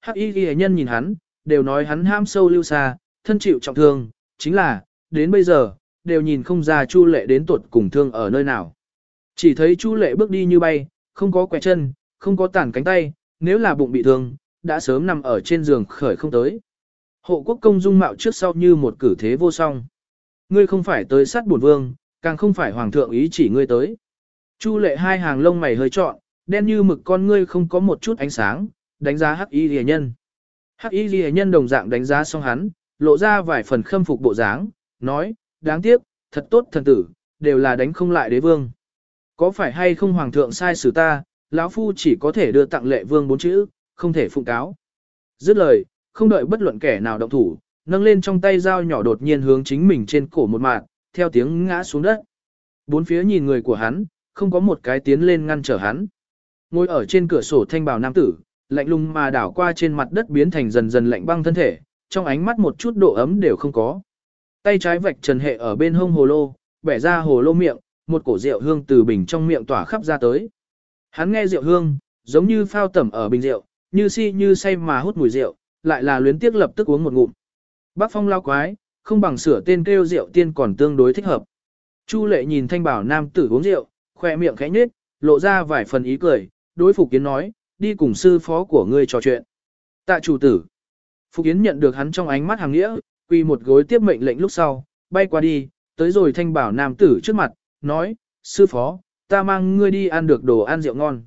Hắc y ghi nhân nhìn hắn, đều nói hắn ham sâu lưu xa, thân chịu trọng thương, chính là, đến bây giờ, đều nhìn không ra Chu lệ đến tuột cùng thương ở nơi nào. Chỉ thấy Chu lệ bước đi như bay, không có quẹ chân, không có tản cánh tay, nếu là bụng bị thương, đã sớm nằm ở trên giường khởi không tới. Hộ quốc công dung mạo trước sau như một cử thế vô song. Ngươi không phải tới sát bổn vương, càng không phải hoàng thượng ý chỉ ngươi tới. Chu lệ hai hàng lông mày hơi trọn, đen như mực con ngươi không có một chút ánh sáng, đánh giá hắc y rìa nhân. Hắc y rìa nhân đồng dạng đánh giá xong hắn, lộ ra vài phần khâm phục bộ dáng, nói, đáng tiếc, thật tốt thần tử, đều là đánh không lại đế vương. Có phải hay không hoàng thượng sai xử ta, lão phu chỉ có thể đưa tặng lệ vương bốn chữ, không thể phụng cáo. Dứt lời, không đợi bất luận kẻ nào động thủ, nâng lên trong tay dao nhỏ đột nhiên hướng chính mình trên cổ một mạng, theo tiếng ngã xuống đất. Bốn phía nhìn người của hắn, không có một cái tiến lên ngăn trở hắn. Ngồi ở trên cửa sổ thanh bào nam tử, lạnh lùng mà đảo qua trên mặt đất biến thành dần dần lạnh băng thân thể, trong ánh mắt một chút độ ấm đều không có. Tay trái vạch trần hệ ở bên hông hồ lô, bẻ ra hồ lô miệng, một cổ rượu hương từ bình trong miệng tỏa khắp ra tới. Hắn nghe rượu hương, giống như phao tẩm ở bình rượu, như si như say mà hút mùi rượu, lại là luyến tiếc lập tức uống một ngụm. Bác Phong lao quái, không bằng sửa tên kêu rượu tiên còn tương đối thích hợp. Chu lệ nhìn thanh bảo nam tử uống rượu, khoe miệng khẽ nhếch, lộ ra vài phần ý cười, đối Phục Kiến nói, đi cùng sư phó của ngươi trò chuyện. Tạ chủ tử. Phục Kiến nhận được hắn trong ánh mắt hàng nghĩa, quy một gối tiếp mệnh lệnh lúc sau, bay qua đi, tới rồi thanh bảo nam tử trước mặt, nói, sư phó, ta mang ngươi đi ăn được đồ ăn rượu ngon.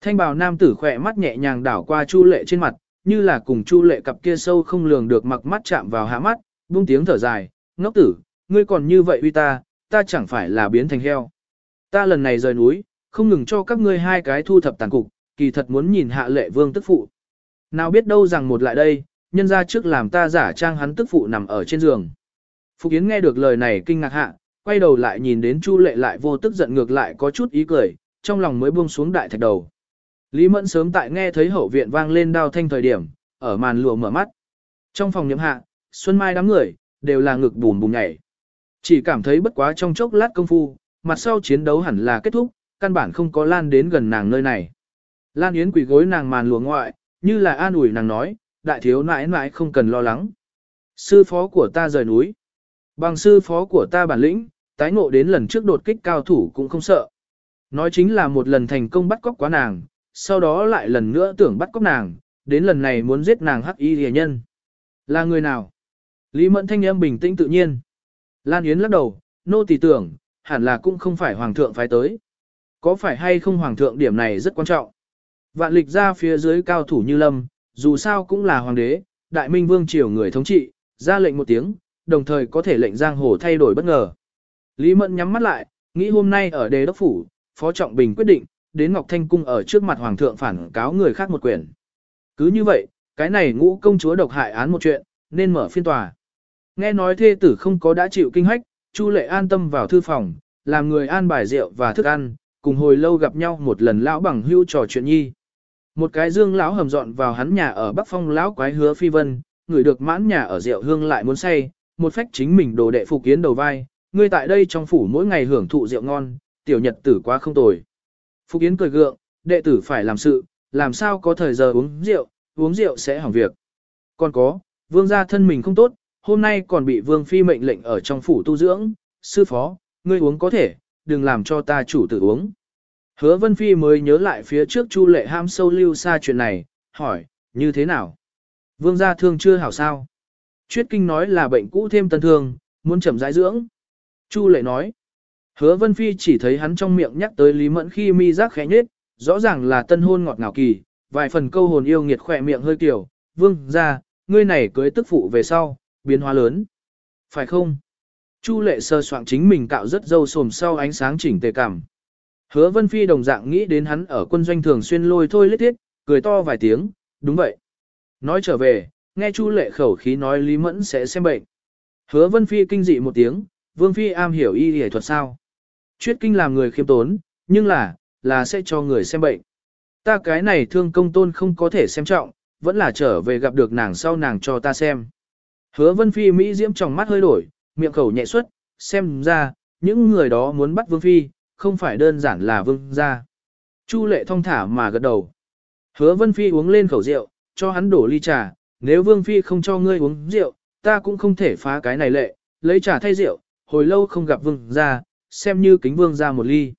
Thanh bảo nam tử khỏe mắt nhẹ nhàng đảo qua chu lệ trên mặt, như là cùng chu lệ cặp kia sâu không lường được mặc mắt chạm vào hạ mắt, buông tiếng thở dài, ngốc tử, ngươi còn như vậy uy ta, ta chẳng phải là biến thành heo. Ta lần này rời núi, không ngừng cho các ngươi hai cái thu thập tàn cục, kỳ thật muốn nhìn hạ lệ vương tức phụ. Nào biết đâu rằng một lại đây, nhân ra trước làm ta giả trang hắn tức phụ nằm ở trên giường. Phục Yến nghe được lời này kinh ngạc hạ, quay đầu lại nhìn đến Chu lệ lại vô tức giận ngược lại có chút ý cười, trong lòng mới buông xuống đại thạch đầu. Lý Mẫn sớm tại nghe thấy hậu viện vang lên đao thanh thời điểm, ở màn lụa mở mắt. Trong phòng niệm hạ, Xuân Mai đám người, đều là ngực bùm bùm nhảy. Chỉ cảm thấy bất quá trong chốc lát công phu, mặt sau chiến đấu hẳn là kết thúc, căn bản không có Lan đến gần nàng nơi này. Lan Yến quỳ gối nàng màn lụa ngoại, như là an ủi nàng nói, đại thiếu nãi nãi không cần lo lắng. Sư phó của ta rời núi. Bằng sư phó của ta bản lĩnh, tái ngộ đến lần trước đột kích cao thủ cũng không sợ. Nói chính là một lần thành công bắt cóc quá nàng, sau đó lại lần nữa tưởng bắt cóc nàng, đến lần này muốn giết nàng hắc y rìa nhân. Là người nào? Lý Mẫn thanh âm bình tĩnh tự nhiên. Lan Yến lắc đầu, nô tỳ tưởng, hẳn là cũng không phải hoàng thượng phái tới. Có phải hay không hoàng thượng điểm này rất quan trọng. Vạn lịch ra phía dưới cao thủ như lâm, dù sao cũng là hoàng đế, đại minh vương triều người thống trị, ra lệnh một tiếng, đồng thời có thể lệnh giang hồ thay đổi bất ngờ. Lý Mẫn nhắm mắt lại, nghĩ hôm nay ở đế đốc phủ, Phó Trọng Bình quyết định, đến Ngọc Thanh Cung ở trước mặt Hoàng thượng phản cáo người khác một quyển. Cứ như vậy, cái này ngũ công chúa độc hại án một chuyện, nên mở phiên tòa. Nghe nói thê tử không có đã chịu kinh hách, Chu Lệ an tâm vào thư phòng, làm người an bài rượu và thức ăn, cùng hồi lâu gặp nhau một lần lão bằng hưu trò chuyện nhi. Một cái dương lão hầm dọn vào hắn nhà ở Bắc Phong lão quái hứa phi vân, người được mãn nhà ở rượu hương lại muốn say, một phách chính mình đồ đệ phục kiến đầu vai, ngươi tại đây trong phủ mỗi ngày hưởng thụ rượu ngon, tiểu nhật tử quá không tồi. Phục Yến cười gượng, đệ tử phải làm sự, làm sao có thời giờ uống rượu, uống rượu sẽ hỏng việc. Còn có, vương gia thân mình không tốt, hôm nay còn bị vương phi mệnh lệnh ở trong phủ tu dưỡng, sư phó, ngươi uống có thể, đừng làm cho ta chủ tử uống. Hứa vân phi mới nhớ lại phía trước chu lệ ham sâu lưu xa chuyện này, hỏi, như thế nào? Vương gia thương chưa hảo sao? Chuyết kinh nói là bệnh cũ thêm tân thương, muốn chậm rãi dưỡng. Chu lệ nói, hứa vân phi chỉ thấy hắn trong miệng nhắc tới lý mẫn khi mi giác khẽ nhết, rõ ràng là tân hôn ngọt ngào kỳ, vài phần câu hồn yêu nghiệt khỏe miệng hơi kiểu, vương gia, ngươi này cưới tức phụ về sau, biến hóa lớn. Phải không? Chu lệ sơ soạn chính mình cạo rất dâu sồm sau ánh sáng chỉnh tề cảm. Hứa vân phi đồng dạng nghĩ đến hắn ở quân doanh thường xuyên lôi thôi lết thiết, cười to vài tiếng, đúng vậy. Nói trở về, nghe chu lệ khẩu khí nói Lý Mẫn sẽ xem bệnh. Hứa vân phi kinh dị một tiếng, vương phi am hiểu y y thuật sao. Chuyết kinh làm người khiêm tốn, nhưng là, là sẽ cho người xem bệnh. Ta cái này thương công tôn không có thể xem trọng, vẫn là trở về gặp được nàng sau nàng cho ta xem. Hứa vân phi Mỹ diễm trong mắt hơi đổi, miệng khẩu nhẹ xuất, xem ra, những người đó muốn bắt vương phi, không phải đơn giản là vương gia. Chu lệ thong thả mà gật đầu. Hứa vân phi uống lên khẩu rượu, cho hắn đổ ly trà, nếu vương phi không cho ngươi uống rượu, ta cũng không thể phá cái này lệ, lấy trà thay rượu, hồi lâu không gặp vương ra, xem như kính vương ra một ly.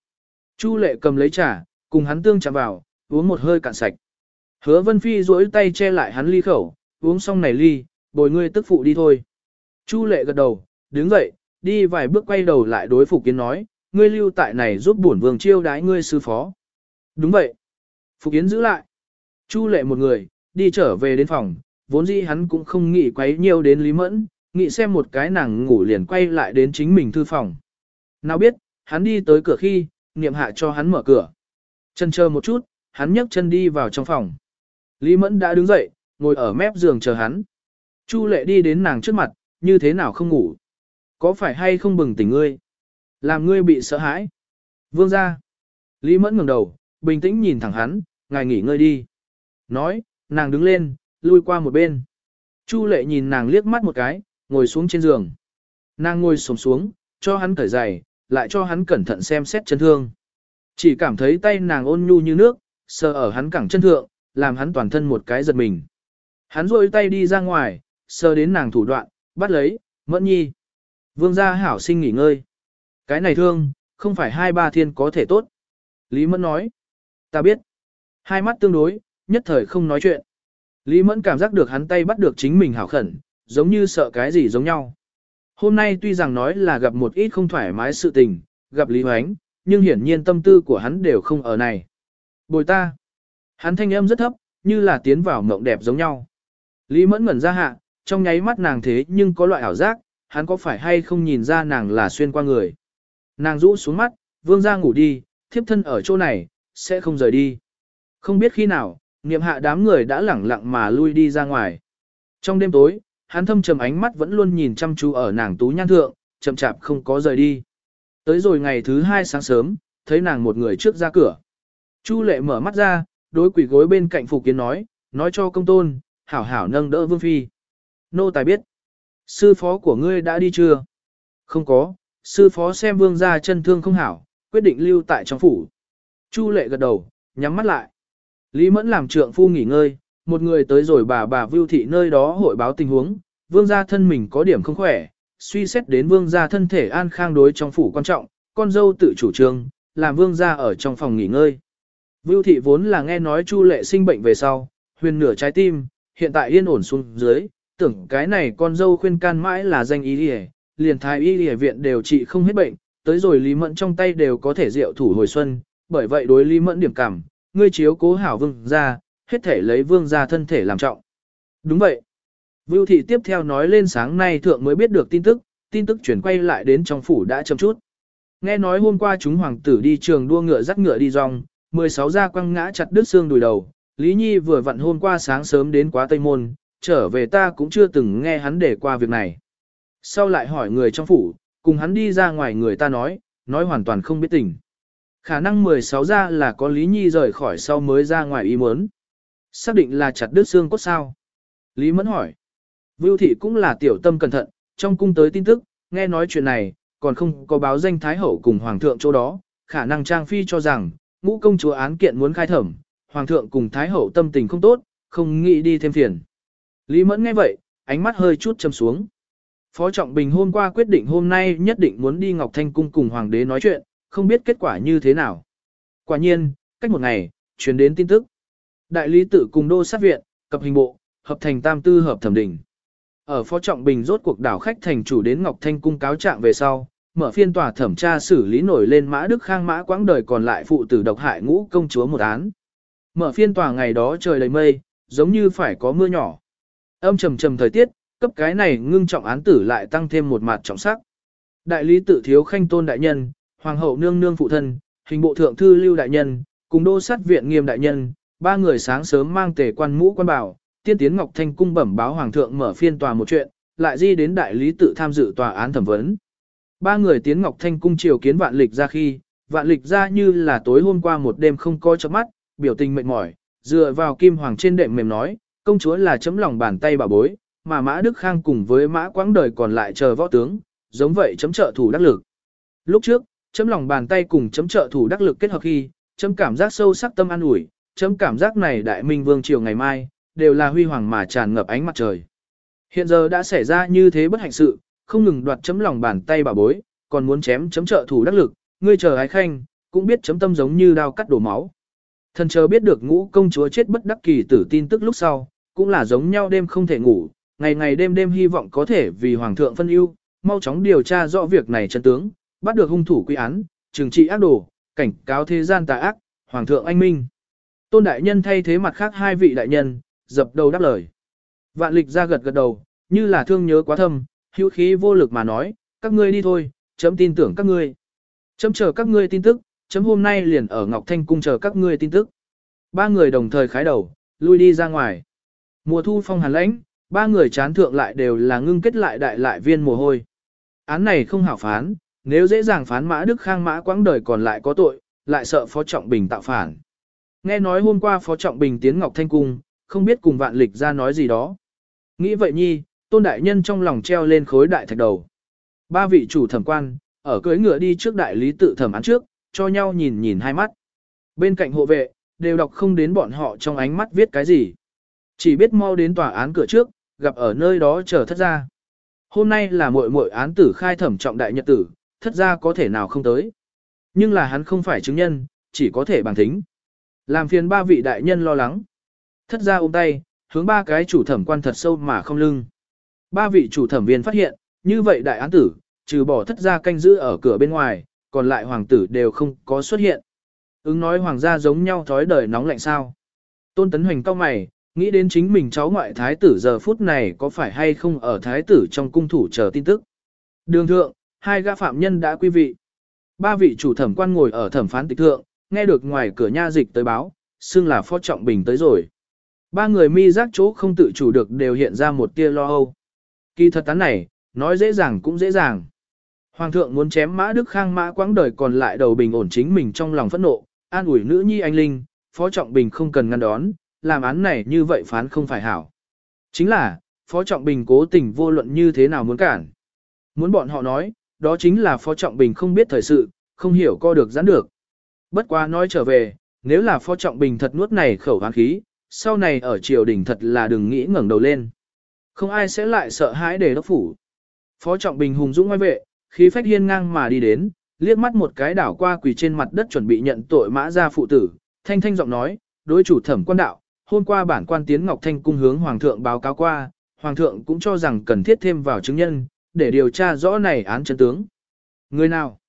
Chu lệ cầm lấy trà, cùng hắn tương chạm vào, uống một hơi cạn sạch. Hứa vân phi duỗi tay che lại hắn ly khẩu, uống xong này ly, bồi ngươi tức phụ đi thôi. Chu lệ gật đầu, đứng dậy, đi vài bước quay đầu lại đối Phục Kiến nói, ngươi lưu tại này giúp bổn vương chiêu đái ngươi sư phó. Đúng vậy. Phục Kiến giữ lại. Chu lệ một người, đi trở về đến phòng, vốn dĩ hắn cũng không nghĩ quấy nhiều đến Lý Mẫn, nghĩ xem một cái nàng ngủ liền quay lại đến chính mình thư phòng. Nào biết, hắn đi tới cửa khi, niệm hạ cho hắn mở cửa. Chân chờ một chút, hắn nhấc chân đi vào trong phòng. Lý Mẫn đã đứng dậy, ngồi ở mép giường chờ hắn. Chu lệ đi đến nàng trước mặt, như thế nào không ngủ. Có phải hay không bừng tỉnh ngươi? Làm ngươi bị sợ hãi. Vương ra. Lý Mẫn ngẩng đầu, bình tĩnh nhìn thẳng hắn, ngài nghỉ ngơi đi. Nói, nàng đứng lên, lui qua một bên. Chu lệ nhìn nàng liếc mắt một cái, ngồi xuống trên giường. Nàng ngồi xổm xuống, cho hắn cởi giày, lại cho hắn cẩn thận xem xét chân thương. Chỉ cảm thấy tay nàng ôn nhu như nước, sờ ở hắn cẳng chân thượng, làm hắn toàn thân một cái giật mình. Hắn rôi tay đi ra ngoài, sờ đến nàng thủ đoạn, bắt lấy, mẫn nhi. Vương gia hảo sinh nghỉ ngơi. Cái này thương, không phải hai ba thiên có thể tốt. Lý Mẫn nói. Ta biết. Hai mắt tương đối, nhất thời không nói chuyện. Lý Mẫn cảm giác được hắn tay bắt được chính mình hảo khẩn, giống như sợ cái gì giống nhau. Hôm nay tuy rằng nói là gặp một ít không thoải mái sự tình, gặp Lý Hoánh, nhưng hiển nhiên tâm tư của hắn đều không ở này. Bồi ta. Hắn thanh âm rất thấp, như là tiến vào mộng đẹp giống nhau. Lý Mẫn ngẩn ra hạ, trong nháy mắt nàng thế nhưng có loại ảo giác, hắn có phải hay không nhìn ra nàng là xuyên qua người. Nàng rũ xuống mắt, vương ra ngủ đi, thiếp thân ở chỗ này, sẽ không rời đi. Không biết khi nào, niệm hạ đám người đã lẳng lặng mà lui đi ra ngoài. Trong đêm tối, hắn thâm trầm ánh mắt vẫn luôn nhìn chăm chú ở nàng tú nhan thượng, chậm chạp không có rời đi. Tới rồi ngày thứ hai sáng sớm, thấy nàng một người trước ra cửa. Chu lệ mở mắt ra, đối quỷ gối bên cạnh Phục Kiến nói, nói cho công tôn, hảo hảo nâng đỡ vương phi. Nô tài biết. Sư phó của ngươi đã đi chưa? Không có, sư phó xem vương gia chân thương không hảo, quyết định lưu tại trong phủ. Chu lệ gật đầu, nhắm mắt lại. Lý Mẫn làm trượng phu nghỉ ngơi, một người tới rồi bà bà Vưu Thị nơi đó hội báo tình huống, vương gia thân mình có điểm không khỏe, suy xét đến vương gia thân thể an khang đối trong phủ quan trọng, con dâu tự chủ trương, làm vương gia ở trong phòng nghỉ ngơi. Vưu Thị vốn là nghe nói Chu lệ sinh bệnh về sau, huyền nửa trái tim, hiện tại yên ổn xuống dưới, tưởng cái này con dâu khuyên can mãi là danh ý đi liền thái y y viện đều trị không hết bệnh, tới rồi Lý Mẫn trong tay đều có thể rượu thủ hồi xuân, bởi vậy đối Lý Mẫn điểm cảm, ngươi chiếu cố hảo vương ra, hết thể lấy vương ra thân thể làm trọng. Đúng vậy. Vưu thị tiếp theo nói lên sáng nay thượng mới biết được tin tức, tin tức chuyển quay lại đến trong phủ đã chậm chút. Nghe nói hôm qua chúng hoàng tử đi trường đua ngựa dắt ngựa đi rong, 16 gia quăng ngã chặt đứt xương đùi đầu, Lý Nhi vừa vặn hôm qua sáng sớm đến quá Tây Môn, trở về ta cũng chưa từng nghe hắn để qua việc này. Sau lại hỏi người trong phủ, cùng hắn đi ra ngoài người ta nói, nói hoàn toàn không biết tình. Khả năng 16 ra là có Lý Nhi rời khỏi sau mới ra ngoài ý muốn. Xác định là chặt đứt xương cốt sao. Lý Mẫn hỏi. Vưu thị cũng là tiểu tâm cẩn thận, trong cung tới tin tức, nghe nói chuyện này, còn không có báo danh Thái Hậu cùng Hoàng thượng chỗ đó, khả năng Trang Phi cho rằng, ngũ công chúa án kiện muốn khai thẩm, Hoàng thượng cùng Thái Hậu tâm tình không tốt, không nghĩ đi thêm phiền. Lý Mẫn nghe vậy, ánh mắt hơi chút châm xuống. Phó Trọng Bình hôm qua quyết định hôm nay nhất định muốn đi Ngọc Thanh Cung cùng Hoàng đế nói chuyện, không biết kết quả như thế nào. Quả nhiên, cách một ngày, truyền đến tin tức. Đại lý tự cùng đô sát viện, cập hình bộ, hợp thành tam tư hợp thẩm đỉnh. Ở Phó Trọng Bình rốt cuộc đảo khách thành chủ đến Ngọc Thanh Cung cáo trạng về sau, mở phiên tòa thẩm tra xử lý nổi lên Mã Đức Khang Mã quãng đời còn lại phụ tử độc hại ngũ công chúa một án. Mở phiên tòa ngày đó trời đầy mây, giống như phải có mưa nhỏ. Âm trầm trầm thời tiết, cấp cái này ngưng trọng án tử lại tăng thêm một mặt trọng sắc. Đại lý tự thiếu khanh tôn đại nhân, hoàng hậu nương nương phụ thân, hình bộ thượng thư lưu đại nhân, cùng đô sát viện nghiêm đại nhân, ba người sáng sớm mang tề quan mũ quan bảo, tiên tiến ngọc thanh cung bẩm báo hoàng thượng mở phiên tòa một chuyện, lại di đến đại lý tự tham dự tòa án thẩm vấn. Ba người tiến ngọc thanh cung triều kiến vạn lịch ra khi, vạn lịch ra như là tối hôm qua một đêm không coi chớp mắt, biểu tình mệt mỏi, dựa vào kim hoàng trên đệm mềm nói, công chúa là chấm lòng bàn tay bà bối, mà Mã Đức Khang cùng với Mã Quãng đời còn lại chờ võ tướng, giống vậy chấm trợ thủ đắc lực. Lúc trước, chấm lòng bàn tay cùng chấm trợ thủ đắc lực kết hợp khi, chấm cảm giác sâu sắc tâm an ủi, chấm cảm giác này đại minh vương triều ngày mai, đều là huy hoàng mà tràn ngập ánh mặt trời. Hiện giờ đã xảy ra như thế bất hạnh sự, không ngừng đoạt chấm lòng bàn tay bà bối, còn muốn chém chấm trợ thủ đắc lực, ngươi chờ ái khanh, cũng biết chấm tâm giống như đao cắt đổ máu. Thần chờ biết được ngũ công chúa chết bất đắc kỳ tử tin tức lúc sau, cũng là giống nhau đêm không thể ngủ, ngày ngày đêm đêm hy vọng có thể vì hoàng thượng phân ưu, mau chóng điều tra rõ việc này chân tướng, bắt được hung thủ quy án, trừng trị ác đồ, cảnh cáo thế gian tà ác, hoàng thượng anh minh. Tôn đại nhân thay thế mặt khác hai vị đại nhân, dập đầu đáp lời. Vạn lịch ra gật gật đầu, như là thương nhớ quá thâm, hữu khí vô lực mà nói, các ngươi đi thôi, chấm tin tưởng các ngươi. Chấm chờ các ngươi tin tức, chấm hôm nay liền ở Ngọc Thanh Cung chờ các ngươi tin tức. Ba người đồng thời khái đầu, lui đi ra ngoài. Mùa thu phong hàn lãnh, ba người chán thượng lại đều là ngưng kết lại đại lại viên mồ hôi. Án này không hảo phán, nếu dễ dàng phán mã Đức Khang mã quãng đời còn lại có tội, lại sợ Phó Trọng Bình tạo phản. Nghe nói hôm qua Phó Trọng Bình tiến Ngọc Thanh Cung, không biết cùng vạn lịch ra nói gì đó. Nghĩ vậy nhi, tôn đại nhân trong lòng treo lên khối đại thạch đầu. Ba vị chủ thẩm quan, ở cưới ngựa đi trước đại lý tự thẩm án trước, cho nhau nhìn nhìn hai mắt. Bên cạnh hộ vệ, đều đọc không đến bọn họ trong ánh mắt viết cái gì. Chỉ biết mau đến tòa án cửa trước, gặp ở nơi đó chờ thất gia. Hôm nay là muội muội án tử khai thẩm trọng đại nhật tử, thất gia có thể nào không tới. Nhưng là hắn không phải chứng nhân, chỉ có thể bằng thính. Làm phiền ba vị đại nhân lo lắng. Thất gia ôm tay, hướng ba cái chủ thẩm quan thật sâu mà không lưng. Ba vị chủ thẩm viên phát hiện, như vậy đại án tử, trừ bỏ thất gia canh giữ ở cửa bên ngoài, còn lại hoàng tử đều không có xuất hiện. Ứng nói hoàng gia giống nhau thói đời nóng lạnh sao. Tôn Tấn Hoành cao mày, nghĩ đến chính mình cháu ngoại thái tử giờ phút này có phải hay không ở thái tử trong cung thủ chờ tin tức. Đường thượng, hai gã phạm nhân đã quy vị. Ba vị chủ thẩm quan ngồi ở thẩm phán tịch thượng, nghe được ngoài cửa nha dịch tới báo, xưng là phó trọng bình tới rồi. Ba người mi giác chỗ không tự chủ được đều hiện ra một tia lo âu. Kỳ thật tán này, nói dễ dàng cũng dễ dàng. Hoàng thượng muốn chém mã Đức Khang mã quãng đời còn lại đầu bình ổn chính mình trong lòng phẫn nộ, an ủi nữ nhi anh Linh, Phó Trọng Bình không cần ngăn đón, làm án này như vậy phán không phải hảo. Chính là, Phó Trọng Bình cố tình vô luận như thế nào muốn cản. Muốn bọn họ nói, đó chính là Phó Trọng Bình không biết thời sự, không hiểu co được giãn được. Bất quá nói trở về, nếu là Phó Trọng Bình thật nuốt này khẩu hoán khí, sau này ở triều đình thật là đừng nghĩ ngẩng đầu lên. Không ai sẽ lại sợ hãi để đốc phủ. Phó Trọng Bình hùng dũng ngoài vệ, khí phách hiên ngang mà đi đến, liếc mắt một cái đảo qua quỳ trên mặt đất chuẩn bị nhận tội mã ra phụ tử, thanh thanh giọng nói, đối chủ thẩm quan đạo, hôm qua bản quan tiến Ngọc Thanh cung hướng hoàng thượng báo cáo qua, hoàng thượng cũng cho rằng cần thiết thêm vào chứng nhân, để điều tra rõ này án chân tướng. Người nào?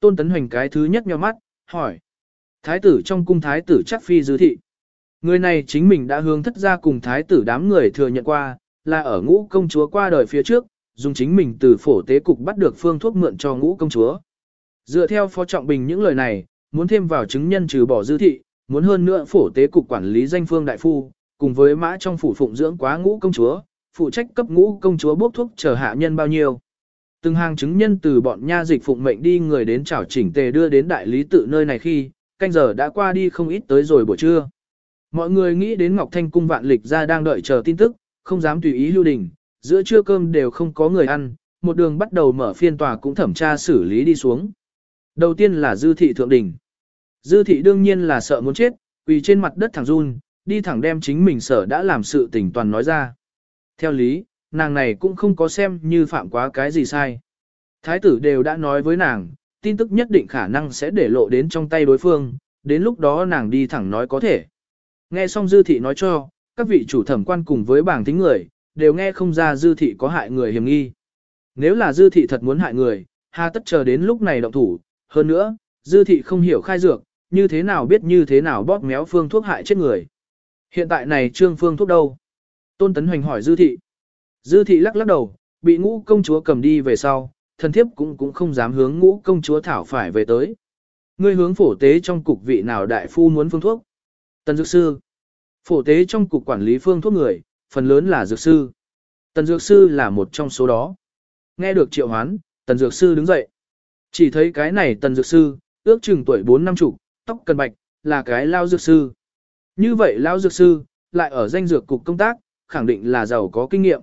Tôn Tấn Hoành cái thứ nhất nhíu mắt, hỏi. Thái tử trong cung thái tử chắc phi dư thị. Người này chính mình đã hướng thất gia cùng thái tử đám người thừa nhận qua, là ở ngũ công chúa qua đời phía trước, dùng chính mình từ phổ tế cục bắt được phương thuốc mượn cho ngũ công chúa. Dựa theo Phó Trọng Bình những lời này, muốn thêm vào chứng nhân trừ bỏ dư thị, muốn hơn nữa phổ tế cục quản lý danh phương đại phu, cùng với mã trong phủ phụng dưỡng quá ngũ công chúa, phụ trách cấp ngũ công chúa bốc thuốc chờ hạ nhân bao nhiêu. Từng hàng chứng nhân từ bọn nha dịch phụng mệnh đi người đến chảo chỉnh tề đưa đến đại lý tự nơi này khi, canh giờ đã qua đi không ít tới rồi buổi trưa. Mọi người nghĩ đến Ngọc Thanh cung vạn lịch ra đang đợi chờ tin tức, không dám tùy ý lưu đình, giữa trưa cơm đều không có người ăn, một đường bắt đầu mở phiên tòa cũng thẩm tra xử lý đi xuống. Đầu tiên là dư thị thượng đỉnh. Dư thị đương nhiên là sợ muốn chết, quỳ trên mặt đất thẳng run, đi thẳng đem chính mình sợ đã làm sự tình toàn nói ra. Theo lý, nàng này cũng không có xem như phạm quá cái gì sai. Thái tử đều đã nói với nàng, tin tức nhất định khả năng sẽ để lộ đến trong tay đối phương, đến lúc đó nàng đi thẳng nói có thể. Nghe xong dư thị nói cho, các vị chủ thẩm quan cùng với bảng tính người, đều nghe không ra dư thị có hại người hiểm nghi. Nếu là dư thị thật muốn hại người, hà tất chờ đến lúc này động thủ, hơn nữa, dư thị không hiểu khai dược, như thế nào biết như thế nào bóp méo phương thuốc hại chết người. Hiện tại này trương phương thuốc đâu? Tôn Tấn Hoành hỏi dư thị. Dư thị lắc lắc đầu, bị ngũ công chúa cầm đi về sau, thần thiếp cũng cũng không dám hướng ngũ công chúa thảo phải về tới. Ngươi hướng phổ tế trong cục vị nào đại phu muốn phương thuốc? Tần Dược Sư. Phổ tế trong cục quản lý phương thuốc người, phần lớn là Dược Sư. Tần Dược Sư là một trong số đó. Nghe được triệu hoán, Tần Dược Sư đứng dậy. Chỉ thấy cái này Tần Dược Sư, ước chừng tuổi 4 năm chục, tóc cần bạch, là cái lao dược sư. Như vậy lao dược sư, lại ở danh dược cục công tác, khẳng định là giàu có kinh nghiệm.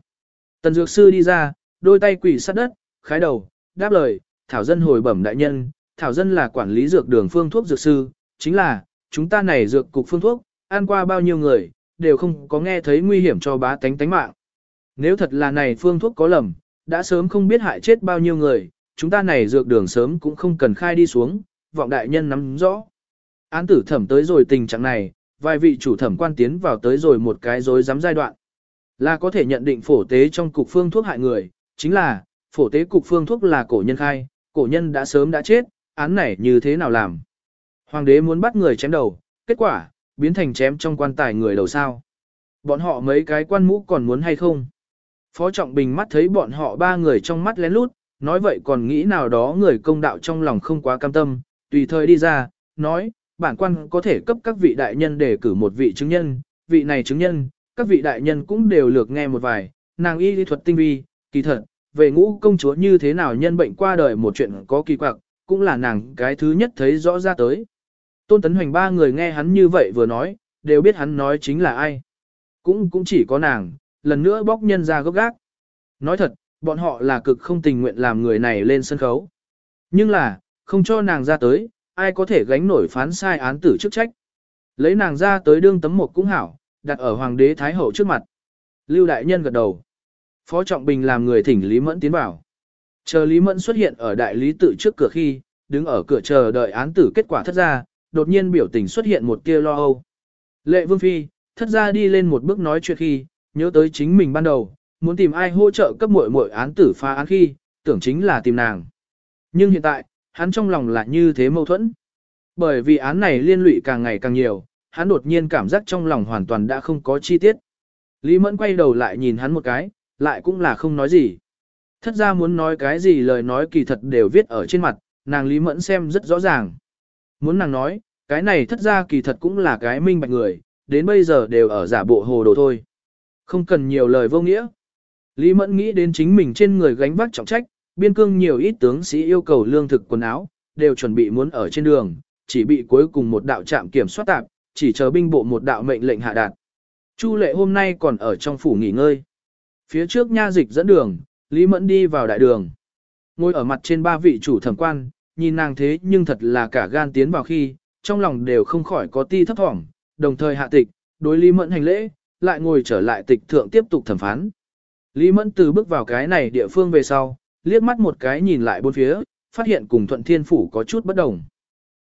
Tần dược sư đi ra, đôi tay quỳ sát đất, khái đầu, đáp lời, Thảo Dân hồi bẩm đại nhân, Thảo Dân là quản lý dược đường phương thuốc dược sư, chính là, chúng ta này dược cục phương thuốc, ăn qua bao nhiêu người, đều không có nghe thấy nguy hiểm cho bá tánh tánh mạng. Nếu thật là này phương thuốc có lầm, đã sớm không biết hại chết bao nhiêu người, chúng ta này dược đường sớm cũng không cần khai đi xuống, vọng đại nhân nắm rõ. Án tử thẩm tới rồi tình trạng này, vài vị chủ thẩm quan tiến vào tới rồi một cái rối rắm giai đoạn. Là có thể nhận định phổ tế trong cục phương thuốc hại người, chính là, phổ tế cục phương thuốc là cổ nhân khai, cổ nhân đã sớm đã chết, án này như thế nào làm. Hoàng đế muốn bắt người chém đầu, kết quả, biến thành chém trong quan tài người đầu sao. Bọn họ mấy cái quan mũ còn muốn hay không? Phó Trọng Bình mắt thấy bọn họ ba người trong mắt lén lút, nói vậy còn nghĩ nào đó người công đạo trong lòng không quá cam tâm, tùy thời đi ra, nói, bản quan có thể cấp các vị đại nhân để cử một vị chứng nhân, vị này chứng nhân, các vị đại nhân cũng đều lược nghe một vài, nàng y lý thuật tinh vi, kỳ thật, về ngũ công chúa như thế nào nhân bệnh qua đời một chuyện có kỳ quặc, cũng là nàng cái thứ nhất thấy rõ ra tới. Tôn Tấn Hoành ba người nghe hắn như vậy vừa nói, đều biết hắn nói chính là ai. Cũng cũng chỉ có nàng, lần nữa bóc nhân ra gốc gác. Nói thật, bọn họ là cực không tình nguyện làm người này lên sân khấu. Nhưng là, không cho nàng ra tới, ai có thể gánh nổi phán sai án tử chức trách. Lấy nàng ra tới đương tấm một cũng hảo, đặt ở hoàng đế thái hậu trước mặt. Lưu đại nhân gật đầu. Phó Trọng Bình làm người thỉnh Lý Mẫn tiến vào. Chờ Lý Mẫn xuất hiện ở đại lý tự trước cửa khi, đứng ở cửa chờ đợi án tử kết quả thất ra, đột nhiên biểu tình xuất hiện một tia lo âu. Lệ Vương Phi, thất ra đi lên một bước nói chuyện khi, nhớ tới chính mình ban đầu, muốn tìm ai hỗ trợ cấp muội muội án tử phá án khi, tưởng chính là tìm nàng. Nhưng hiện tại, hắn trong lòng lại như thế mâu thuẫn. Bởi vì án này liên lụy càng ngày càng nhiều, hắn đột nhiên cảm giác trong lòng hoàn toàn đã không có chi tiết. Lý Mẫn quay đầu lại nhìn hắn một cái, lại cũng là không nói gì. Thất ra muốn nói cái gì lời nói kỳ thật đều viết ở trên mặt, nàng Lý Mẫn xem rất rõ ràng. Muốn nàng nói, cái này thất ra kỳ thật cũng là cái minh bạch người, đến bây giờ đều ở giả bộ hồ đồ thôi. Không cần nhiều lời vô nghĩa. Lý Mẫn nghĩ đến chính mình trên người gánh vác trọng trách, biên cương nhiều ít tướng sĩ yêu cầu lương thực quần áo, đều chuẩn bị muốn ở trên đường, chỉ bị cuối cùng một đạo trạm kiểm soát tạm, chỉ chờ binh bộ một đạo mệnh lệnh hạ đạt. Chu lệ hôm nay còn ở trong phủ nghỉ ngơi. Phía trước nha dịch dẫn đường, Lý Mẫn đi vào đại đường. Ngồi ở mặt trên ba vị chủ thẩm quan, nhìn nàng thế nhưng thật là cả gan tiến vào khi, trong lòng đều không khỏi có ti thấp thỏm, đồng thời hạ tịch, đối Lý Mẫn hành lễ, lại ngồi trở lại tịch thượng tiếp tục thẩm phán. Lý Mẫn từ bước vào cái này địa phương về sau, liếc mắt một cái nhìn lại bốn phía, phát hiện cùng Thuận Thiên Phủ có chút bất đồng.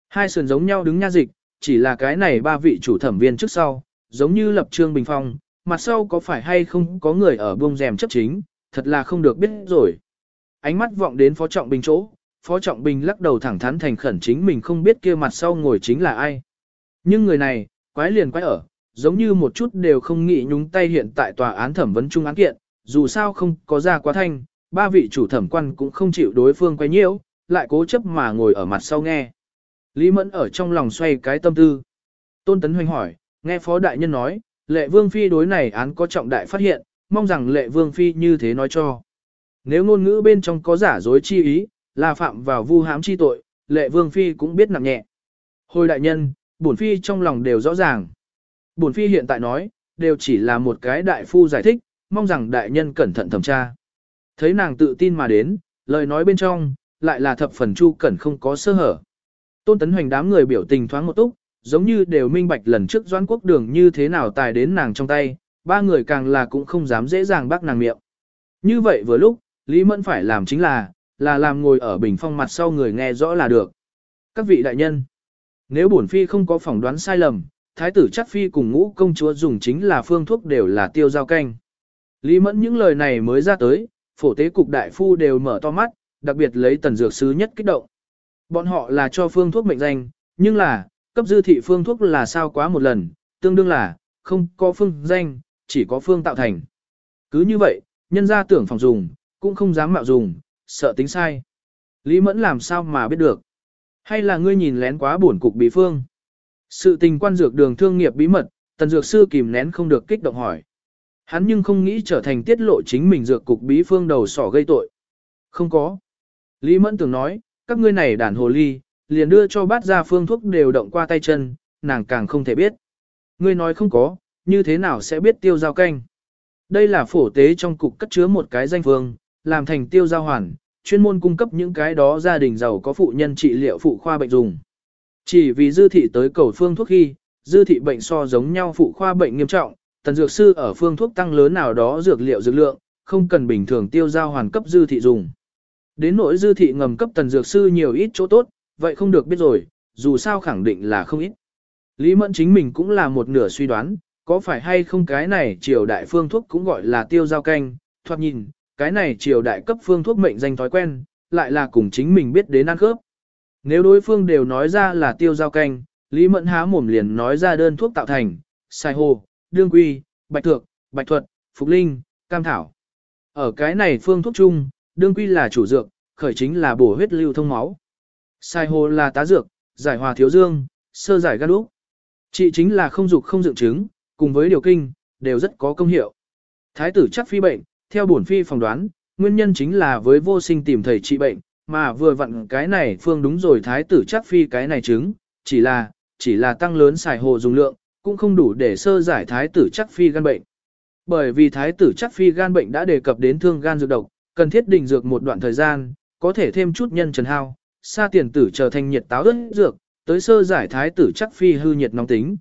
Hai sườn giống nhau đứng nha dịch, chỉ là cái này ba vị chủ thẩm viên trước sau, giống như lập trương bình phong, mặt sau có phải hay không có người ở buông rèm chấp chính, thật là không được biết rồi. Ánh mắt vọng đến Phó Trọng Bình chỗ, Phó Trọng Bình lắc đầu thẳng thắn thành khẩn chính mình không biết kia mặt sau ngồi chính là ai. Nhưng người này, quái liền quái ở, giống như một chút đều không nghĩ nhúng tay hiện tại tòa án thẩm vấn trung án kiện, dù sao không có ra quá thanh, ba vị chủ thẩm quan cũng không chịu đối phương quay nhiễu, lại cố chấp mà ngồi ở mặt sau nghe. Lý Mẫn ở trong lòng xoay cái tâm tư. Tôn Tấn Hoành hỏi, nghe Phó Đại Nhân nói, lệ vương phi đối này án có trọng đại phát hiện, mong rằng lệ vương phi như thế nói cho. Nếu ngôn ngữ bên trong có giả dối chi ý, là phạm vào vu hãm chi tội, lệ vương phi cũng biết nặng nhẹ. Hồi đại nhân, bổn phi trong lòng đều rõ ràng. Bổn phi hiện tại nói, đều chỉ là một cái đại phu giải thích, mong rằng đại nhân cẩn thận thẩm tra. Thấy nàng tự tin mà đến, lời nói bên trong, lại là thập phần chu cẩn không có sơ hở. Tôn tấn hoành đám người biểu tình thoáng một túc, giống như đều minh bạch lần trước doãn quốc đường như thế nào tài đến nàng trong tay, ba người càng là cũng không dám dễ dàng bác nàng miệng. Như vậy vừa lúc, Lý Mẫn phải làm chính là, là làm ngồi ở bình phong mặt sau người nghe rõ là được. Các vị đại nhân, nếu bổn phi không có phỏng đoán sai lầm, thái tử chắc phi cùng ngũ công chúa dùng chính là phương thuốc đều là tiêu giao canh. Lý Mẫn những lời này mới ra tới, phổ tế cục đại phu đều mở to mắt, đặc biệt lấy tần dược sứ nhất kích động. Bọn họ là cho phương thuốc mệnh danh, nhưng là, cấp dư thị phương thuốc là sao quá một lần, tương đương là, không có phương danh, chỉ có phương tạo thành. Cứ như vậy, nhân gia tưởng phòng dùng, cũng không dám mạo dùng, sợ tính sai. Lý Mẫn làm sao mà biết được? Hay là ngươi nhìn lén quá buồn cục bí phương? Sự tình quan dược đường thương nghiệp bí mật, tần dược sư kìm nén không được kích động hỏi. Hắn nhưng không nghĩ trở thành tiết lộ chính mình dược cục bí phương đầu sỏ gây tội. Không có. Lý Mẫn tưởng nói, các ngươi này đàn hồ ly, liền đưa cho bát ra phương thuốc đều động qua tay chân, nàng càng không thể biết. Ngươi nói không có, như thế nào sẽ biết tiêu giao canh? Đây là phổ tế trong cục cất chứa một cái danh phương, làm thành tiêu giao hoàn, chuyên môn cung cấp những cái đó gia đình giàu có phụ nhân trị liệu phụ khoa bệnh dùng. Chỉ vì dư thị tới cầu phương thuốc khi, dư thị bệnh so giống nhau phụ khoa bệnh nghiêm trọng, tần dược sư ở phương thuốc tăng lớn nào đó dược liệu dược lượng, không cần bình thường tiêu giao hoàn cấp dư thị dùng. Đến nỗi dư thị ngầm cấp tần dược sư nhiều ít chỗ tốt, vậy không được biết rồi, dù sao khẳng định là không ít. Lý Mẫn chính mình cũng là một nửa suy đoán, có phải hay không cái này triều đại phương thuốc cũng gọi là tiêu giao canh, thoạt nhìn, cái này triều đại cấp phương thuốc mệnh danh thói quen, lại là cùng chính mình biết đến ăn khớp. Nếu đối phương đều nói ra là tiêu giao canh, Lý Mẫn há mồm liền nói ra đơn thuốc tạo thành, sai hồ, đương quy, bạch thược, bạch thuật, phục linh, cam thảo. Ở cái này phương thuốc chung, đương quy là chủ dược, khởi chính là bổ huyết lưu thông máu. Sai hồ là tá dược, giải hòa thiếu dương, sơ giải gan úc. Trị chính là không dục không dựng chứng, cùng với điều kinh, đều rất có công hiệu. Thái tử chắc phi bệnh, theo bổn phi phỏng đoán, nguyên nhân chính là với vô sinh tìm thầy trị bệnh, mà vừa vặn cái này phương đúng rồi thái tử chắc phi cái này chứng, chỉ là, chỉ là tăng lớn xài hồ dùng lượng, cũng không đủ để sơ giải thái tử chắc phi gan bệnh. Bởi vì thái tử chắc phi gan bệnh đã đề cập đến thương gan dược độc, cần thiết định dược một đoạn thời gian, có thể thêm chút nhân trần hao, xa tiền tử trở thành nhiệt táo ướt dược, tới sơ giải thái tử chắc phi hư nhiệt nóng tính.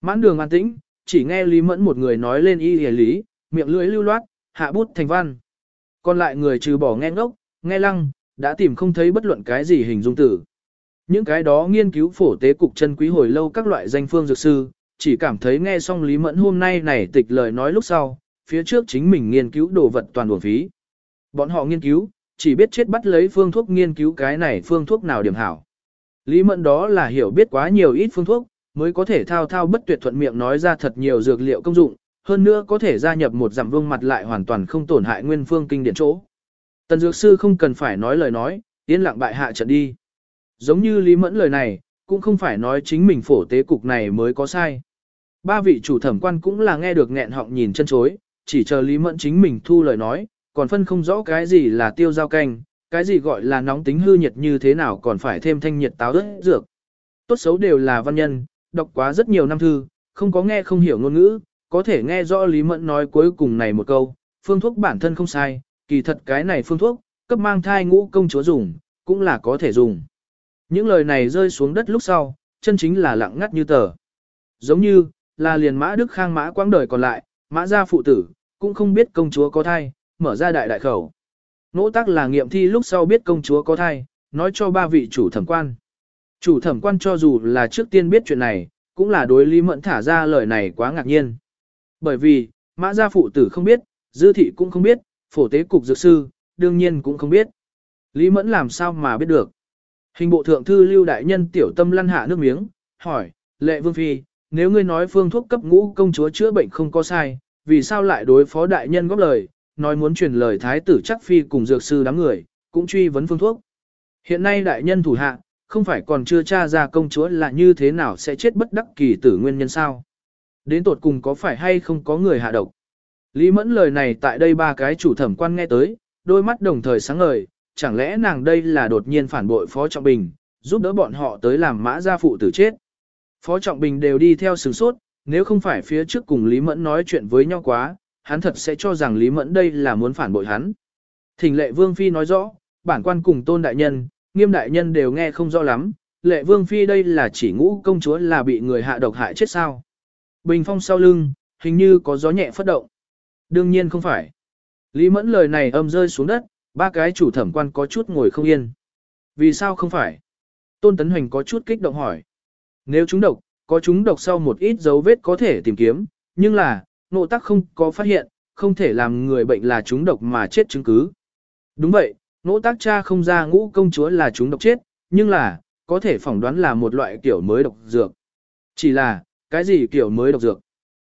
Mãn đường an tĩnh, chỉ nghe Lý Mẫn một người nói lên y hề lý, miệng lưỡi lưu loát, hạ bút thành văn. Còn lại người trừ bỏ nghe ngốc, nghe lăng, đã tìm không thấy bất luận cái gì hình dung tử. Những cái đó nghiên cứu phổ tế cục chân quý hồi lâu các loại danh phương dược sư, chỉ cảm thấy nghe xong Lý Mẫn hôm nay này tịch lời nói lúc sau, phía trước chính mình nghiên cứu đồ vật toàn buồn phí. Bọn họ nghiên cứu, chỉ biết chết bắt lấy phương thuốc nghiên cứu cái này phương thuốc nào điểm hảo. Lý Mẫn đó là hiểu biết quá nhiều ít phương thuốc, mới có thể thao thao bất tuyệt thuận miệng nói ra thật nhiều dược liệu công dụng, hơn nữa có thể gia nhập một giảm vương mặt lại hoàn toàn không tổn hại nguyên phương kinh điển chỗ. Tần dược sư không cần phải nói lời nói, yên lặng bại hạ trận đi. Giống như Lý Mẫn lời này, cũng không phải nói chính mình phổ tế cục này mới có sai. Ba vị chủ thẩm quan cũng là nghe được nghẹn họng nhìn chân chối, chỉ chờ Lý Mẫn chính mình thu lời nói, còn phân không rõ cái gì là tiêu giao canh, cái gì gọi là nóng tính hư nhiệt như thế nào còn phải thêm thanh nhiệt táo đất dược. Tốt xấu đều là văn nhân, đọc quá rất nhiều năm thư, không có nghe không hiểu ngôn ngữ, có thể nghe rõ Lý Mẫn nói cuối cùng này một câu, phương thuốc bản thân không sai, kỳ thật cái này phương thuốc, cấp mang thai ngũ công chúa dùng, cũng là có thể dùng. Những lời này rơi xuống đất lúc sau, chân chính là lặng ngắt như tờ. Giống như, là liền mã Đức Khang mã quãng đời còn lại, mã gia phụ tử, cũng không biết công chúa có thai, mở ra đại đại khẩu. Nỗ tác là nghiệm thi lúc sau biết công chúa có thai, nói cho ba vị chủ thẩm quan. Chủ thẩm quan cho dù là trước tiên biết chuyện này, cũng là đối Lý Mẫn thả ra lời này quá ngạc nhiên. Bởi vì, mã gia phụ tử không biết, dư thị cũng không biết, phổ tế cục dược sư, đương nhiên cũng không biết. Lý Mẫn làm sao mà biết được. Hình bộ thượng thư lưu đại nhân tiểu tâm lăn hạ nước miếng, hỏi, lệ vương phi, nếu ngươi nói phương thuốc cấp ngũ công chúa chữa bệnh không có sai, vì sao lại đối phó đại nhân góp lời, nói muốn truyền lời thái tử chắc phi cùng dược sư đám người, cũng truy vấn phương thuốc. Hiện nay đại nhân thủ hạ, không phải còn chưa tra ra công chúa là như thế nào sẽ chết bất đắc kỳ tử nguyên nhân sao. Đến tột cùng có phải hay không có người hạ độc. Lý mẫn lời này tại đây ba cái chủ thẩm quan nghe tới, đôi mắt đồng thời sáng ngời, chẳng lẽ nàng đây là đột nhiên phản bội Phó Trọng Bình, giúp đỡ bọn họ tới làm mã gia phụ tử chết. Phó Trọng Bình đều đi theo sừng sốt, nếu không phải phía trước cùng Lý Mẫn nói chuyện với nhau quá, hắn thật sẽ cho rằng Lý Mẫn đây là muốn phản bội hắn. Thỉnh lệ Vương Phi nói rõ, bản quan cùng tôn đại nhân, nghiêm đại nhân đều nghe không rõ lắm, lệ Vương Phi đây là chỉ ngũ công chúa là bị người hạ độc hại chết sao. Bình phong sau lưng, hình như có gió nhẹ phất động. Đương nhiên không phải. Lý Mẫn lời này âm rơi xuống đất, ba cái chủ thẩm quan có chút ngồi không yên. Vì sao không phải? Tôn Tấn Hoành có chút kích động hỏi. Nếu chúng độc, có chúng độc sau một ít dấu vết có thể tìm kiếm, nhưng là, nộ tắc không có phát hiện, không thể làm người bệnh là chúng độc mà chết chứng cứ. Đúng vậy, nỗ tác cha không ra ngũ công chúa là chúng độc chết, nhưng là, có thể phỏng đoán là một loại kiểu mới độc dược. Chỉ là, cái gì kiểu mới độc dược?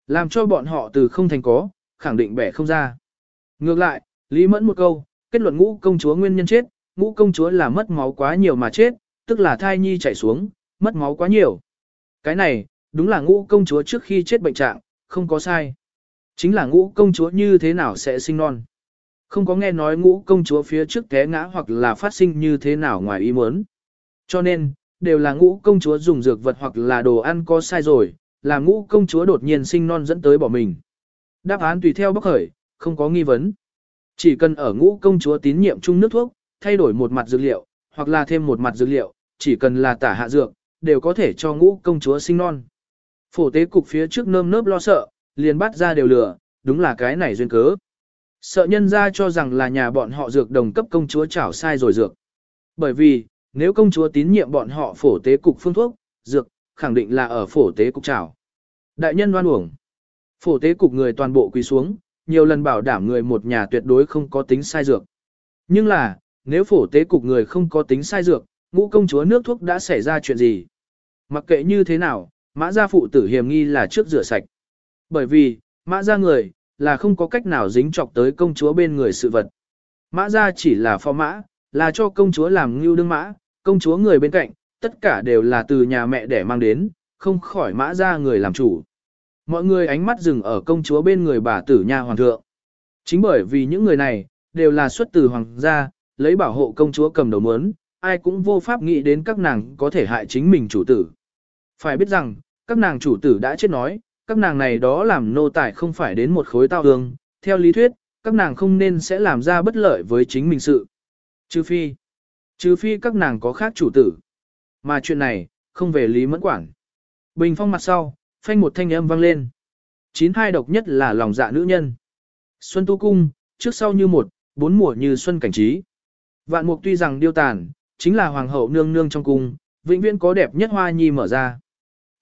Làm cho bọn họ từ không thành có, khẳng định bẻ không ra. Ngược lại, Lý Mẫn một câu, kết luận ngũ công chúa nguyên nhân chết, ngũ công chúa là mất máu quá nhiều mà chết, tức là thai nhi chảy xuống, mất máu quá nhiều. Cái này, đúng là ngũ công chúa trước khi chết bệnh trạng, không có sai. Chính là ngũ công chúa như thế nào sẽ sinh non. Không có nghe nói ngũ công chúa phía trước té ngã hoặc là phát sinh như thế nào ngoài ý muốn. Cho nên, đều là ngũ công chúa dùng dược vật hoặc là đồ ăn có sai rồi, là ngũ công chúa đột nhiên sinh non dẫn tới bỏ mình. Đáp án tùy theo bóc khởi, không có nghi vấn. Chỉ cần ở ngũ công chúa tín nhiệm chung nước thuốc, thay đổi một mặt dược liệu, hoặc là thêm một mặt dược liệu, chỉ cần là tả hạ dược, đều có thể cho ngũ công chúa sinh non. Phổ tế cục phía trước nơm nớp lo sợ, liền bắt ra đều lừa, đúng là cái này duyên cớ. Sợ nhân ra cho rằng là nhà bọn họ dược đồng cấp công chúa chảo sai rồi dược. Bởi vì, nếu công chúa tín nhiệm bọn họ phổ tế cục phương thuốc, dược, khẳng định là ở phổ tế cục chảo. Đại nhân đoan uổng. Phổ tế cục người toàn bộ quỳ xuống, nhiều lần bảo đảm người một nhà tuyệt đối không có tính sai dược. Nhưng là, nếu phổ tế cục người không có tính sai dược, ngũ công chúa nước thuốc đã xảy ra chuyện gì? Mặc kệ như thế nào, mã gia phụ tử hiểm nghi là trước rửa sạch. Bởi vì, mã gia người, là không có cách nào dính chọc tới công chúa bên người sự vật. Mã gia chỉ là phó mã, là cho công chúa làm ngưu đương mã, công chúa người bên cạnh, tất cả đều là từ nhà mẹ để mang đến, không khỏi mã gia người làm chủ. Mọi người ánh mắt dừng ở công chúa bên người bà tử nha hoàng thượng. Chính bởi vì những người này, đều là xuất từ hoàng gia, lấy bảo hộ công chúa cầm đầu mớn, ai cũng vô pháp nghĩ đến các nàng có thể hại chính mình chủ tử. Phải biết rằng, các nàng chủ tử đã chết nói, các nàng này đó làm nô tài không phải đến một khối tao hương, theo lý thuyết, các nàng không nên sẽ làm ra bất lợi với chính mình sự. Trừ phi, trừ phi các nàng có khác chủ tử. Mà chuyện này, không về lý mẫn quản. Bình phong mặt sau, phanh một thanh âm vang lên. Chín hai độc nhất là lòng dạ nữ nhân. Xuân tu cung, trước sau như một, bốn mùa như xuân cảnh trí. Vạn mục tuy rằng điêu tàn, chính là hoàng hậu nương nương trong cung, vĩnh viễn có đẹp nhất hoa nhi mở ra.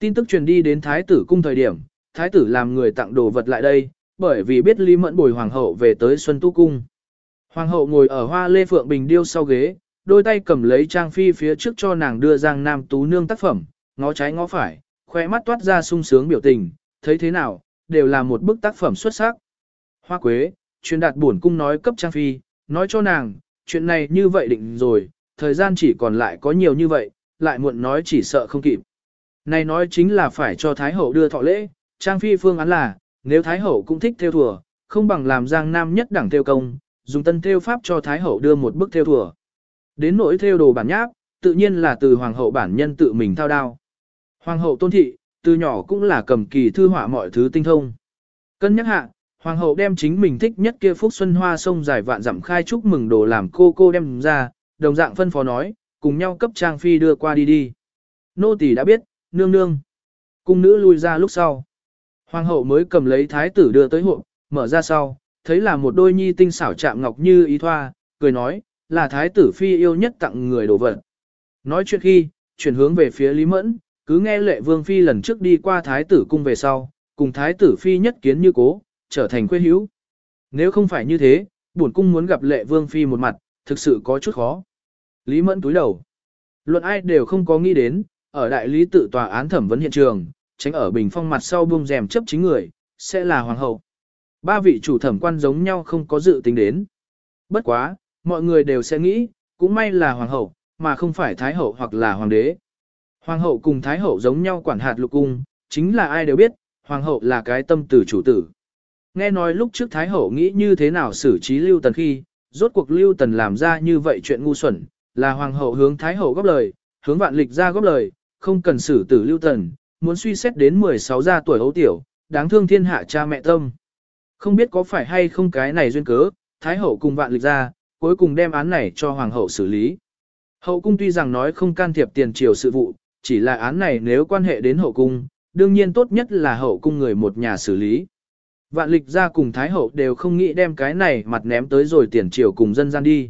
Tin tức truyền đi đến thái tử cung thời điểm, thái tử làm người tặng đồ vật lại đây, bởi vì biết Lý Mẫn bồi hoàng hậu về tới Xuân Tu cung. Hoàng hậu ngồi ở hoa lê phượng bình điêu sau ghế, đôi tay cầm lấy trang phi phía trước cho nàng đưa giang nam tú nương tác phẩm, ngó trái ngó phải, khoe mắt toát ra sung sướng biểu tình, thấy thế nào, đều là một bức tác phẩm xuất sắc. Hoa quế, truyền đạt buồn cung nói cấp trang phi, nói cho nàng, chuyện này như vậy định rồi, thời gian chỉ còn lại có nhiều như vậy, lại muộn nói chỉ sợ không kịp. Này nói chính là phải cho Thái Hậu đưa thọ lễ, Trang Phi phương án là, nếu Thái Hậu cũng thích theo thùa, không bằng làm Giang Nam nhất đẳng theo công, dùng tân theo pháp cho Thái Hậu đưa một bức theo thùa. Đến nỗi theo đồ bản nháp, tự nhiên là từ Hoàng hậu bản nhân tự mình thao đao. Hoàng hậu tôn thị, từ nhỏ cũng là cầm kỳ thư họa mọi thứ tinh thông. Cân nhắc hạ, Hoàng hậu đem chính mình thích nhất kia phúc xuân hoa sông dài vạn dặm khai chúc mừng đồ làm cô cô đem ra, đồng dạng phân phó nói, cùng nhau cấp Trang Phi đưa qua đi đi. Nô tỳ đã biết, nương nương. Cung nữ lui ra lúc sau. Hoàng hậu mới cầm lấy thái tử đưa tới hộ, mở ra sau, thấy là một đôi nhi tinh xảo chạm ngọc như ý thoa, cười nói, là thái tử phi yêu nhất tặng người đồ vật. Nói chuyện khi, chuyển hướng về phía Lý Mẫn, cứ nghe lệ vương phi lần trước đi qua thái tử cung về sau, cùng thái tử phi nhất kiến như cố, trở thành quê hữu. Nếu không phải như thế, bổn cung muốn gặp lệ vương phi một mặt, thực sự có chút khó. Lý Mẫn túi đầu. Luận ai đều không có nghĩ đến, ở đại lý tự tòa án thẩm vấn hiện trường, tránh ở bình phong mặt sau buông rèm chấp chính người, sẽ là hoàng hậu. Ba vị chủ thẩm quan giống nhau không có dự tính đến. Bất quá, mọi người đều sẽ nghĩ, cũng may là hoàng hậu, mà không phải thái hậu hoặc là hoàng đế. Hoàng hậu cùng thái hậu giống nhau quản hạt lục cung, chính là ai đều biết, hoàng hậu là cái tâm tử chủ tử. Nghe nói lúc trước thái hậu nghĩ như thế nào xử trí lưu tần khi, rốt cuộc lưu tần làm ra như vậy chuyện ngu xuẩn, là hoàng hậu hướng thái hậu góp lời, hướng vạn lịch ra góp lời, không cần xử tử lưu tần, muốn suy xét đến 16 gia tuổi ấu tiểu, đáng thương thiên hạ cha mẹ tâm. Không biết có phải hay không cái này duyên cớ, Thái hậu cùng vạn lịch ra, cuối cùng đem án này cho hoàng hậu xử lý. Hậu cung tuy rằng nói không can thiệp tiền triều sự vụ, chỉ là án này nếu quan hệ đến hậu cung, đương nhiên tốt nhất là hậu cung người một nhà xử lý. Vạn lịch ra cùng Thái hậu đều không nghĩ đem cái này mặt ném tới rồi tiền triều cùng dân gian đi.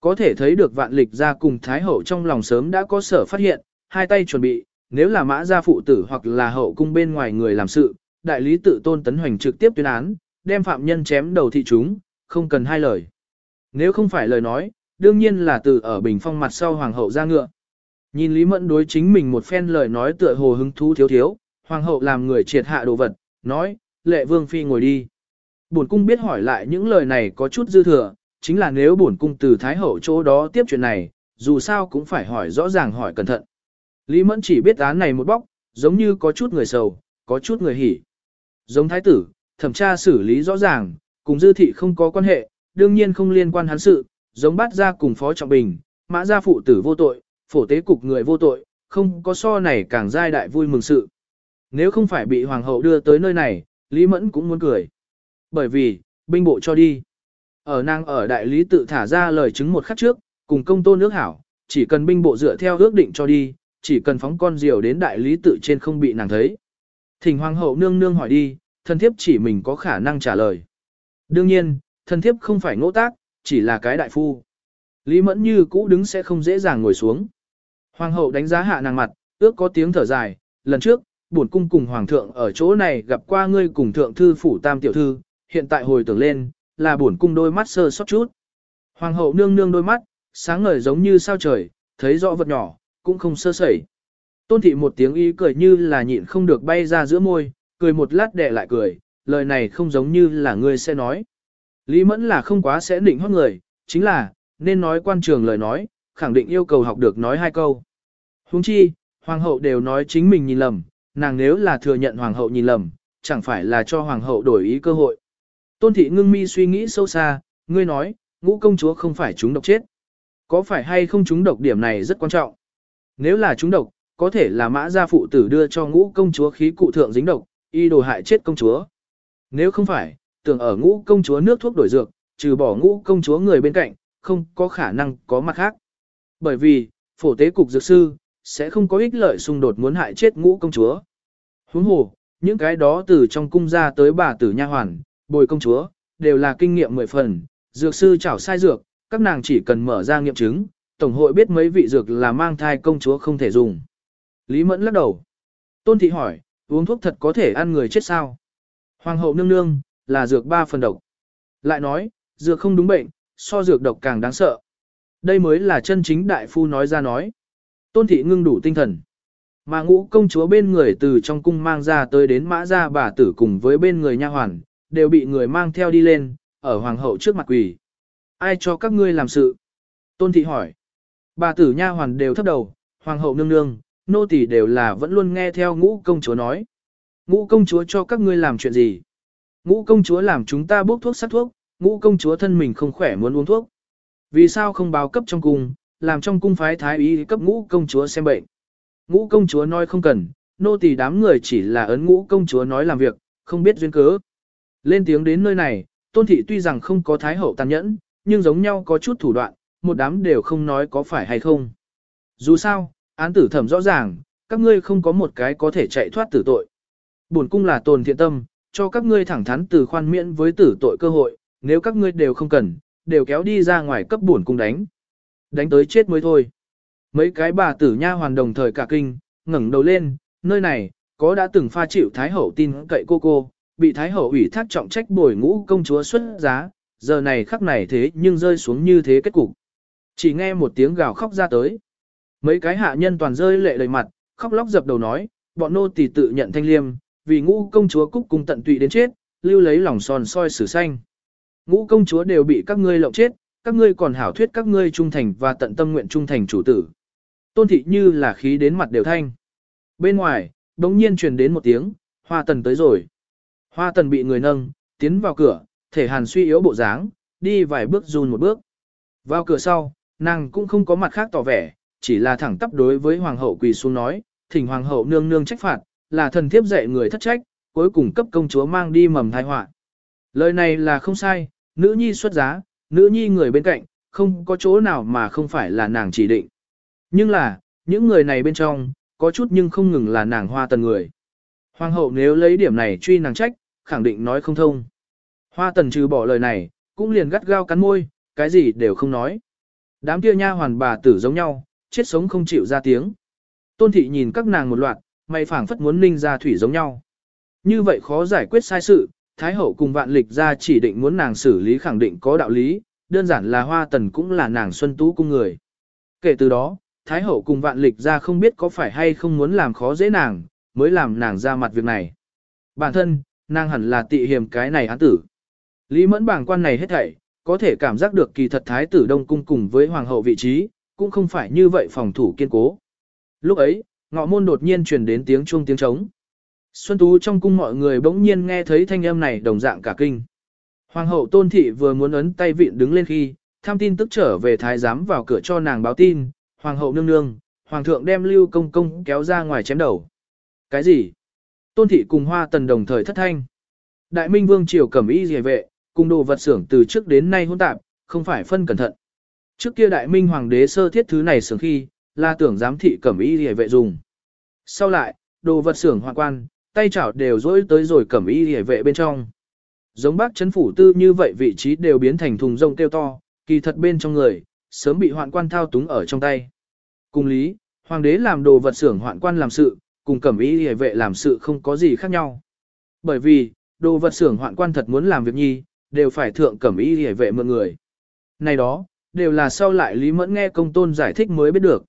Có thể thấy được vạn lịch ra cùng Thái hậu trong lòng sớm đã có sở phát hiện, hai tay chuẩn bị, nếu là mã gia phụ tử hoặc là hậu cung bên ngoài người làm sự, đại lý tự tôn tấn hoành trực tiếp tuyên án, đem phạm nhân chém đầu thị chúng, không cần hai lời. Nếu không phải lời nói, đương nhiên là từ ở bình phong mặt sau hoàng hậu ra ngựa. Nhìn Lý Mẫn đối chính mình một phen lời nói tựa hồ hứng thú thiếu thiếu, hoàng hậu làm người triệt hạ đồ vật, nói, lệ vương phi ngồi đi. Bổn cung biết hỏi lại những lời này có chút dư thừa, chính là nếu bổn cung từ thái hậu chỗ đó tiếp chuyện này, dù sao cũng phải hỏi rõ ràng hỏi cẩn thận. Lý Mẫn chỉ biết án này một bóc, giống như có chút người sầu, có chút người hỉ. Giống thái tử, thẩm tra xử lý rõ ràng, cùng dư thị không có quan hệ, đương nhiên không liên quan hắn sự, giống bắt ra cùng phó trọng bình, mã gia phụ tử vô tội, phổ tế cục người vô tội, không có so này càng giai đại vui mừng sự. Nếu không phải bị hoàng hậu đưa tới nơi này, Lý Mẫn cũng muốn cười. Bởi vì, binh bộ cho đi. Ở nàng ở đại lý tự thả ra lời chứng một khắc trước, cùng công tôn nước hảo, chỉ cần binh bộ dựa theo ước định cho đi, chỉ cần phóng con diều đến đại lý tự trên không bị nàng thấy. Thỉnh hoàng hậu nương nương hỏi đi, thân thiếp chỉ mình có khả năng trả lời. Đương nhiên, thân thiếp không phải ngỗ tác, chỉ là cái đại phu. Lý Mẫn như cũ đứng sẽ không dễ dàng ngồi xuống. Hoàng hậu đánh giá hạ nàng mặt, ước có tiếng thở dài, lần trước, bổn cung cùng hoàng thượng ở chỗ này gặp qua ngươi cùng thượng thư phủ tam tiểu thư, hiện tại hồi tưởng lên, là bổn cung đôi mắt sơ sót chút. Hoàng hậu nương nương đôi mắt, sáng ngời giống như sao trời, thấy rõ vật nhỏ, cũng không sơ sẩy. Tôn thị một tiếng ý cười như là nhịn không được bay ra giữa môi, cười một lát đẻ lại cười, lời này không giống như là ngươi sẽ nói. Lý mẫn là không quá sẽ định hót người, chính là, nên nói quan trường lời nói, khẳng định yêu cầu học được nói hai câu. Huống chi, hoàng hậu đều nói chính mình nhìn lầm, nàng nếu là thừa nhận hoàng hậu nhìn lầm, chẳng phải là cho hoàng hậu đổi ý cơ hội. Tôn thị ngưng mi suy nghĩ sâu xa, ngươi nói, ngũ công chúa không phải chúng độc chết. Có phải hay không chúng độc điểm này rất quan trọng. Nếu là chúng độc, có thể là mã gia phụ tử đưa cho ngũ công chúa khí cụ thượng dính độc, y đồ hại chết công chúa. Nếu không phải, tưởng ở ngũ công chúa nước thuốc đổi dược, trừ bỏ ngũ công chúa người bên cạnh, không có khả năng có mặt khác. Bởi vì, phổ tế cục dược sư, sẽ không có ích lợi xung đột muốn hại chết ngũ công chúa. Huống hồ, những cái đó từ trong cung ra tới bà tử nha hoàn, bồi công chúa, đều là kinh nghiệm mười phần, dược sư chảo sai dược, các nàng chỉ cần mở ra nghiệm chứng, tổng hội biết mấy vị dược là mang thai công chúa không thể dùng. Lý Mẫn lắc đầu. Tôn thị hỏi, uống thuốc thật có thể ăn người chết sao? Hoàng hậu nương nương, là dược ba phần độc. Lại nói, dược không đúng bệnh, so dược độc càng đáng sợ. Đây mới là chân chính đại phu nói ra nói. Tôn thị ngưng đủ tinh thần. Mà ngũ công chúa bên người từ trong cung mang ra tới đến mã gia bà tử cùng với bên người nha hoàn, đều bị người mang theo đi lên, ở hoàng hậu trước mặt quỳ. Ai cho các ngươi làm sự? Tôn thị hỏi. Bà tử nha hoàn đều thấp đầu, hoàng hậu nương nương, nô tỳ đều là vẫn luôn nghe theo ngũ công chúa nói. Ngũ công chúa cho các ngươi làm chuyện gì? Ngũ công chúa làm chúng ta bốc thuốc sát thuốc, ngũ công chúa thân mình không khỏe muốn uống thuốc. Vì sao không báo cấp trong cung, làm trong cung phái thái y cấp ngũ công chúa xem bệnh? Ngũ công chúa nói không cần, nô tỳ đám người chỉ là ấn ngũ công chúa nói làm việc, không biết duyên cớ. Lên tiếng đến nơi này, tôn thị tuy rằng không có thái hậu tàn nhẫn, nhưng giống nhau có chút thủ đoạn, một đám đều không nói có phải hay không. Dù sao, án tử thẩm rõ ràng, các ngươi không có một cái có thể chạy thoát tử tội. Bổn cung là tồn thiện tâm, cho các ngươi thẳng thắn từ khoan miễn với tử tội cơ hội, nếu các ngươi đều không cần, đều kéo đi ra ngoài cấp bổn cung đánh. Đánh tới chết mới thôi. Mấy cái bà tử nha hoàn đồng thời cả kinh, ngẩng đầu lên, nơi này, có đã từng pha chịu Thái Hậu tin cậy cô cô, bị Thái Hậu ủy thác trọng trách bồi ngũ công chúa xuất giá, giờ này khắc này thế nhưng rơi xuống như thế kết cục. Chỉ nghe một tiếng gào khóc ra tới. Mấy cái hạ nhân toàn rơi lệ đầy mặt, khóc lóc dập đầu nói, bọn nô tỳ tự nhận thanh liêm, vì ngũ công chúa cúc cung tận tụy đến chết, lưu lấy lòng son soi sử xanh. Ngũ công chúa đều bị các ngươi lộng chết, các ngươi còn hảo thuyết các ngươi trung thành và tận tâm nguyện trung thành chủ tử. Tôn thị như là khí đến mặt đều thanh. Bên ngoài, đống nhiên truyền đến một tiếng, hoa tần tới rồi. Hoa tần bị người nâng, tiến vào cửa, thể hàn suy yếu bộ dáng, đi vài bước run một bước. Vào cửa sau, nàng cũng không có mặt khác tỏ vẻ, chỉ là thẳng tắp đối với hoàng hậu quỳ xuống nói, thỉnh hoàng hậu nương nương trách phạt, là thần thiếp dạy người thất trách, cuối cùng cấp công chúa mang đi mầm thai họa. Lời này là không sai, nữ nhi xuất giá, nữ nhi người bên cạnh, không có chỗ nào mà không phải là nàng chỉ định. Nhưng là, những người này bên trong, có chút nhưng không ngừng là nàng hoa tần người. Hoàng hậu nếu lấy điểm này truy nàng trách, khẳng định nói không thông. Hoa tần trừ bỏ lời này, cũng liền gắt gao cắn môi, cái gì đều không nói. Đám kia nha hoàn bà tử giống nhau, chết sống không chịu ra tiếng. Tôn thị nhìn các nàng một loạt, mày phảng phất muốn ninh ra thủy giống nhau. Như vậy khó giải quyết sai sự, Thái hậu cùng vạn lịch ra chỉ định muốn nàng xử lý khẳng định có đạo lý, đơn giản là hoa tần cũng là nàng xuân tú cung người. Kể từ đó, Thái hậu cùng vạn lịch ra không biết có phải hay không muốn làm khó dễ nàng, mới làm nàng ra mặt việc này. Bản thân, nàng hẳn là tị hiểm cái này án tử. Lý mẫn bảng quan này hết thảy, có thể cảm giác được kỳ thật Thái tử Đông Cung cùng với Hoàng hậu vị trí, cũng không phải như vậy phòng thủ kiên cố. Lúc ấy, ngọ môn đột nhiên truyền đến tiếng chuông tiếng trống. Xuân Tú trong cung mọi người bỗng nhiên nghe thấy thanh âm này đồng dạng cả kinh. Hoàng hậu tôn thị vừa muốn ấn tay vịn đứng lên khi, tham tin tức trở về thái giám vào cửa cho nàng báo tin, hoàng hậu nương nương, hoàng thượng đem lưu công công kéo ra ngoài chém đầu. Cái gì? Tôn thị cùng hoa tần đồng thời thất thanh. Đại minh vương triều cẩm y rìa vệ, cùng đồ vật xưởng từ trước đến nay hỗn tạp, không phải phân cẩn thận. Trước kia đại minh hoàng đế sơ thiết thứ này xưởng khi, là tưởng giám thị cẩm y rìa vệ dùng. Sau lại, đồ vật xưởng hoa quan, tay chảo đều dỗi tới rồi cẩm y hề vệ bên trong. Giống bác chấn phủ tư như vậy vị trí đều biến thành thùng rông kêu to, kỳ thật bên trong người, sớm bị hoạn quan thao túng ở trong tay. Cùng lý, hoàng đế làm đồ vật xưởng hoạn quan làm sự, cùng cẩm y hề vệ làm sự không có gì khác nhau. Bởi vì, đồ vật xưởng hoạn quan thật muốn làm việc nhi, đều phải thượng cẩm y hề vệ mượn người. Này đó, đều là sau lại Lý Mẫn nghe công tôn giải thích mới biết được.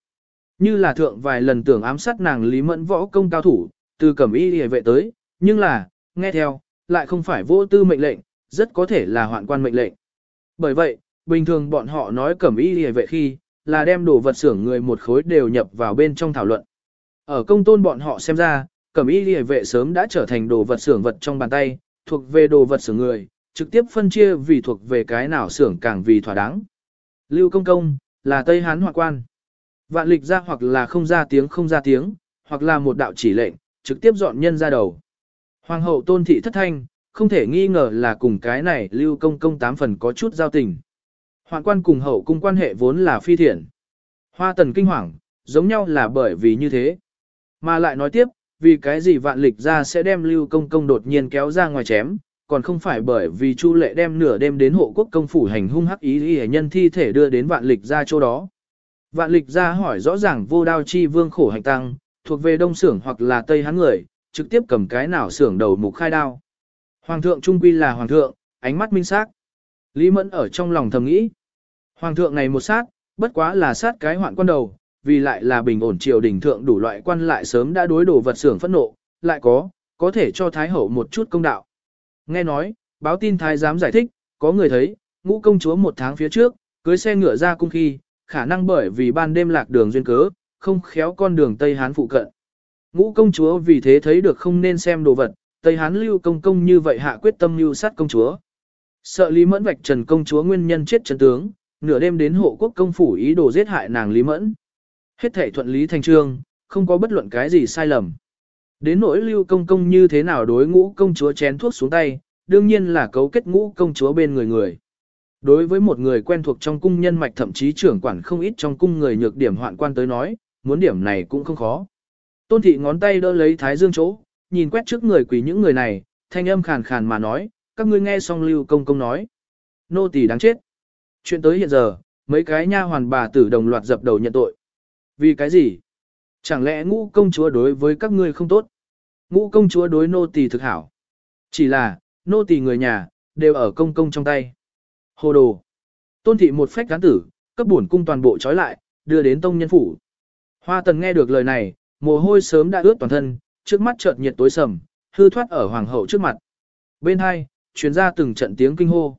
Như là thượng vài lần tưởng ám sát nàng Lý Mẫn võ công cao thủ, từ cẩm y hề vệ tới, nhưng là, nghe theo, lại không phải vô tư mệnh lệnh, rất có thể là hoạn quan mệnh lệnh. Bởi vậy, bình thường bọn họ nói cẩm y hề vệ khi, là đem đồ vật xưởng người một khối đều nhập vào bên trong thảo luận. Ở công tôn bọn họ xem ra, cẩm y hề vệ sớm đã trở thành đồ vật xưởng vật trong bàn tay, thuộc về đồ vật xưởng người, trực tiếp phân chia vì thuộc về cái nào xưởng càng vì thỏa đáng. Lưu công công, là Tây Hán hoặc quan. Vạn lịch ra hoặc là không ra tiếng không ra tiếng, hoặc là một đạo chỉ lệnh, trực tiếp dọn nhân ra đầu. Hoàng hậu tôn thị thất thanh, không thể nghi ngờ là cùng cái này lưu công công tám phần có chút giao tình. hoàng quan cùng hậu cung quan hệ vốn là phi thiện. Hoa tần kinh hoàng, giống nhau là bởi vì như thế. Mà lại nói tiếp, vì cái gì vạn lịch ra sẽ đem lưu công công đột nhiên kéo ra ngoài chém, còn không phải bởi vì Chu lệ đem nửa đêm đến hộ quốc công phủ hành hung hắc ý y nhân thi thể đưa đến vạn lịch ra chỗ đó. Vạn lịch ra hỏi rõ ràng vô đao chi vương khổ hành tăng, thuộc về đông xưởng hoặc là tây hán người, trực tiếp cầm cái nào xưởng đầu mục khai đao. Hoàng thượng trung quy là hoàng thượng, ánh mắt minh xác. Lý Mẫn ở trong lòng thầm nghĩ. Hoàng thượng này một sát, bất quá là sát cái hoạn quan đầu, vì lại là bình ổn triều đình thượng đủ loại quan lại sớm đã đối đổ vật xưởng phẫn nộ, lại có, có thể cho Thái Hậu một chút công đạo. Nghe nói, báo tin Thái giám giải thích, có người thấy, ngũ công chúa một tháng phía trước, cưới xe ngựa ra cung khi, khả năng bởi vì ban đêm lạc đường duyên cớ, không khéo con đường Tây Hán phụ cận. Ngũ công chúa vì thế thấy được không nên xem đồ vật, Tây Hán lưu công công như vậy hạ quyết tâm lưu sát công chúa. Sợ Lý Mẫn vạch trần công chúa nguyên nhân chết chân tướng, nửa đêm đến hộ quốc công phủ ý đồ giết hại nàng Lý Mẫn. Hết thể thuận lý thành trương, không có bất luận cái gì sai lầm. Đến nỗi lưu công công như thế nào đối ngũ công chúa chén thuốc xuống tay, đương nhiên là cấu kết ngũ công chúa bên người người. Đối với một người quen thuộc trong cung nhân mạch thậm chí trưởng quản không ít trong cung người nhược điểm hoạn quan tới nói, muốn điểm này cũng không khó. Tôn thị ngón tay đỡ lấy thái dương chỗ, nhìn quét trước người quỷ những người này, thanh âm khàn khàn mà nói, các ngươi nghe xong lưu công công nói. Nô tỳ đáng chết. Chuyện tới hiện giờ, mấy cái nha hoàn bà tử đồng loạt dập đầu nhận tội. Vì cái gì? Chẳng lẽ ngũ công chúa đối với các ngươi không tốt? Ngũ công chúa đối nô tỳ thực hảo. Chỉ là, nô tỳ người nhà, đều ở công công trong tay. Hồ đồ. Tôn thị một phách cán tử, cấp bổn cung toàn bộ trói lại, đưa đến tông nhân phủ. Hoa tần nghe được lời này, mồ hôi sớm đã ướt toàn thân, trước mắt chợt nhiệt tối sầm, hư thoát ở hoàng hậu trước mặt. Bên hai, truyền ra từng trận tiếng kinh hô.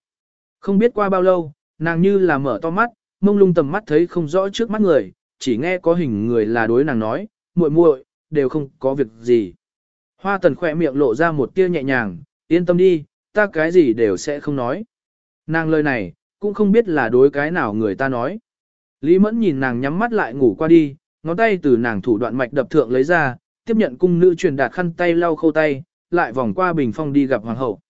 Không biết qua bao lâu, nàng như là mở to mắt, mông lung tầm mắt thấy không rõ trước mắt người, chỉ nghe có hình người là đối nàng nói, muội muội, đều không có việc gì. Hoa tần khỏe miệng lộ ra một tia nhẹ nhàng, yên tâm đi, ta cái gì đều sẽ không nói. Nàng lời này, cũng không biết là đối cái nào người ta nói. Lý mẫn nhìn nàng nhắm mắt lại ngủ qua đi, ngón tay từ nàng thủ đoạn mạch đập thượng lấy ra, tiếp nhận cung nữ truyền đạt khăn tay lau khâu tay, lại vòng qua bình phong đi gặp hoàng hậu.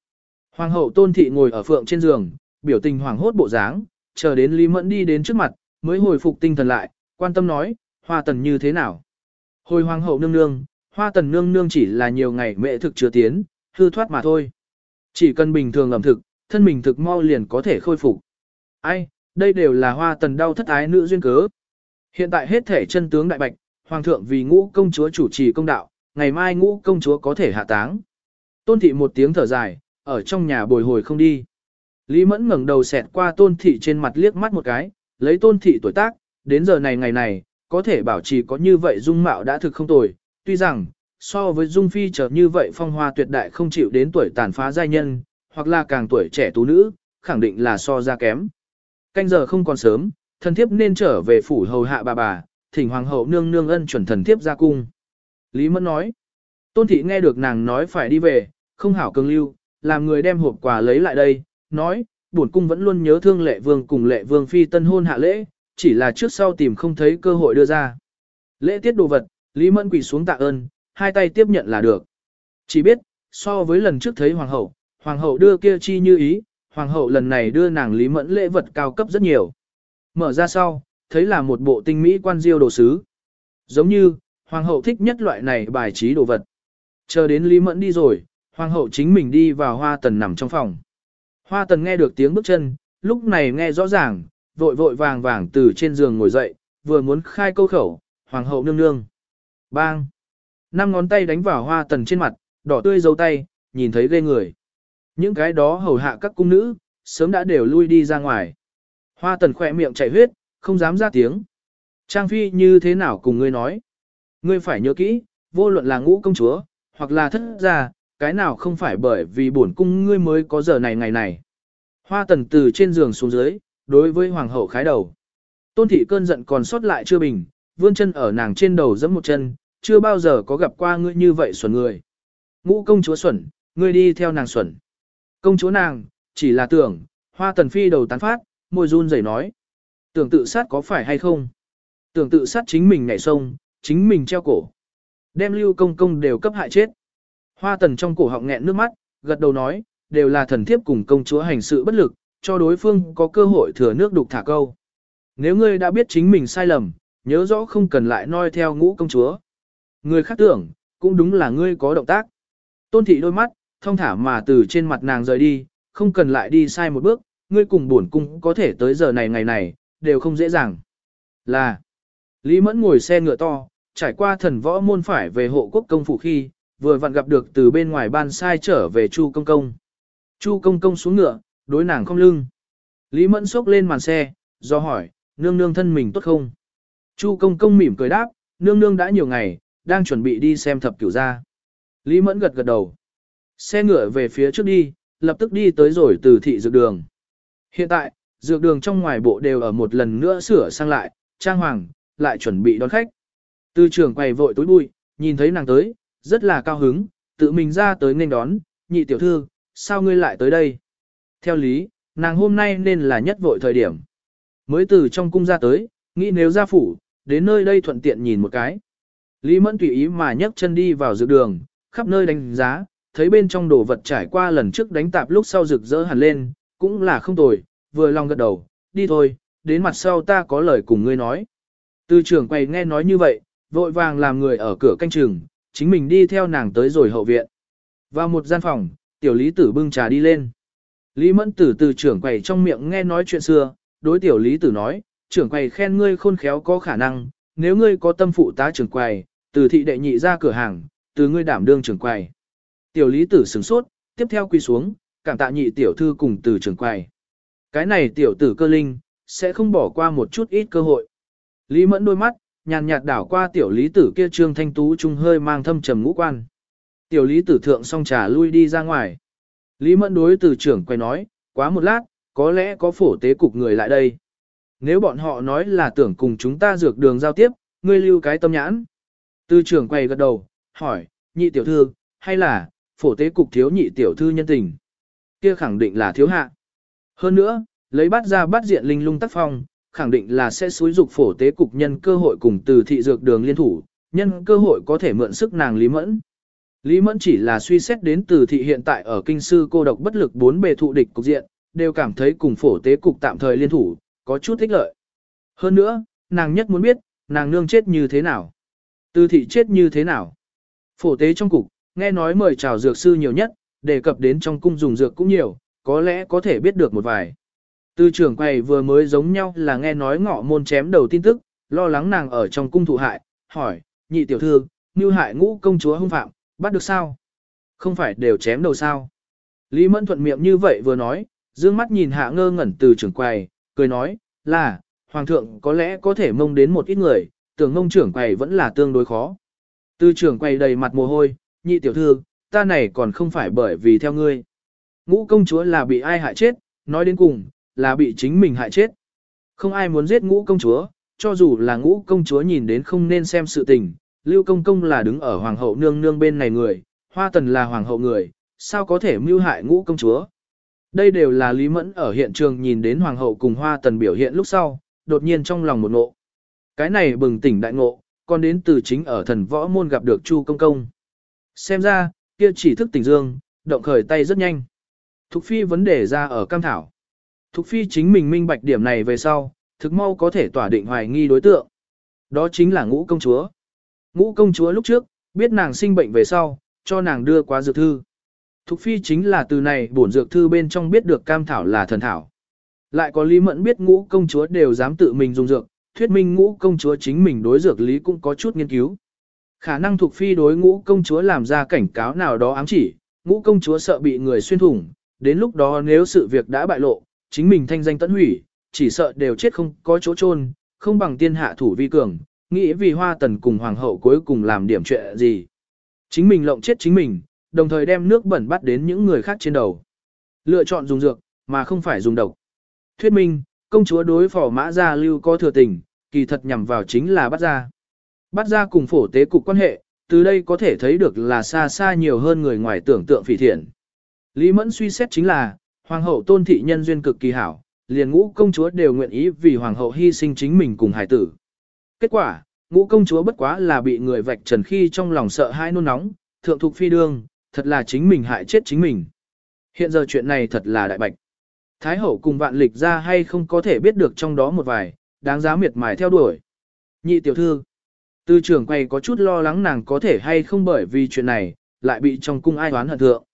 Hoàng hậu tôn thị ngồi ở phượng trên giường, biểu tình hoàng hốt bộ dáng, chờ đến Lý Mẫn đi đến trước mặt, mới hồi phục tinh thần lại, quan tâm nói, hoa tần như thế nào. Hồi hoàng hậu nương nương, hoa tần nương nương chỉ là nhiều ngày mẹ thực chưa tiến, hư thoát mà thôi. Chỉ cần bình thường ẩm thực, thân mình thực mau liền có thể khôi phục. Ai, đây đều là hoa tần đau thất ái nữ duyên cớ. Hiện tại hết thể chân tướng đại bạch, hoàng thượng vì ngũ công chúa chủ trì công đạo, ngày mai ngũ công chúa có thể hạ táng. Tôn thị một tiếng thở dài, ở trong nhà bồi hồi không đi. Lý mẫn ngẩng đầu xẹt qua tôn thị trên mặt liếc mắt một cái, lấy tôn thị tuổi tác, đến giờ này ngày này, có thể bảo trì có như vậy dung mạo đã thực không tồi, tuy rằng, so với dung phi trở như vậy phong hoa tuyệt đại không chịu đến tuổi tàn phá giai nhân, hoặc là càng tuổi trẻ tú nữ, khẳng định là so ra kém. Canh giờ không còn sớm, thần thiếp nên trở về phủ hầu hạ bà bà, thỉnh hoàng hậu nương nương ân chuẩn thần thiếp ra cung. Lý Mẫn nói, tôn thị nghe được nàng nói phải đi về, không hảo cường lưu, làm người đem hộp quà lấy lại đây, nói, bổn cung vẫn luôn nhớ thương lệ vương cùng lệ vương phi tân hôn hạ lễ, chỉ là trước sau tìm không thấy cơ hội đưa ra. Lễ tiết đồ vật, Lý Mẫn quỳ xuống tạ ơn, hai tay tiếp nhận là được. Chỉ biết, so với lần trước thấy hoàng hậu, hoàng hậu đưa kia chi như ý, hoàng hậu lần này đưa nàng Lý Mẫn lễ vật cao cấp rất nhiều. Mở ra sau, thấy là một bộ tinh mỹ quan diêu đồ sứ. Giống như, hoàng hậu thích nhất loại này bài trí đồ vật. Chờ đến Lý Mẫn đi rồi, hoàng hậu chính mình đi vào hoa tần nằm trong phòng. Hoa tần nghe được tiếng bước chân, lúc này nghe rõ ràng, vội vội vàng vàng từ trên giường ngồi dậy, vừa muốn khai câu khẩu, hoàng hậu nương nương. Bang! Năm ngón tay đánh vào hoa tần trên mặt, đỏ tươi dấu tay, nhìn thấy ghê người. Những cái đó hầu hạ các cung nữ, sớm đã đều lui đi ra ngoài. Hoa tần khỏe miệng chảy huyết, không dám ra tiếng. Trang phi như thế nào cùng ngươi nói? Ngươi phải nhớ kỹ, vô luận là ngũ công chúa, hoặc là thất gia, cái nào không phải bởi vì bổn cung ngươi mới có giờ này ngày này. Hoa tần từ trên giường xuống dưới, đối với hoàng hậu khái đầu. Tôn thị cơn giận còn sót lại chưa bình, vươn chân ở nàng trên đầu giẫm một chân, chưa bao giờ có gặp qua ngươi như vậy xuẩn người. Ngũ công chúa xuẩn, ngươi đi theo nàng xuẩn. Công chúa nàng, chỉ là tưởng, hoa tần phi đầu tán phát, môi run rẩy nói. Tưởng tự sát có phải hay không? Tưởng tự sát chính mình nhảy sông, chính mình treo cổ. Đem lưu công công đều cấp hại chết. Hoa tần trong cổ họng nghẹn nước mắt, gật đầu nói, đều là thần thiếp cùng công chúa hành sự bất lực, cho đối phương có cơ hội thừa nước đục thả câu. Nếu ngươi đã biết chính mình sai lầm, nhớ rõ không cần lại noi theo ngũ công chúa. Người khác tưởng, cũng đúng là ngươi có động tác. Tôn thị đôi mắt, thông thả mà từ trên mặt nàng rời đi, không cần lại đi sai một bước, ngươi cùng bổn cung có thể tới giờ này ngày này, đều không dễ dàng. Là, Lý Mẫn ngồi xe ngựa to, trải qua thần võ môn phải về hộ quốc công phủ khi, vừa vặn gặp được từ bên ngoài ban sai trở về Chu Công Công. Chu Công Công xuống ngựa, đối nàng không lưng. Lý Mẫn xốc lên màn xe, do hỏi, nương nương thân mình tốt không? Chu Công Công mỉm cười đáp, nương nương đã nhiều ngày, đang chuẩn bị đi xem thập cửu gia. Lý Mẫn gật gật đầu. Xe ngựa về phía trước đi, lập tức đi tới rồi từ thị dược đường. Hiện tại, dược đường trong ngoài bộ đều ở một lần nữa sửa sang lại, trang hoàng, lại chuẩn bị đón khách. Từ trưởng quầy vội tối bụi, nhìn thấy nàng tới, rất là cao hứng, tự mình ra tới nên đón, nhị tiểu thư, sao ngươi lại tới đây? Theo lý, nàng hôm nay nên là nhất vội thời điểm. Mới từ trong cung ra tới, nghĩ nếu ra phủ, đến nơi đây thuận tiện nhìn một cái. Lý Mẫn tùy ý mà nhấc chân đi vào dược đường, khắp nơi đánh giá, thấy bên trong đồ vật trải qua lần trước đánh tạp lúc sau rực rỡ hẳn lên, cũng là không tồi, vừa lòng gật đầu, đi thôi, đến mặt sau ta có lời cùng ngươi nói. Từ trưởng quầy nghe nói như vậy, vội vàng làm người ở cửa canh chừng, chính mình đi theo nàng tới rồi hậu viện. Vào một gian phòng, tiểu lý tử bưng trà đi lên. Lý mẫn tử từ trưởng quầy trong miệng nghe nói chuyện xưa, đối tiểu lý tử nói, trưởng quầy khen ngươi khôn khéo có khả năng, nếu ngươi có tâm phụ tá trưởng quầy, từ thị đệ nhị ra cửa hàng, từ ngươi đảm đương trưởng quầy. Tiểu lý tử sửng sốt, tiếp theo quy xuống, cảm tạ nhị tiểu thư cùng từ trưởng quầy. Cái này tiểu tử cơ linh, sẽ không bỏ qua một chút ít cơ hội. Lý mẫn đôi mắt, nhàn nhạt đảo qua tiểu lý tử kia trương thanh tú trung hơi mang thâm trầm ngũ quan. Tiểu lý tử thượng song trà lui đi ra ngoài. Lý mẫn đối từ trưởng quay nói, quá một lát, có lẽ có phổ tế cục người lại đây. Nếu bọn họ nói là tưởng cùng chúng ta dược đường giao tiếp, ngươi lưu cái tâm nhãn. Từ trưởng quay gật đầu, hỏi, nhị tiểu thư, hay là, phổ tế cục thiếu nhị tiểu thư nhân tình. Kia khẳng định là thiếu hạ. Hơn nữa, lấy bắt ra bắt diện linh lung tác phong, khẳng định là sẽ xúi dục phổ tế cục nhân cơ hội cùng từ thị dược đường liên thủ, nhân cơ hội có thể mượn sức nàng Lý Mẫn. Lý Mẫn chỉ là suy xét đến từ thị hiện tại ở kinh sư cô độc bất lực bốn bề thụ địch cục diện, đều cảm thấy cùng phổ tế cục tạm thời liên thủ, có chút thích lợi. Hơn nữa, nàng nhất muốn biết, nàng nương chết như thế nào. Từ thị chết như thế nào. Phổ tế trong cục, nghe nói mời chào dược sư nhiều nhất, đề cập đến trong cung dùng dược cũng nhiều, có lẽ có thể biết được một vài. Từ trưởng quầy vừa mới giống nhau là nghe nói ngọ môn chém đầu tin tức, lo lắng nàng ở trong cung thụ hại, hỏi, nhị tiểu thư, như hại ngũ công chúa hung phạm, bắt được sao? Không phải đều chém đầu sao? Lý Mẫn thuận miệng như vậy vừa nói, dương mắt nhìn hạ ngơ ngẩn từ trưởng quầy, cười nói, là, hoàng thượng có lẽ có thể mông đến một ít người, tưởng mông trưởng quầy vẫn là tương đối khó. Từ trưởng quầy đầy mặt mồ hôi, nhị tiểu thư, ta này còn không phải bởi vì theo ngươi. Ngũ công chúa là bị ai hại chết, nói đến cùng, là bị chính mình hại chết. Không ai muốn giết ngũ công chúa, cho dù là ngũ công chúa nhìn đến không nên xem sự tình, lưu công công là đứng ở hoàng hậu nương nương bên này người, hoa tần là hoàng hậu người, sao có thể mưu hại ngũ công chúa. Đây đều là Lý Mẫn ở hiện trường nhìn đến hoàng hậu cùng hoa tần biểu hiện lúc sau, đột nhiên trong lòng một ngộ. Cái này bừng tỉnh đại ngộ, còn đến từ chính ở thần võ môn gặp được Chu công công. Xem ra, kia chỉ thức tỉnh dương, động khởi tay rất nhanh. Thục phi vấn đề ra ở cam thảo. Thục phi chính mình minh bạch điểm này về sau, thực mau có thể tỏa định hoài nghi đối tượng. Đó chính là ngũ công chúa. Ngũ công chúa lúc trước, biết nàng sinh bệnh về sau, cho nàng đưa qua dược thư. Thục phi chính là từ này bổn dược thư bên trong biết được cam thảo là thần thảo. Lại có Lý Mẫn biết ngũ công chúa đều dám tự mình dùng dược, thuyết minh ngũ công chúa chính mình đối dược lý cũng có chút nghiên cứu. Khả năng thuộc phi đối ngũ công chúa làm ra cảnh cáo nào đó ám chỉ, ngũ công chúa sợ bị người xuyên thủng, đến lúc đó nếu sự việc đã bại lộ, chính mình thanh danh tận hủy, chỉ sợ đều chết không có chỗ chôn, không bằng tiên hạ thủ vi cường, nghĩ vì hoa tần cùng hoàng hậu cuối cùng làm điểm chuyện gì. Chính mình lộng chết chính mình, đồng thời đem nước bẩn bắt đến những người khác trên đầu. Lựa chọn dùng dược, mà không phải dùng độc. Thuyết minh, công chúa đối phỏ mã gia lưu có thừa tình, kỳ thật nhằm vào chính là bắt gia. Bắt gia cùng phổ tế cục quan hệ, từ đây có thể thấy được là xa xa nhiều hơn người ngoài tưởng tượng phỉ thiện. Lý Mẫn suy xét chính là, hoàng hậu tôn thị nhân duyên cực kỳ hảo, liền ngũ công chúa đều nguyện ý vì hoàng hậu hy sinh chính mình cùng hải tử. Kết quả, ngũ công chúa bất quá là bị người vạch trần khi trong lòng sợ hãi nôn nóng, thượng thục phi đương, thật là chính mình hại chết chính mình. Hiện giờ chuyện này thật là đại bạch. Thái hậu cùng vạn lịch ra hay không có thể biết được trong đó một vài, đáng giá miệt mài theo đuổi. Nhị tiểu thư, tư trưởng quay có chút lo lắng nàng có thể hay không bởi vì chuyện này, lại bị trong cung ai oán hận thượng.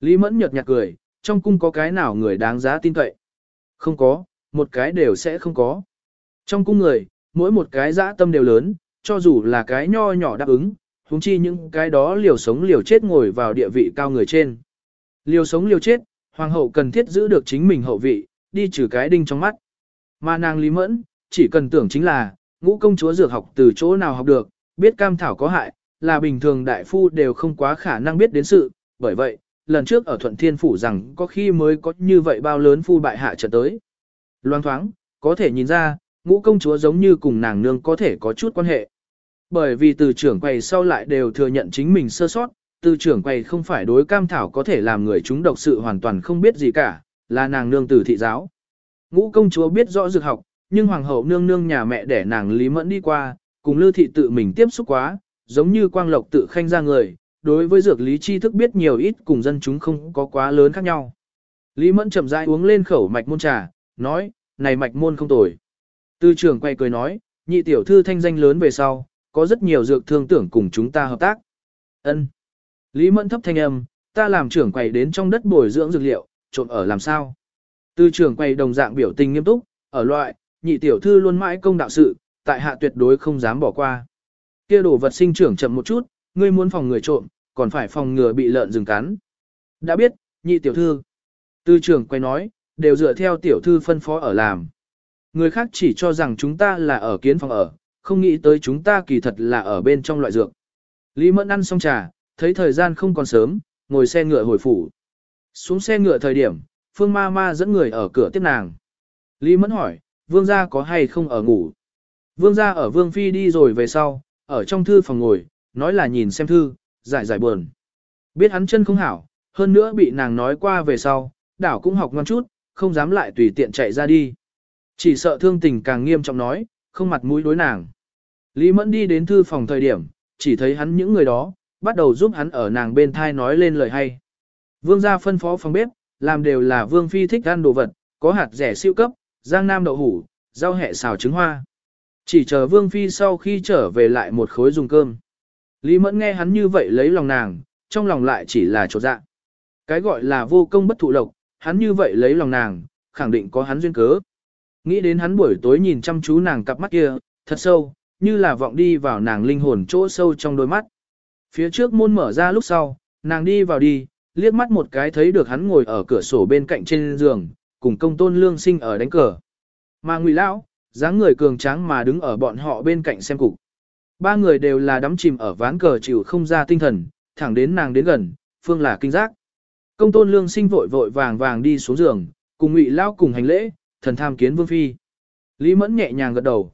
Lý mẫn nhợt nhạt cười, trong cung có cái nào người đáng giá tin cậy. Không có, một cái đều sẽ không có. Trong cung người, mỗi một cái dã tâm đều lớn, cho dù là cái nho nhỏ đáp ứng, huống chi những cái đó liều sống liều chết ngồi vào địa vị cao người trên. Liều sống liều chết, hoàng hậu cần thiết giữ được chính mình hậu vị, đi trừ cái đinh trong mắt. Mà nàng Lý Mẫn, chỉ cần tưởng chính là, ngũ công chúa dược học từ chỗ nào học được, biết cam thảo có hại, là bình thường đại phu đều không quá khả năng biết đến sự, bởi vậy, lần trước ở Thuận Thiên Phủ rằng có khi mới có như vậy bao lớn phu bại hạ trở tới. Loan thoáng, có thể nhìn ra, ngũ công chúa giống như cùng nàng nương có thể có chút quan hệ. Bởi vì từ trưởng quầy sau lại đều thừa nhận chính mình sơ sót, từ trưởng quầy không phải đối cam thảo có thể làm người chúng độc sự hoàn toàn không biết gì cả, là nàng nương từ thị giáo. Ngũ công chúa biết rõ dược học, nhưng hoàng hậu nương nương nhà mẹ để nàng Lý Mẫn đi qua, cùng lưu thị tự mình tiếp xúc quá, giống như quang lộc tự khanh ra người, đối với dược lý tri thức biết nhiều ít cùng dân chúng không có quá lớn khác nhau. Lý Mẫn chậm rãi uống lên khẩu mạch môn trà, nói, này mạch môn không tồi. Tư trưởng quay cười nói, nhị tiểu thư thanh danh lớn về sau, có rất nhiều dược thương tưởng cùng chúng ta hợp tác. Ân. Lý Mẫn thấp thanh âm, ta làm trưởng quầy đến trong đất bồi dưỡng dược liệu, trộn ở làm sao. Tư trưởng quầy đồng dạng biểu tình nghiêm túc, ở loại, nhị tiểu thư luôn mãi công đạo sự, tại hạ tuyệt đối không dám bỏ qua. Kia đồ vật sinh trưởng chậm một chút, ngươi muốn phòng người trộm, còn phải phòng ngừa bị lợn rừng cắn. Đã biết, nhị tiểu thư. Tư trưởng quay nói, đều dựa theo tiểu thư phân phó ở làm. Người khác chỉ cho rằng chúng ta là ở kiến phòng ở, không nghĩ tới chúng ta kỳ thật là ở bên trong loại dược. Lý Mẫn ăn xong trà, thấy thời gian không còn sớm, ngồi xe ngựa hồi phủ. Xuống xe ngựa thời điểm, Phương Ma Ma dẫn người ở cửa tiếp nàng. Lý Mẫn hỏi, vương gia có hay không ở ngủ? Vương gia ở vương phi đi rồi về sau, ở trong thư phòng ngồi, nói là nhìn xem thư, giải giải buồn. Biết hắn chân không hảo, hơn nữa bị nàng nói qua về sau, đảo cũng học ngoan chút, không dám lại tùy tiện chạy ra đi. Chỉ sợ thương tình càng nghiêm trọng nói, không mặt mũi đối nàng. Lý Mẫn đi đến thư phòng thời điểm, chỉ thấy hắn những người đó, bắt đầu giúp hắn ở nàng bên thai nói lên lời hay. Vương gia phân phó phòng bếp, làm đều là vương phi thích ăn đồ vật, có hạt rẻ siêu cấp, giang nam đậu hủ, rau hẹ xào trứng hoa. Chỉ chờ vương phi sau khi trở về lại một khối dùng cơm. Lý Mẫn nghe hắn như vậy lấy lòng nàng, trong lòng lại chỉ là chỗ dạ. Cái gọi là vô công bất thụ lộc, hắn như vậy lấy lòng nàng, khẳng định có hắn duyên cớ. Nghĩ đến hắn buổi tối nhìn chăm chú nàng cặp mắt kia, thật sâu, như là vọng đi vào nàng linh hồn chỗ sâu trong đôi mắt. Phía trước môn mở ra lúc sau, nàng đi vào đi, liếc mắt một cái thấy được hắn ngồi ở cửa sổ bên cạnh trên giường, cùng công tôn lương sinh ở đánh cờ. Mà ngụy lão, dáng người cường tráng mà đứng ở bọn họ bên cạnh xem cục. Ba người đều là đắm chìm ở ván cờ chịu không ra tinh thần, thẳng đến nàng đến gần, phương là kinh giác. Công tôn lương sinh vội vội vàng vàng đi xuống giường, cùng ngụy lão cùng hành lễ, thần tham kiến vương phi. Lý mẫn nhẹ nhàng gật đầu.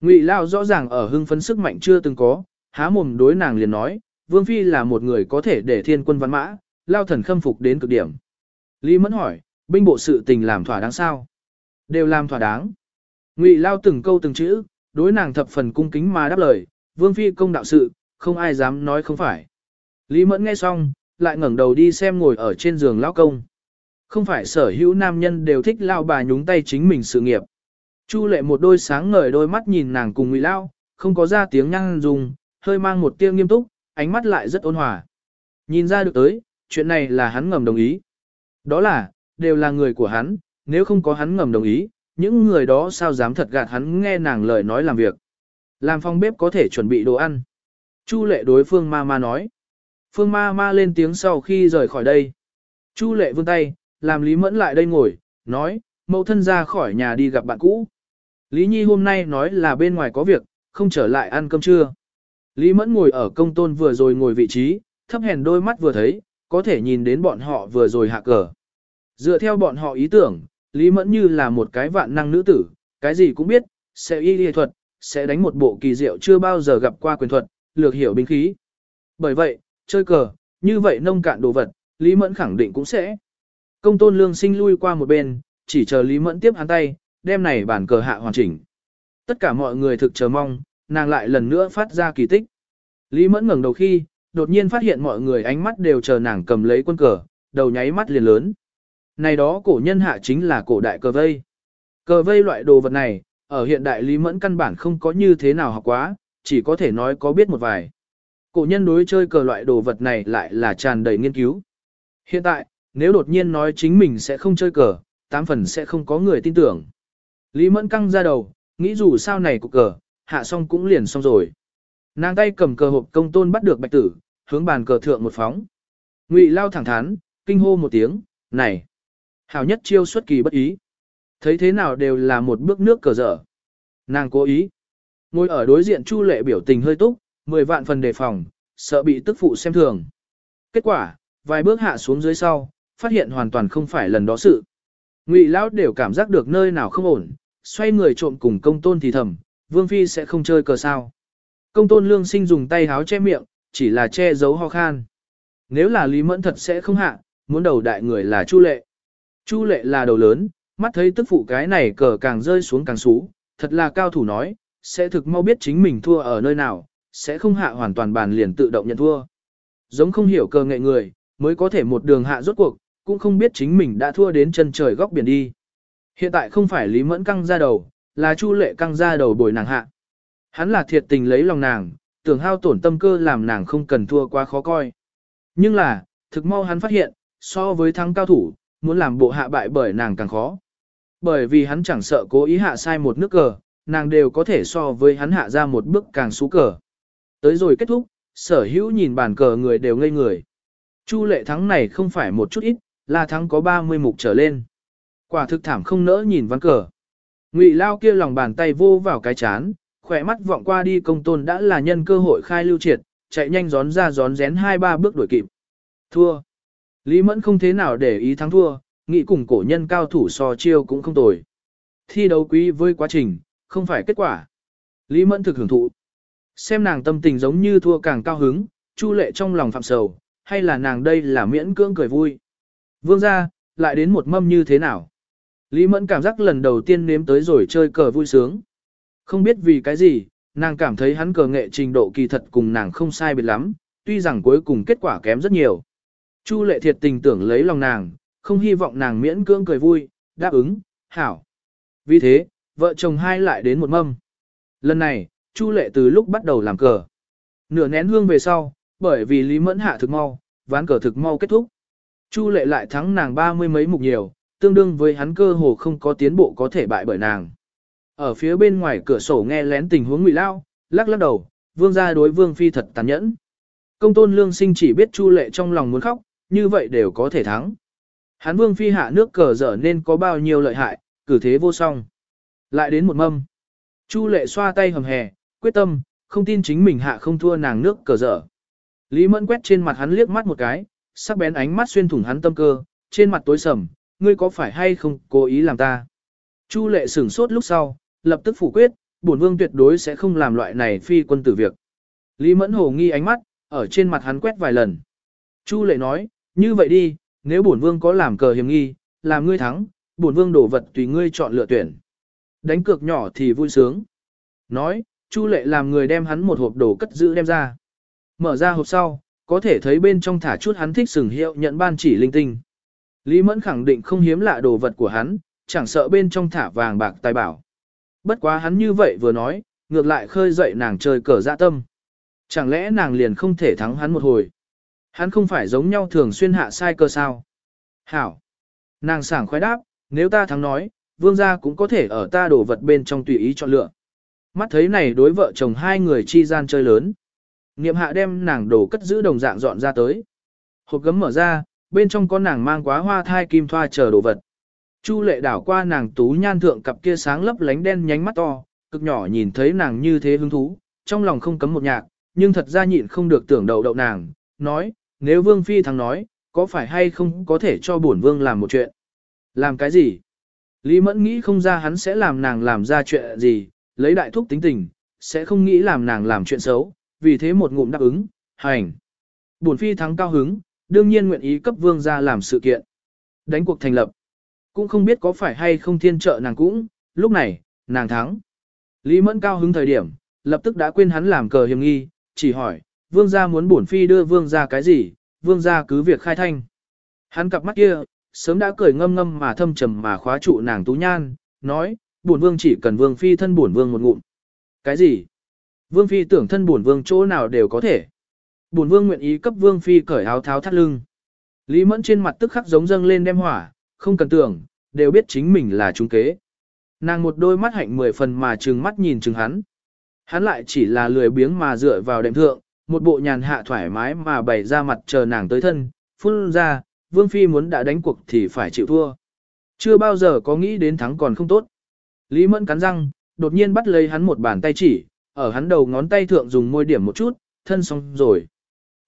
Ngụy lao rõ ràng ở hưng phấn sức mạnh chưa từng có, há mồm đối nàng liền nói, vương phi là một người có thể để thiên quân văn mã, lao thần khâm phục đến cực điểm. Lý mẫn hỏi, binh bộ sự tình làm thỏa đáng sao? Đều làm thỏa đáng. Ngụy lao từng câu từng chữ, đối nàng thập phần cung kính mà đáp lời, vương phi công đạo sự, không ai dám nói không phải. Lý mẫn nghe xong, lại ngẩng đầu đi xem ngồi ở trên giường lao công. Không phải sở hữu nam nhân đều thích lao bà nhúng tay chính mình sự nghiệp. Chu lệ một đôi sáng ngời đôi mắt nhìn nàng cùng ngụy lao, không có ra tiếng nhăn dùng, hơi mang một tia nghiêm túc, ánh mắt lại rất ôn hòa. Nhìn ra được tới, chuyện này là hắn ngầm đồng ý. Đó là, đều là người của hắn, nếu không có hắn ngầm đồng ý, những người đó sao dám thật gạt hắn nghe nàng lời nói làm việc. Làm phòng bếp có thể chuẩn bị đồ ăn. Chu lệ đối phương ma ma nói. Phương ma ma lên tiếng sau khi rời khỏi đây. Chu lệ vươn tay, làm Lý Mẫn lại đây ngồi, nói, mẫu thân ra khỏi nhà đi gặp bạn cũ. Lý Nhi hôm nay nói là bên ngoài có việc, không trở lại ăn cơm trưa. Lý Mẫn ngồi ở công tôn vừa rồi ngồi vị trí, thấp hèn đôi mắt vừa thấy, có thể nhìn đến bọn họ vừa rồi hạ cờ. Dựa theo bọn họ ý tưởng, Lý Mẫn như là một cái vạn năng nữ tử, cái gì cũng biết, sẽ y y thuật, sẽ đánh một bộ kỳ diệu chưa bao giờ gặp qua quyền thuật, lược hiểu binh khí. Bởi vậy, chơi cờ, như vậy nông cạn đồ vật, Lý Mẫn khẳng định cũng sẽ. Công tôn lương sinh lui qua một bên, chỉ chờ Lý Mẫn tiếp hắn tay, đem này bản cờ hạ hoàn chỉnh. Tất cả mọi người thực chờ mong, nàng lại lần nữa phát ra kỳ tích. Lý Mẫn ngẩng đầu khi, đột nhiên phát hiện mọi người ánh mắt đều chờ nàng cầm lấy quân cờ, đầu nháy mắt liền lớn. Này đó cổ nhân hạ chính là cổ đại cờ vây. Cờ vây loại đồ vật này, ở hiện đại Lý Mẫn căn bản không có như thế nào học quá, chỉ có thể nói có biết một vài. Cổ nhân đối chơi cờ loại đồ vật này lại là tràn đầy nghiên cứu. Hiện tại, nếu đột nhiên nói chính mình sẽ không chơi cờ, tám phần sẽ không có người tin tưởng. Lý Mẫn căng ra đầu, nghĩ dù sao này cục cờ, hạ xong cũng liền xong rồi. Nàng tay cầm cờ hộp công tôn bắt được bạch tử, hướng bàn cờ thượng một phóng. Ngụy lao thẳng thắn, kinh hô một tiếng, này. Hảo nhất chiêu xuất kỳ bất ý. Thấy thế nào đều là một bước nước cờ dở. Nàng cố ý. Ngồi ở đối diện Chu Lệ biểu tình hơi túc, mười vạn phần đề phòng, sợ bị tức phụ xem thường. Kết quả, vài bước hạ xuống dưới sau, phát hiện hoàn toàn không phải lần đó sự. Ngụy lão đều cảm giác được nơi nào không ổn, xoay người trộm cùng công tôn thì thầm, Vương Phi sẽ không chơi cờ sao. Công tôn lương sinh dùng tay háo che miệng, chỉ là che giấu ho khan. Nếu là Lý Mẫn thật sẽ không hạ, muốn đầu đại người là Chu Lệ. Chu Lệ là đầu lớn, mắt thấy tức phụ cái này cờ càng rơi xuống càng xú, thật là cao thủ nói, sẽ thực mau biết chính mình thua ở nơi nào, sẽ không hạ hoàn toàn bàn liền tự động nhận thua. Giống không hiểu cờ nghệ người, mới có thể một đường hạ rốt cuộc, cũng không biết chính mình đã thua đến chân trời góc biển đi. Hiện tại không phải Lý Mẫn căng ra đầu, là Chu Lệ căng ra đầu bồi nàng hạ. Hắn là thiệt tình lấy lòng nàng, tưởng hao tổn tâm cơ làm nàng không cần thua quá khó coi. Nhưng là, thực mau hắn phát hiện, so với thắng cao thủ, muốn làm bộ hạ bại bởi nàng càng khó. Bởi vì hắn chẳng sợ cố ý hạ sai một nước cờ, nàng đều có thể so với hắn hạ ra một bước càng xú cờ. Tới rồi kết thúc, sở hữu nhìn bàn cờ người đều ngây người. Chu lệ thắng này không phải một chút ít, là thắng có 30 mục trở lên. Quả thực thảm không nỡ nhìn ván cờ. Ngụy lao kia lòng bàn tay vô vào cái chán, khỏe mắt vọng qua đi công tôn đã là nhân cơ hội khai lưu triệt, chạy nhanh gión ra gión rén hai ba bước đuổi kịp. Thua. Lý Mẫn không thế nào để ý thắng thua, nghĩ cùng cổ nhân cao thủ so chiêu cũng không tồi. Thi đấu quý với quá trình, không phải kết quả. Lý Mẫn thực hưởng thụ. Xem nàng tâm tình giống như thua càng cao hứng, chu lệ trong lòng phạm sầu, hay là nàng đây là miễn cưỡng cười vui. Vương ra, lại đến một mâm như thế nào? Lý Mẫn cảm giác lần đầu tiên nếm tới rồi chơi cờ vui sướng. Không biết vì cái gì, nàng cảm thấy hắn cờ nghệ trình độ kỳ thật cùng nàng không sai biệt lắm, tuy rằng cuối cùng kết quả kém rất nhiều. Chu lệ thiệt tình tưởng lấy lòng nàng, không hy vọng nàng miễn cưỡng cười vui, đáp ứng, hảo. Vì thế, vợ chồng hai lại đến một mâm. Lần này, Chu lệ từ lúc bắt đầu làm cờ. Nửa nén hương về sau, bởi vì Lý Mẫn hạ thực mau, ván cờ thực mau kết thúc. Chu lệ lại thắng nàng ba mươi mấy mục nhiều, tương đương với hắn cơ hồ không có tiến bộ có thể bại bởi nàng. Ở phía bên ngoài cửa sổ nghe lén tình huống ngụy lao, lắc lắc đầu, vương gia đối vương phi thật tàn nhẫn. Công tôn lương sinh chỉ biết chu lệ trong lòng muốn khóc, như vậy đều có thể thắng. Hắn vương phi hạ nước cờ dở nên có bao nhiêu lợi hại, cử thế vô song. Lại đến một mâm. Chu lệ xoa tay hầm hè, quyết tâm, không tin chính mình hạ không thua nàng nước cờ dở. Lý mẫn quét trên mặt hắn liếc mắt một cái, sắc bén ánh mắt xuyên thủng hắn tâm cơ, trên mặt tối sầm, ngươi có phải hay không cố ý làm ta. Chu lệ sửng sốt lúc sau, lập tức phủ quyết, bổn vương tuyệt đối sẽ không làm loại này phi quân tử việc. Lý mẫn hồ nghi ánh mắt, ở trên mặt hắn quét vài lần. Chu lệ nói, như vậy đi, nếu bổn vương có làm cờ hiểm nghi, làm ngươi thắng, bổn vương đổ vật tùy ngươi chọn lựa tuyển. Đánh cược nhỏ thì vui sướng. Nói, Chu lệ làm người đem hắn một hộp đồ cất giữ đem ra. Mở ra hộp sau, có thể thấy bên trong thả chút hắn thích sừng hiệu nhận ban chỉ linh tinh. Lý Mẫn khẳng định không hiếm lạ đồ vật của hắn, chẳng sợ bên trong thả vàng bạc tài bảo. Bất quá hắn như vậy vừa nói, ngược lại khơi dậy nàng chơi cờ dạ tâm. Chẳng lẽ nàng liền không thể thắng hắn một hồi. Hắn không phải giống nhau thường xuyên hạ sai cơ sao. Hảo. Nàng sảng khoái đáp, nếu ta thắng nói, vương gia cũng có thể ở ta đổ vật bên trong tùy ý chọn lựa. Mắt thấy này đối vợ chồng hai người chi gian chơi lớn. Niệm hạ đem nàng đồ cất giữ đồng dạng dọn ra tới. Hộp gấm mở ra, bên trong có nàng mang quá hoa thai kim thoa chờ đồ vật. Chu lệ đảo qua nàng tú nhan thượng cặp kia sáng lấp lánh đen nhánh mắt to, cực nhỏ nhìn thấy nàng như thế hứng thú, trong lòng không cấm một nhạc, nhưng thật ra nhịn không được tưởng đầu đậu nàng, nói, nếu vương phi thắng nói, có phải hay không có thể cho bổn vương làm một chuyện? Làm cái gì? Lý mẫn nghĩ không ra hắn sẽ làm nàng làm ra chuyện gì, lấy đại thúc tính tình, sẽ không nghĩ làm nàng làm chuyện xấu, vì thế một ngụm đáp ứng, hành. Bổn phi thắng cao hứng, đương nhiên nguyện ý cấp vương gia làm sự kiện. Đánh cuộc thành lập. Cũng không biết có phải hay không thiên trợ nàng cũng, lúc này, nàng thắng. Lý mẫn cao hứng thời điểm, lập tức đã quên hắn làm cờ hiểm nghi, chỉ hỏi, vương gia muốn bổn phi đưa vương gia cái gì, vương gia cứ việc khai thanh. Hắn cặp mắt kia, sớm đã cười ngâm ngâm mà thâm trầm mà khóa trụ nàng tú nhan, nói, bổn vương chỉ cần vương phi thân bổn vương một ngụm. Cái gì? Vương phi tưởng thân bổn vương chỗ nào đều có thể. Bổn vương nguyện ý cấp vương phi cởi áo tháo thắt lưng. Lý mẫn trên mặt tức khắc giống dâng lên đem hỏa, không cần tưởng, đều biết chính mình là trung kế. Nàng một đôi mắt hạnh mười phần mà trừng mắt nhìn trừng hắn. Hắn lại chỉ là lười biếng mà dựa vào đệm thượng, một bộ nhàn hạ thoải mái mà bày ra mặt chờ nàng tới thân, phun ra, Vương Phi muốn đã đánh cuộc thì phải chịu thua. Chưa bao giờ có nghĩ đến thắng còn không tốt. Lý Mẫn cắn răng, đột nhiên bắt lấy hắn một bàn tay chỉ, ở hắn đầu ngón tay thượng dùng môi điểm một chút, thân xong rồi.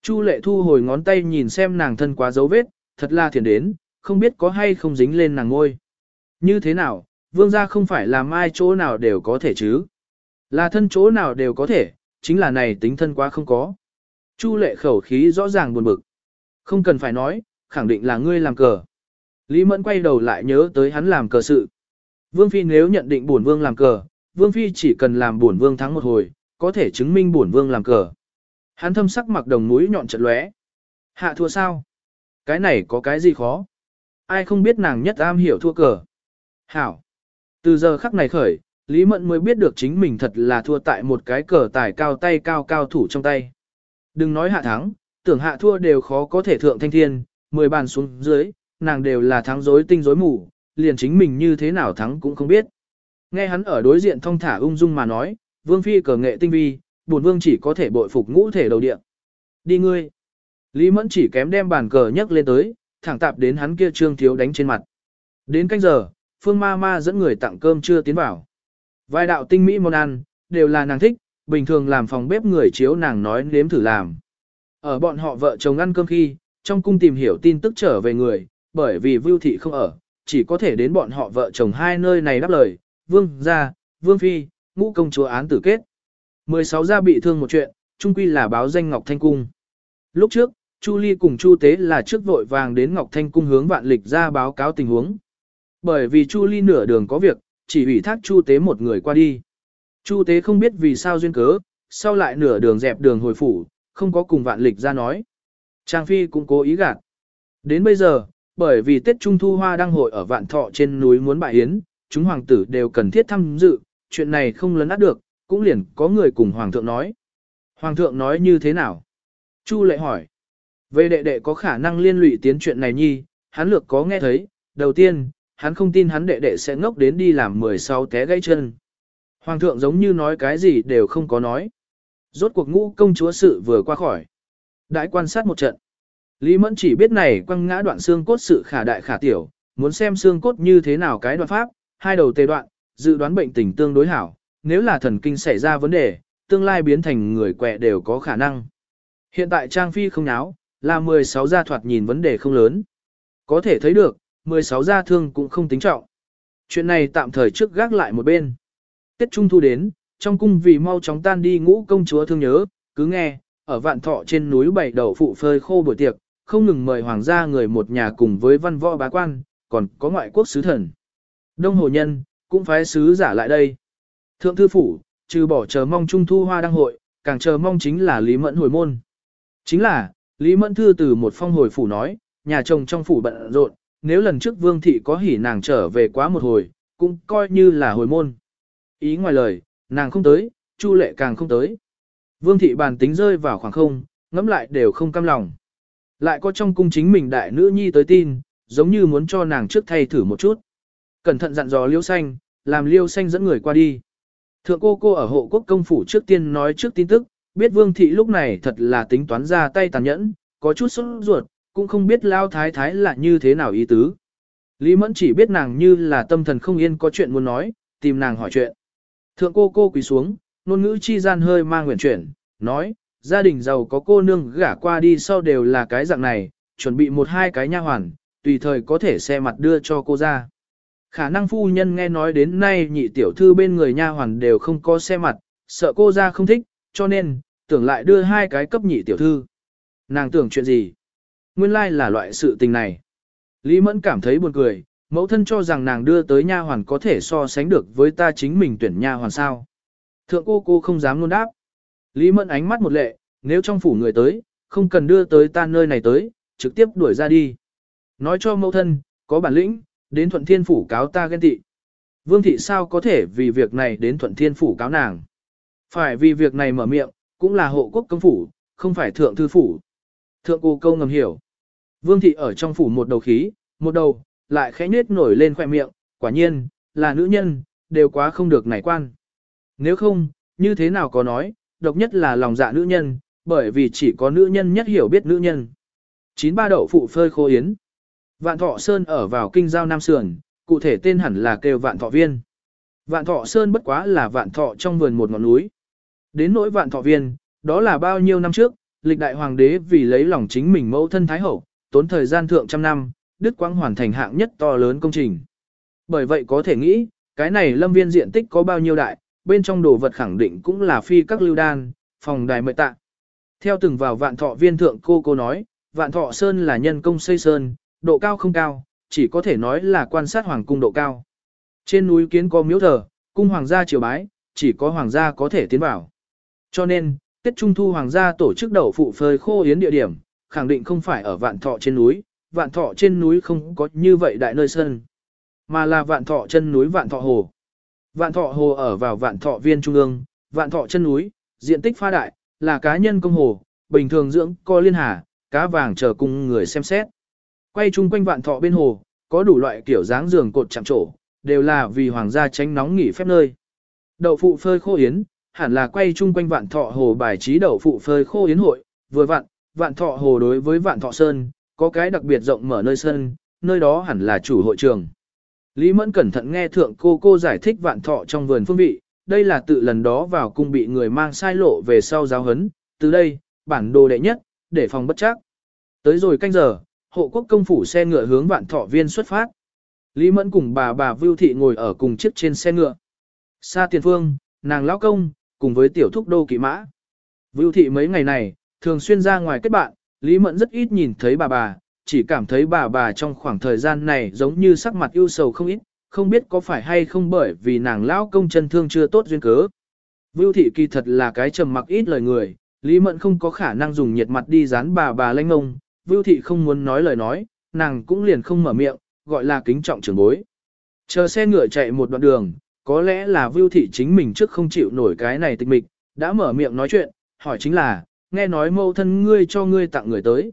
Chu lệ thu hồi ngón tay nhìn xem nàng thân quá dấu vết, thật là thiền đến, không biết có hay không dính lên nàng ngôi. Như thế nào, vương gia không phải làm ai chỗ nào đều có thể chứ. Là thân chỗ nào đều có thể, chính là này tính thân quá không có. Chu lệ khẩu khí rõ ràng buồn bực. Không cần phải nói, khẳng định là ngươi làm cờ. Lý Mẫn quay đầu lại nhớ tới hắn làm cờ sự. Vương Phi nếu nhận định bổn vương làm cờ, Vương Phi chỉ cần làm bổn vương thắng một hồi, có thể chứng minh bổn vương làm cờ. Hắn thâm sắc mặc đồng mũi nhọn chật lóe. Hạ thua sao? Cái này có cái gì khó? Ai không biết nàng nhất am hiểu thua cờ? Hảo. Từ giờ khắc này khởi, Lý Mẫn mới biết được chính mình thật là thua tại một cái cờ tài cao tay cao cao thủ trong tay. Đừng nói hạ thắng, tưởng hạ thua đều khó có thể thượng thanh thiên, mười bàn xuống dưới, nàng đều là thắng rối tinh rối mù, liền chính mình như thế nào thắng cũng không biết. Nghe hắn ở đối diện thong thả ung dung mà nói, vương phi cờ nghệ tinh vi, bổn vương chỉ có thể bội phục ngũ thể đầu địa. Đi ngươi. Lý Mẫn chỉ kém đem bàn cờ nhấc lên tới, thẳng tạp đến hắn kia trương thiếu đánh trên mặt. Đến canh giờ, phương ma ma dẫn người tặng cơm chưa tiến vào. Vài đạo tinh mỹ món ăn, đều là nàng thích, bình thường làm phòng bếp người chiếu nàng nói nếm thử làm. Ở bọn họ vợ chồng ăn cơm khi, trong cung tìm hiểu tin tức trở về người, bởi vì Vưu Thị không ở, chỉ có thể đến bọn họ vợ chồng hai nơi này đáp lời, Vương gia, Vương Phi, ngũ công chúa án tử kết. 16 gia bị thương một chuyện, trung quy là báo danh Ngọc Thanh Cung. Lúc trước, Chu Ly cùng Chu Tế là trước vội vàng đến Ngọc Thanh Cung hướng vạn lịch ra báo cáo tình huống. Bởi vì Chu Ly nửa đường có việc, chỉ ủy thác Chu Tế một người qua đi. Chu Tế không biết vì sao duyên cớ, sau lại nửa đường dẹp đường hồi phủ, không có cùng vạn lịch ra nói. Trang Phi cũng cố ý gạt. Đến bây giờ, bởi vì Tết Trung Thu Hoa đăng hội ở vạn thọ trên núi muốn bại yến, chúng hoàng tử đều cần thiết tham dự, chuyện này không lấn át được, cũng liền có người cùng hoàng thượng nói. Hoàng thượng nói như thế nào? Chu lệ hỏi. Về đệ đệ có khả năng liên lụy tiến chuyện này nhi, hắn lược có nghe thấy, đầu tiên, hắn không tin hắn đệ đệ sẽ ngốc đến đi làm 16 té gãy chân. Hoàng thượng giống như nói cái gì đều không có nói. Rốt cuộc ngũ công chúa sự vừa qua khỏi. Đại quan sát một trận. Lý Mẫn chỉ biết này quăng ngã đoạn xương cốt sự khả đại khả tiểu, muốn xem xương cốt như thế nào cái đoạn pháp, hai đầu tê đoạn, dự đoán bệnh tình tương đối hảo, nếu là thần kinh xảy ra vấn đề, tương lai biến thành người quẹ đều có khả năng. Hiện tại Trang Phi không náo, là 16 gia thoạt nhìn vấn đề không lớn. Có thể thấy được, 16 gia thương cũng không tính trọng. Chuyện này tạm thời trước gác lại một bên. Tết Trung Thu đến, trong cung vì mau chóng tan đi ngũ công chúa thương nhớ, cứ nghe, ở vạn thọ trên núi bảy đầu phụ phơi khô buổi tiệc, không ngừng mời hoàng gia người một nhà cùng với văn võ bá quan, còn có ngoại quốc sứ thần. Đông Hồ Nhân, cũng phái sứ giả lại đây. Thượng thư phủ, trừ bỏ chờ mong trung thu hoa đăng hội, càng chờ mong chính là Lý Mẫn hồi môn. Chính là, Lý Mẫn thư từ một phong hồi phủ nói, nhà chồng trong phủ bận rộn, nếu lần trước vương thị có hỉ nàng trở về quá một hồi, cũng coi như là hồi môn. Ý ngoài lời, nàng không tới, Chu lệ càng không tới. Vương thị bàn tính rơi vào khoảng không, ngẫm lại đều không cam lòng. Lại có trong cung chính mình đại nữ nhi tới tin, giống như muốn cho nàng trước thay thử một chút. Cẩn thận dặn dò liêu xanh, làm liêu xanh dẫn người qua đi. Thượng cô cô ở hộ quốc công phủ trước tiên nói trước tin tức, biết vương thị lúc này thật là tính toán ra tay tàn nhẫn, có chút sốt ruột, cũng không biết lao thái thái là như thế nào ý tứ. Lý Mẫn chỉ biết nàng như là tâm thần không yên có chuyện muốn nói, tìm nàng hỏi chuyện. Thượng cô cô quỳ xuống, ngôn ngữ chi gian hơi mang nguyện chuyển, nói, gia đình giàu có cô nương gả qua đi sau đều là cái dạng này, chuẩn bị một hai cái nha hoàn, tùy thời có thể xe mặt đưa cho cô ra. Khả năng phu nhân nghe nói đến nay nhị tiểu thư bên người nha hoàn đều không có xe mặt, sợ cô ra không thích, cho nên, tưởng lại đưa hai cái cấp nhị tiểu thư. Nàng tưởng chuyện gì? Nguyên lai like là loại sự tình này. Lý Mẫn cảm thấy buồn cười, mẫu thân cho rằng nàng đưa tới nha hoàn có thể so sánh được với ta chính mình tuyển nha hoàn sao. Thượng cô cô không dám luôn đáp. Lý Mẫn ánh mắt một lệ, nếu trong phủ người tới, không cần đưa tới ta nơi này tới, trực tiếp đuổi ra đi. Nói cho mẫu thân, có bản lĩnh, đến thuận thiên phủ cáo ta ghen tị. Vương thị sao có thể vì việc này đến thuận thiên phủ cáo nàng. Phải vì việc này mở miệng, cũng là hộ quốc công phủ, không phải thượng thư phủ. Thượng cô câu ngầm hiểu. Vương thị ở trong phủ một đầu khí, một đầu, lại khẽ nết nổi lên khoẻ miệng, quả nhiên, là nữ nhân, đều quá không được nảy quan. Nếu không, như thế nào có nói, độc nhất là lòng dạ nữ nhân, bởi vì chỉ có nữ nhân nhất hiểu biết nữ nhân. Chín ba đậu phụ phơi khô yến. Vạn Thọ Sơn ở vào kinh giao Nam Sườn, cụ thể tên hẳn là kêu Vạn Thọ Viên. Vạn Thọ Sơn bất quá là Vạn Thọ trong vườn một ngọn núi. Đến nỗi Vạn Thọ Viên, đó là bao nhiêu năm trước, lịch đại hoàng đế vì lấy lòng chính mình mẫu thân Thái Hậu, tốn thời gian thượng trăm năm, Đức Quang hoàn thành hạng nhất to lớn công trình. Bởi vậy có thể nghĩ, cái này lâm viên diện tích có bao nhiêu đại, bên trong đồ vật khẳng định cũng là phi các lưu đan, phòng đài mệ tạ. Theo từng vào vạn thọ viên thượng cô cô nói, vạn thọ sơn là nhân công xây sơn, độ cao không cao, chỉ có thể nói là quan sát hoàng cung độ cao. Trên núi kiến có miếu thờ, cung hoàng gia triều bái, chỉ có hoàng gia có thể tiến vào. Cho nên, Tết Trung Thu hoàng gia tổ chức đậu phụ phơi khô yến địa điểm, khẳng định không phải ở vạn thọ trên núi, vạn thọ trên núi không có như vậy đại nơi sân, mà là vạn thọ chân núi vạn thọ hồ. Vạn thọ hồ ở vào vạn thọ viên trung ương, vạn thọ chân núi, diện tích pha đại, là cá nhân công hồ, bình thường dưỡng co liên hà, cá vàng chờ cùng người xem xét. Quay chung quanh vạn thọ bên hồ, có đủ loại kiểu dáng giường cột chạm trổ, đều là vì hoàng gia tránh nóng nghỉ phép nơi. Đậu phụ phơi khô yến, hẳn là quay chung quanh vạn thọ hồ bài trí đậu phụ phơi khô yến hội, vừa vặn vạn thọ hồ đối với vạn thọ sơn, có cái đặc biệt rộng mở nơi sân, nơi đó hẳn là chủ hội trường. Lý Mẫn cẩn thận nghe thượng cô cô giải thích vạn thọ trong vườn phương vị, đây là tự lần đó vào cung bị người mang sai lộ về sau giáo hấn, từ đây, bản đồ đệ nhất, để phòng bất chắc. Tới rồi canh giờ, hộ quốc công phủ xe ngựa hướng vạn thọ viên xuất phát. Lý Mẫn cùng bà bà Vưu Thị ngồi ở cùng chiếc trên xe ngựa. Xa tiền phương, nàng lão công, cùng với tiểu thúc đô kỵ mã. Vưu Thị mấy ngày này, thường xuyên ra ngoài kết bạn, Lý Mẫn rất ít nhìn thấy bà bà, chỉ cảm thấy bà bà trong khoảng thời gian này giống như sắc mặt ưu sầu không ít, không biết có phải hay không bởi vì nàng lão công chân thương chưa tốt duyên cớ. Vưu thị kỳ thật là cái trầm mặc ít lời người, Lý Mẫn không có khả năng dùng nhiệt mặt đi dán bà bà lanh ngông, Vưu thị không muốn nói lời nói, nàng cũng liền không mở miệng, gọi là kính trọng trưởng bối. Chờ xe ngựa chạy một đoạn đường, có lẽ là Vưu thị chính mình trước không chịu nổi cái này tịch mịch, đã mở miệng nói chuyện, hỏi chính là, nghe nói mâu thân ngươi cho ngươi tặng người tới.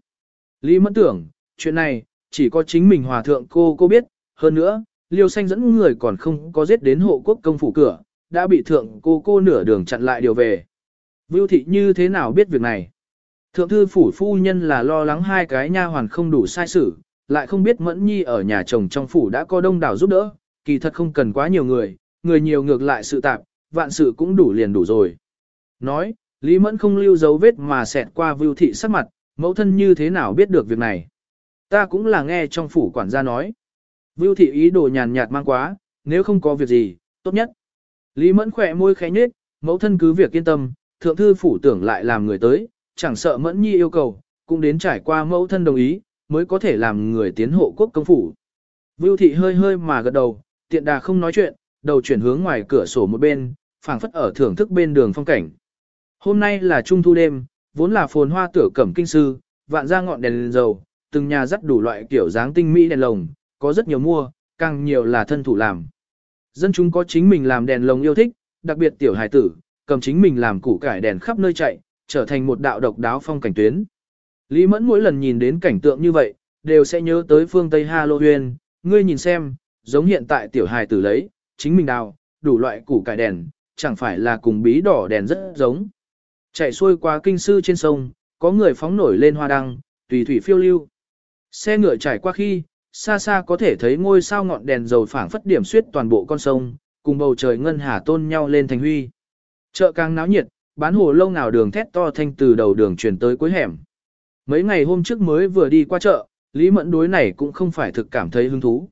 Lý Mẫn tưởng, chuyện này, chỉ có chính mình hòa thượng cô cô biết, hơn nữa, liêu xanh dẫn người còn không có giết đến hộ quốc công phủ cửa, đã bị thượng cô cô nửa đường chặn lại điều về. Vưu thị như thế nào biết việc này? Thượng thư phủ phu nhân là lo lắng hai cái nha hoàn không đủ sai sự, lại không biết mẫn nhi ở nhà chồng trong phủ đã có đông đảo giúp đỡ, kỳ thật không cần quá nhiều người, người nhiều ngược lại sự tạp, vạn sự cũng đủ liền đủ rồi. Nói, Lý Mẫn không lưu dấu vết mà xẹt qua Vưu thị sắc mặt, mẫu thân như thế nào biết được việc này. Ta cũng là nghe trong phủ quản gia nói. Vưu thị ý đồ nhàn nhạt mang quá, nếu không có việc gì, tốt nhất. Lý Mẫn khỏe môi khẽ nhếch, mẫu thân cứ việc yên tâm, thượng thư phủ tưởng lại làm người tới, chẳng sợ Mẫn Nhi yêu cầu, cũng đến trải qua mẫu thân đồng ý, mới có thể làm người tiến hộ quốc công phủ. Vưu thị hơi hơi mà gật đầu, tiện đà không nói chuyện, đầu chuyển hướng ngoài cửa sổ một bên, phảng phất ở thưởng thức bên đường phong cảnh. Hôm nay là trung thu đêm, vốn là phồn hoa tửa cẩm kinh sư, vạn ra ngọn đèn, đèn dầu, từng nhà dắt đủ loại kiểu dáng tinh mỹ đèn lồng, có rất nhiều mua, càng nhiều là thân thủ làm. Dân chúng có chính mình làm đèn lồng yêu thích, đặc biệt tiểu hài tử, cầm chính mình làm củ cải đèn khắp nơi chạy, trở thành một đạo độc đáo phong cảnh tuyến. Lý Mẫn mỗi lần nhìn đến cảnh tượng như vậy, đều sẽ nhớ tới phương Tây Halloween, ngươi nhìn xem, giống hiện tại tiểu hài tử lấy, chính mình đào, đủ loại củ cải đèn, chẳng phải là cùng bí đỏ đèn rất giống. Chạy xuôi qua kinh sư trên sông, có người phóng nổi lên hoa đăng, tùy thủy phiêu lưu. Xe ngựa trải qua khi, xa xa có thể thấy ngôi sao ngọn đèn dầu phảng phất điểm xuyết toàn bộ con sông, cùng bầu trời ngân hà tôn nhau lên thành huy. Chợ càng náo nhiệt, bán hồ lâu nào đường thét to thanh từ đầu đường truyền tới cuối hẻm. Mấy ngày hôm trước mới vừa đi qua chợ, Lý Mẫn đối này cũng không phải thực cảm thấy hứng thú.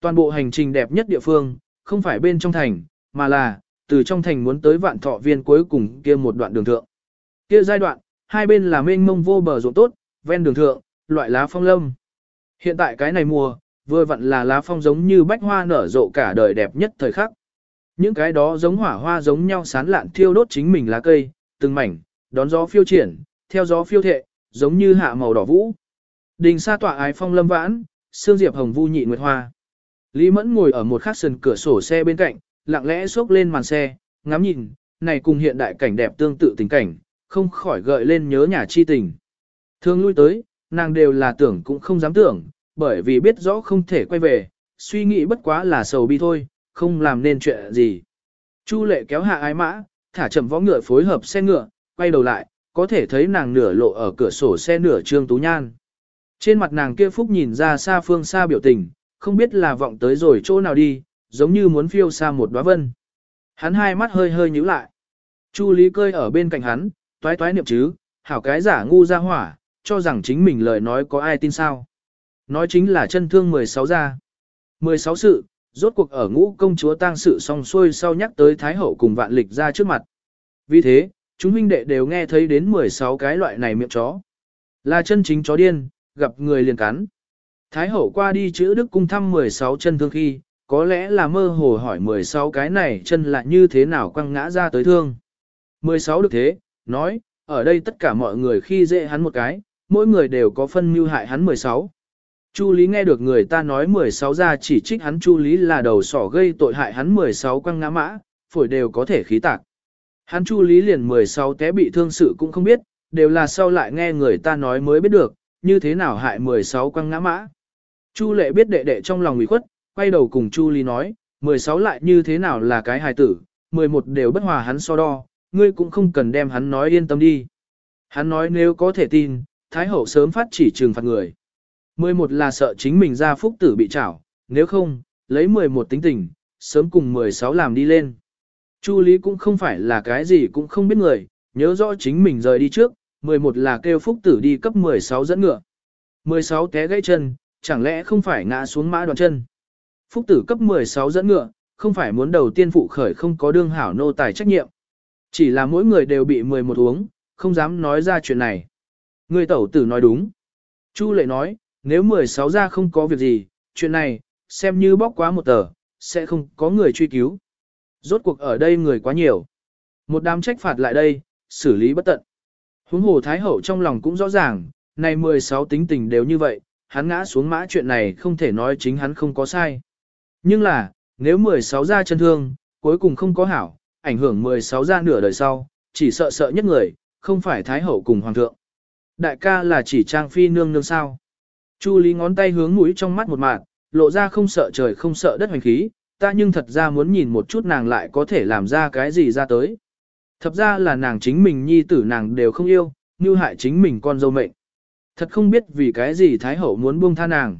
Toàn bộ hành trình đẹp nhất địa phương, không phải bên trong thành, mà là, từ trong thành muốn tới vạn thọ viên cuối cùng kia một đoạn đường thượng. Kia giai đoạn, hai bên là mênh mông vô bờ ruộng tốt, ven đường thượng, loại lá phong lâm. Hiện tại cái này mùa, vừa vặn là lá phong giống như bách hoa nở rộ cả đời đẹp nhất thời khắc. Những cái đó giống hỏa hoa giống nhau sán lạn thiêu đốt chính mình lá cây, từng mảnh, đón gió phiêu triển, theo gió phiêu thệ, giống như hạ màu đỏ vũ. Đình xa tỏa ái phong lâm vãn, xương diệp hồng vu nhị nguyệt hoa. Lý Mẫn ngồi ở một khắc sân cửa sổ xe bên cạnh, lặng lẽ xốc lên màn xe, ngắm nhìn, này cùng hiện đại cảnh đẹp tương tự tình cảnh, không khỏi gợi lên nhớ nhà chi tình. Thường lui tới, nàng đều là tưởng cũng không dám tưởng, bởi vì biết rõ không thể quay về, suy nghĩ bất quá là sầu bi thôi, không làm nên chuyện gì. Chu lệ kéo hạ ái mã, thả chậm võ ngựa phối hợp xe ngựa, quay đầu lại, có thể thấy nàng nửa lộ ở cửa sổ xe nửa trương tú nhan. Trên mặt nàng kia phúc nhìn ra xa phương xa biểu tình, không biết là vọng tới rồi chỗ nào đi, giống như muốn phiêu xa một đóa vân. Hắn hai mắt hơi hơi nhíu lại. Chu Lý cơi ở bên cạnh hắn, toái toái niệm chứ, hảo cái giả ngu ra hỏa, cho rằng chính mình lời nói có ai tin sao. Nói chính là chân thương 16 ra. 16 sự, rốt cuộc ở ngũ công chúa tang sự xong xuôi sau nhắc tới Thái Hậu cùng vạn lịch ra trước mặt. Vì thế, chúng huynh đệ đều nghe thấy đến 16 cái loại này miệng chó. Là chân chính chó điên, gặp người liền cắn. Thái hậu qua đi chữ đức cung thăm 16 chân thương khi, có lẽ là mơ hồ hỏi 16 cái này chân là như thế nào quăng ngã ra tới thương. 16 được thế, nói, ở đây tất cả mọi người khi dễ hắn một cái, mỗi người đều có phân mưu hại hắn 16. Chu Lý nghe được người ta nói 16 ra chỉ trích hắn Chu Lý là đầu sỏ gây tội hại hắn 16 quăng ngã mã, phổi đều có thể khí tạc. Hắn Chu Lý liền 16 té bị thương sự cũng không biết, đều là sau lại nghe người ta nói mới biết được, như thế nào hại 16 quăng ngã mã. Chu lệ biết đệ đệ trong lòng ủy khuất, quay đầu cùng Chu Lý nói, 16 lại như thế nào là cái hài tử, 11 đều bất hòa hắn so đo, ngươi cũng không cần đem hắn nói yên tâm đi. Hắn nói nếu có thể tin, Thái Hậu sớm phát chỉ trừng phạt người. 11 là sợ chính mình ra phúc tử bị trảo, nếu không, lấy 11 tính tình, sớm cùng 16 làm đi lên. Chu Lý cũng không phải là cái gì cũng không biết người, nhớ rõ chính mình rời đi trước, 11 là kêu phúc tử đi cấp 16 dẫn ngựa. 16 té gãy chân, chẳng lẽ không phải ngã xuống mã đoàn chân. Phúc tử cấp 16 dẫn ngựa, không phải muốn đầu tiên phụ khởi không có đương hảo nô tài trách nhiệm. Chỉ là mỗi người đều bị 11 uống, không dám nói ra chuyện này. Người tẩu tử nói đúng. Chu lệ nói, nếu 16 ra không có việc gì, chuyện này, xem như bóc quá một tờ, sẽ không có người truy cứu. Rốt cuộc ở đây người quá nhiều. Một đám trách phạt lại đây, xử lý bất tận. Huống hồ Thái Hậu trong lòng cũng rõ ràng, này 16 tính tình đều như vậy, hắn ngã xuống mã chuyện này không thể nói chính hắn không có sai. Nhưng là, nếu 16 ra chân thương, cuối cùng không có hảo, ảnh hưởng 16 ra nửa đời sau, chỉ sợ sợ nhất người, không phải Thái Hậu cùng Hoàng thượng. Đại ca là chỉ trang phi nương nương sao. Chu Lý ngón tay hướng mũi trong mắt một mạng, lộ ra không sợ trời không sợ đất hoành khí, ta nhưng thật ra muốn nhìn một chút nàng lại có thể làm ra cái gì ra tới. Thật ra là nàng chính mình nhi tử nàng đều không yêu, như hại chính mình con dâu mệnh. Thật không biết vì cái gì Thái Hậu muốn buông tha nàng.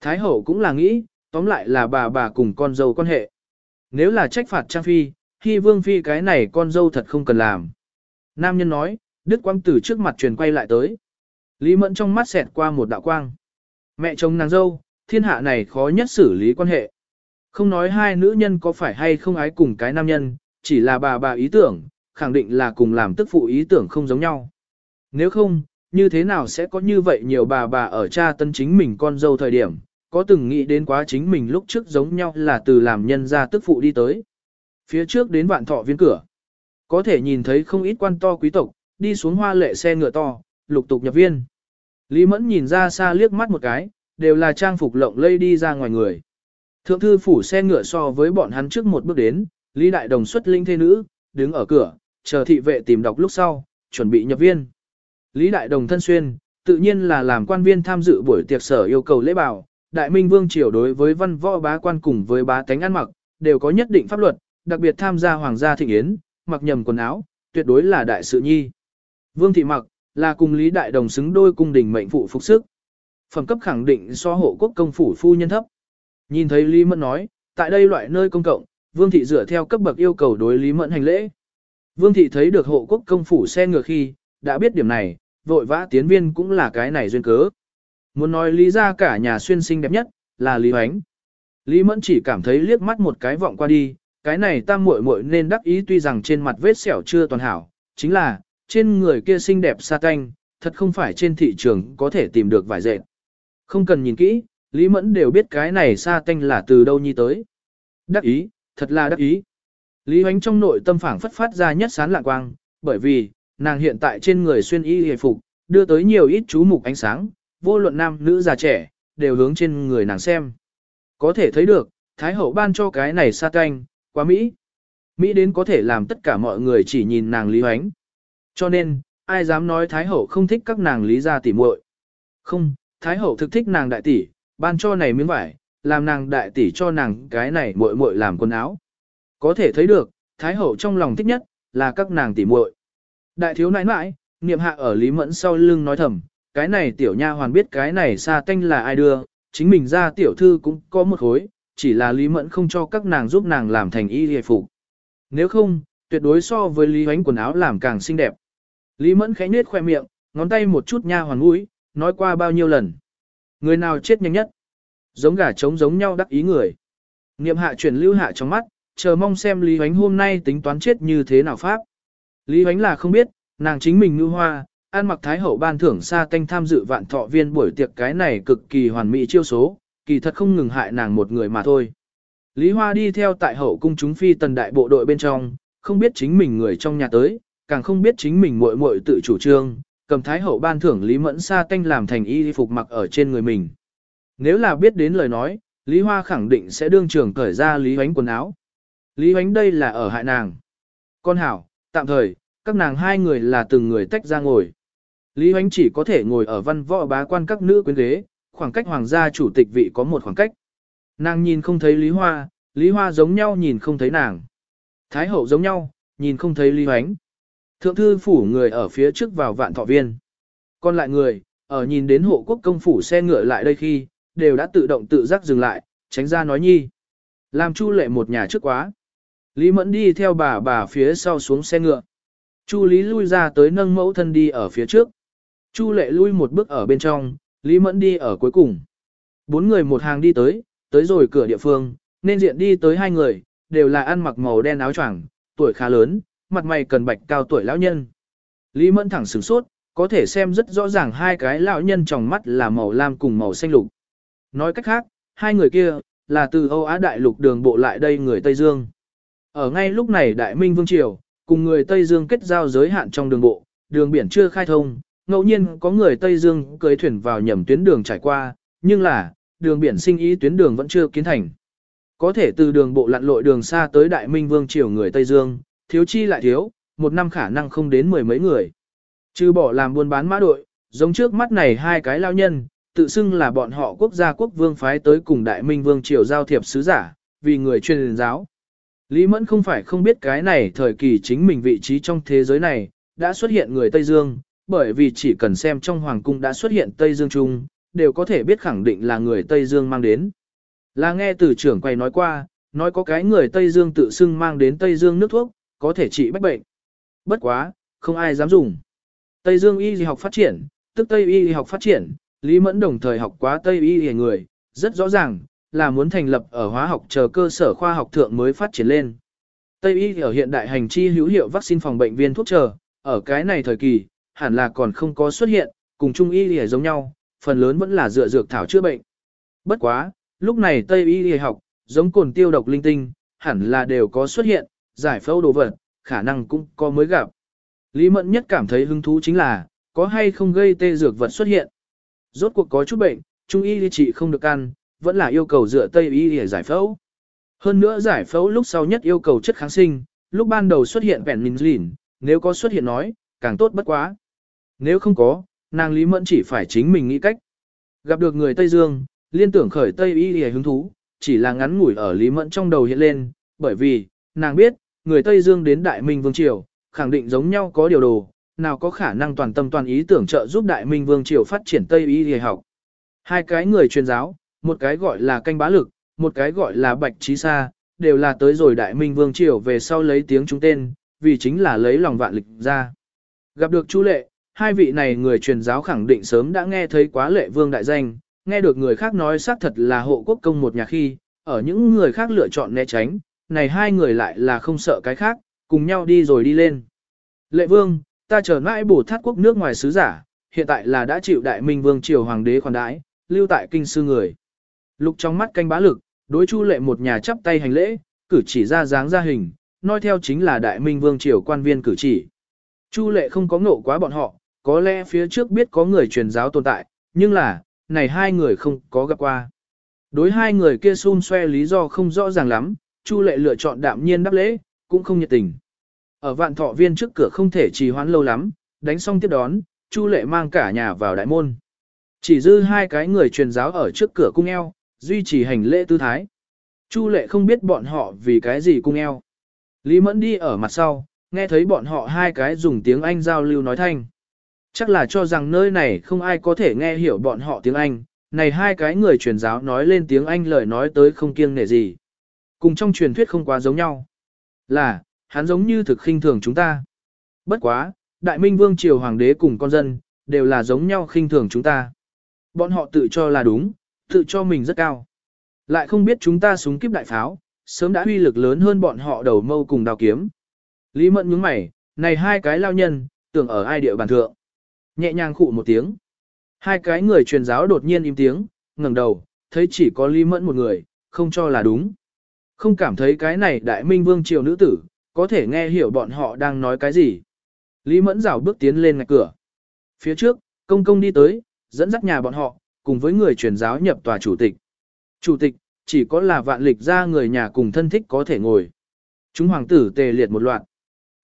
Thái Hậu cũng là nghĩ, tóm lại là bà bà cùng con dâu quan hệ. Nếu là trách phạt Trang Phi, khi Vương Phi cái này con dâu thật không cần làm. Nam nhân nói, Đức Quang Tử trước mặt truyền quay lại tới. Lý Mẫn trong mắt xẹt qua một đạo quang. Mẹ chồng nàng dâu, thiên hạ này khó nhất xử lý quan hệ. Không nói hai nữ nhân có phải hay không ái cùng cái nam nhân, chỉ là bà bà ý tưởng, khẳng định là cùng làm tức phụ ý tưởng không giống nhau. Nếu không, như thế nào sẽ có như vậy nhiều bà bà ở cha tân chính mình con dâu thời điểm, có từng nghĩ đến quá chính mình lúc trước giống nhau là từ làm nhân ra tức phụ đi tới. Phía trước đến vạn thọ viên cửa, có thể nhìn thấy không ít quan to quý tộc, đi xuống hoa lệ xe ngựa to, lục tục nhập viên. Lý Mẫn nhìn ra xa liếc mắt một cái, đều là trang phục lộng lây đi ra ngoài người. Thượng thư phủ xe ngựa so với bọn hắn trước một bước đến, Lý Đại Đồng xuất linh thê nữ, đứng ở cửa, chờ thị vệ tìm đọc lúc sau, chuẩn bị nhập viên. Lý Đại Đồng thân xuyên, tự nhiên là làm quan viên tham dự buổi tiệc sở yêu cầu lễ bảo. Đại Minh Vương triều đối với văn võ bá quan cùng với bá tánh ăn mặc, đều có nhất định pháp luật, đặc biệt tham gia hoàng gia thịnh yến, mặc nhầm quần áo, tuyệt đối là đại sự nhi. Vương thị mặc, là cùng Lý Đại Đồng xứng đôi cung đình mệnh phụ phục sức. Phẩm cấp khẳng định so hộ quốc công phủ phu nhân thấp. Nhìn thấy Lý Mẫn nói, tại đây loại nơi công cộng, Vương thị dựa theo cấp bậc yêu cầu đối Lý Mẫn hành lễ. Vương thị thấy được hộ quốc công phủ xe ngựa khi, đã biết điểm này, vội vã tiến viên cũng là cái này duyên cớ. Muốn nói lý ra cả nhà xuyên sinh đẹp nhất, là Lý Hoánh. Lý Mẫn chỉ cảm thấy liếc mắt một cái vọng qua đi, cái này tam muội muội nên đắc ý tuy rằng trên mặt vết sẹo chưa toàn hảo, chính là, trên người kia xinh đẹp sa tanh, thật không phải trên thị trường có thể tìm được vài dệt. Không cần nhìn kỹ, Lý Mẫn đều biết cái này sa tanh là từ đâu nhi tới. Đắc ý, thật là đắc ý. Lý Hoánh trong nội tâm phảng phất phát ra nhất sán lạng quang, bởi vì, nàng hiện tại trên người xuyên y hề phục, đưa tới nhiều ít chú mục ánh sáng, vô luận nam nữ già trẻ, đều hướng trên người nàng xem. Có thể thấy được, Thái hậu ban cho cái này sa tanh, quá Mỹ. Mỹ đến có thể làm tất cả mọi người chỉ nhìn nàng Lý Hoánh. Cho nên, ai dám nói Thái hậu không thích các nàng Lý gia tỉ muội? Không, Thái hậu thực thích nàng đại tỷ, ban cho này miếng vải, làm nàng đại tỷ cho nàng cái này muội muội làm quần áo. Có thể thấy được, Thái hậu trong lòng thích nhất là các nàng tỉ muội. Đại thiếu nãi nãi, niệm hạ ở Lý Mẫn sau lưng nói thầm, cái này tiểu nha hoàn biết cái này xa tanh là ai đưa, chính mình ra tiểu thư cũng có một khối, chỉ là Lý Mẫn không cho các nàng giúp nàng làm thành y hề phục. Nếu không, tuyệt đối so với Lý Hoánh quần áo làm càng xinh đẹp. Lý Mẫn khẽ nết khoe miệng, ngón tay một chút nha hoàn mũi, nói qua bao nhiêu lần. Người nào chết nhanh nhất? Giống gà trống giống nhau đắc ý người. Niệm hạ chuyển lưu hạ trong mắt, chờ mong xem Lý Huánh hôm nay tính toán chết như thế nào pháp. Lý Huánh là không biết, nàng chính mình ngư hoa, an mặc thái hậu ban thưởng xa tanh tham dự vạn thọ viên buổi tiệc cái này cực kỳ hoàn mỹ chiêu số, kỳ thật không ngừng hại nàng một người mà thôi. Lý Hoa đi theo tại hậu cung chúng phi tần đại bộ đội bên trong, không biết chính mình người trong nhà tới, càng không biết chính mình muội muội tự chủ trương, cầm thái hậu ban thưởng Lý Mẫn Sa tanh làm thành y phục mặc ở trên người mình. Nếu là biết đến lời nói, Lý Hoa khẳng định sẽ đương trường cởi ra Lý Hoánh quần áo. Lý Hoánh đây là ở hại nàng. Con hảo, tạm thời, các nàng hai người là từng người tách ra ngồi. Lý Hoánh chỉ có thể ngồi ở văn võ bá quan các nữ quyến ghế, khoảng cách hoàng gia chủ tịch vị có một khoảng cách. Nàng nhìn không thấy Lý Hoa, Lý Hoa giống nhau nhìn không thấy nàng. Thái hậu giống nhau, nhìn không thấy Lý Hoánh. Thượng thư phủ người ở phía trước vào vạn thọ viên. Còn lại người, ở nhìn đến hộ quốc công phủ xe ngựa lại đây khi, đều đã tự động tự giác dừng lại, tránh ra nói nhi. Làm chu lệ một nhà trước quá. Lý Mẫn đi theo bà bà phía sau xuống xe ngựa. Chu Lý lui ra tới nâng mẫu thân đi ở phía trước. Chu lệ lui một bước ở bên trong, Lý Mẫn đi ở cuối cùng. Bốn người một hàng đi tới, tới rồi cửa địa phương, nên diện đi tới hai người, đều là ăn mặc màu đen áo choàng, tuổi khá lớn, mặt mày cần bạch cao tuổi lão nhân. Lý Mẫn thẳng sửng sốt, có thể xem rất rõ ràng hai cái lão nhân trong mắt là màu lam cùng màu xanh lục. Nói cách khác, hai người kia, là từ Âu Á Đại Lục đường bộ lại đây người Tây Dương. Ở ngay lúc này Đại Minh Vương Triều, cùng người Tây Dương kết giao giới hạn trong đường bộ, đường biển chưa khai thông, ngẫu nhiên có người Tây Dương cưới thuyền vào nhầm tuyến đường trải qua, nhưng là, đường biển sinh ý tuyến đường vẫn chưa kiến thành. Có thể từ đường bộ lặn lội đường xa tới Đại Minh Vương triều người Tây Dương, thiếu chi lại thiếu, một năm khả năng không đến mười mấy người. Trừ bỏ làm buôn bán mã đội, giống trước mắt này hai cái lao nhân, tự xưng là bọn họ quốc gia quốc vương phái tới cùng Đại Minh Vương triều giao thiệp sứ giả, vì người truyền giáo. Lý Mẫn không phải không biết cái này thời kỳ chính mình vị trí trong thế giới này, đã xuất hiện người Tây Dương, bởi vì chỉ cần xem trong hoàng cung đã xuất hiện Tây Dương Trung, đều có thể biết khẳng định là người Tây Dương mang đến. Là nghe từ trưởng quay nói qua, nói có cái người Tây Dương tự xưng mang đến Tây Dương nước thuốc, có thể trị bách bệnh. Bất quá, không ai dám dùng. Tây Dương y học phát triển, tức Tây y học phát triển, Lý Mẫn đồng thời học quá Tây y người, rất rõ ràng, là muốn thành lập ở hóa học chờ cơ sở khoa học thượng mới phát triển lên. Tây y ở hiện đại hành chi hữu hiệu vaccine phòng bệnh viên thuốc chờ, ở cái này thời kỳ, hẳn là còn không có xuất hiện, cùng Trung y y giống nhau, phần lớn vẫn là dựa dược thảo chữa bệnh. Bất quá, lúc này Tây y y học, giống cồn tiêu độc linh tinh, hẳn là đều có xuất hiện, giải phẫu đồ vật, khả năng cũng có mới gặp. Lý Mẫn nhất cảm thấy hứng thú chính là, có hay không gây tê dược vật xuất hiện. Rốt cuộc có chút bệnh, Trung y trị không được ăn, vẫn là yêu cầu dựa Tây y để giải phẫu. Hơn nữa giải phẫu lúc sau nhất yêu cầu chất kháng sinh, lúc ban đầu xuất hiện penicillin, nếu có xuất hiện nói, càng tốt bất quá. Nếu không có, nàng Lý Mẫn chỉ phải chính mình nghĩ cách. Gặp được người Tây Dương, liên tưởng khởi Tây y hề hứng thú, chỉ là ngắn ngủi ở Lý Mẫn trong đầu hiện lên, bởi vì, nàng biết, người Tây Dương đến Đại Minh Vương Triều, khẳng định giống nhau có điều đồ, nào có khả năng toàn tâm toàn ý tưởng trợ giúp Đại Minh Vương Triều phát triển Tây y y học. Hai cái người truyền giáo, một cái gọi là canh bá lực, một cái gọi là bạch trí sa, đều là tới rồi Đại Minh Vương Triều về sau lấy tiếng chúng tên, vì chính là lấy lòng vạn lịch ra. Gặp được Chu Lệ, hai vị này người truyền giáo khẳng định sớm đã nghe thấy quá lệ vương đại danh, nghe được người khác nói xác thật là hộ quốc công một nhà khi, ở những người khác lựa chọn né tránh, này hai người lại là không sợ cái khác, cùng nhau đi rồi đi lên. Lệ vương, ta chờ mãi bổ thát quốc nước ngoài sứ giả, hiện tại là đã chịu đại minh vương triều hoàng đế khoản đãi, lưu tại kinh sư người. Lục trong mắt canh bá lực, đối chu lệ một nhà chắp tay hành lễ, cử chỉ ra dáng ra hình, nói theo chính là đại minh vương triều quan viên cử chỉ. Chu lệ không có ngộ quá bọn họ, có lẽ phía trước biết có người truyền giáo tồn tại, nhưng là, này hai người không có gặp qua. Đối hai người kia xun xoe lý do không rõ ràng lắm, Chu lệ lựa chọn đạm nhiên đáp lễ, cũng không nhiệt tình. Ở vạn thọ viên trước cửa không thể trì hoãn lâu lắm, đánh xong tiếp đón, Chu lệ mang cả nhà vào đại môn. Chỉ dư hai cái người truyền giáo ở trước cửa cung eo, duy trì hành lễ tư thái. Chu lệ không biết bọn họ vì cái gì cung eo. Lý Mẫn đi ở mặt sau, nghe thấy bọn họ hai cái dùng tiếng Anh giao lưu nói thanh. Chắc là cho rằng nơi này không ai có thể nghe hiểu bọn họ tiếng Anh, này hai cái người truyền giáo nói lên tiếng Anh lời nói tới không kiêng nể gì. Cùng trong truyền thuyết không quá giống nhau. Là, hắn giống như thực khinh thường chúng ta. Bất quá, Đại Minh Vương Triều Hoàng đế cùng con dân, đều là giống nhau khinh thường chúng ta. Bọn họ tự cho là đúng, tự cho mình rất cao. Lại không biết chúng ta súng kiếp đại pháo, sớm đã huy lực lớn hơn bọn họ đầu mâu cùng đào kiếm. Lý Mẫn nhướng mày, này hai cái lao nhân, tưởng ở ai địa bàn thượng. Nhẹ nhàng khụ một tiếng. Hai cái người truyền giáo đột nhiên im tiếng, ngẩng đầu, thấy chỉ có Lý Mẫn một người, không cho là đúng. Không cảm thấy cái này đại minh vương triều nữ tử, có thể nghe hiểu bọn họ đang nói cái gì. Lý Mẫn rảo bước tiến lên ngạch cửa. Phía trước, công công đi tới, dẫn dắt nhà bọn họ, cùng với người truyền giáo nhập tòa chủ tịch. Chủ tịch, chỉ có là vạn lịch ra người nhà cùng thân thích có thể ngồi. Chúng hoàng tử tề liệt một loạt.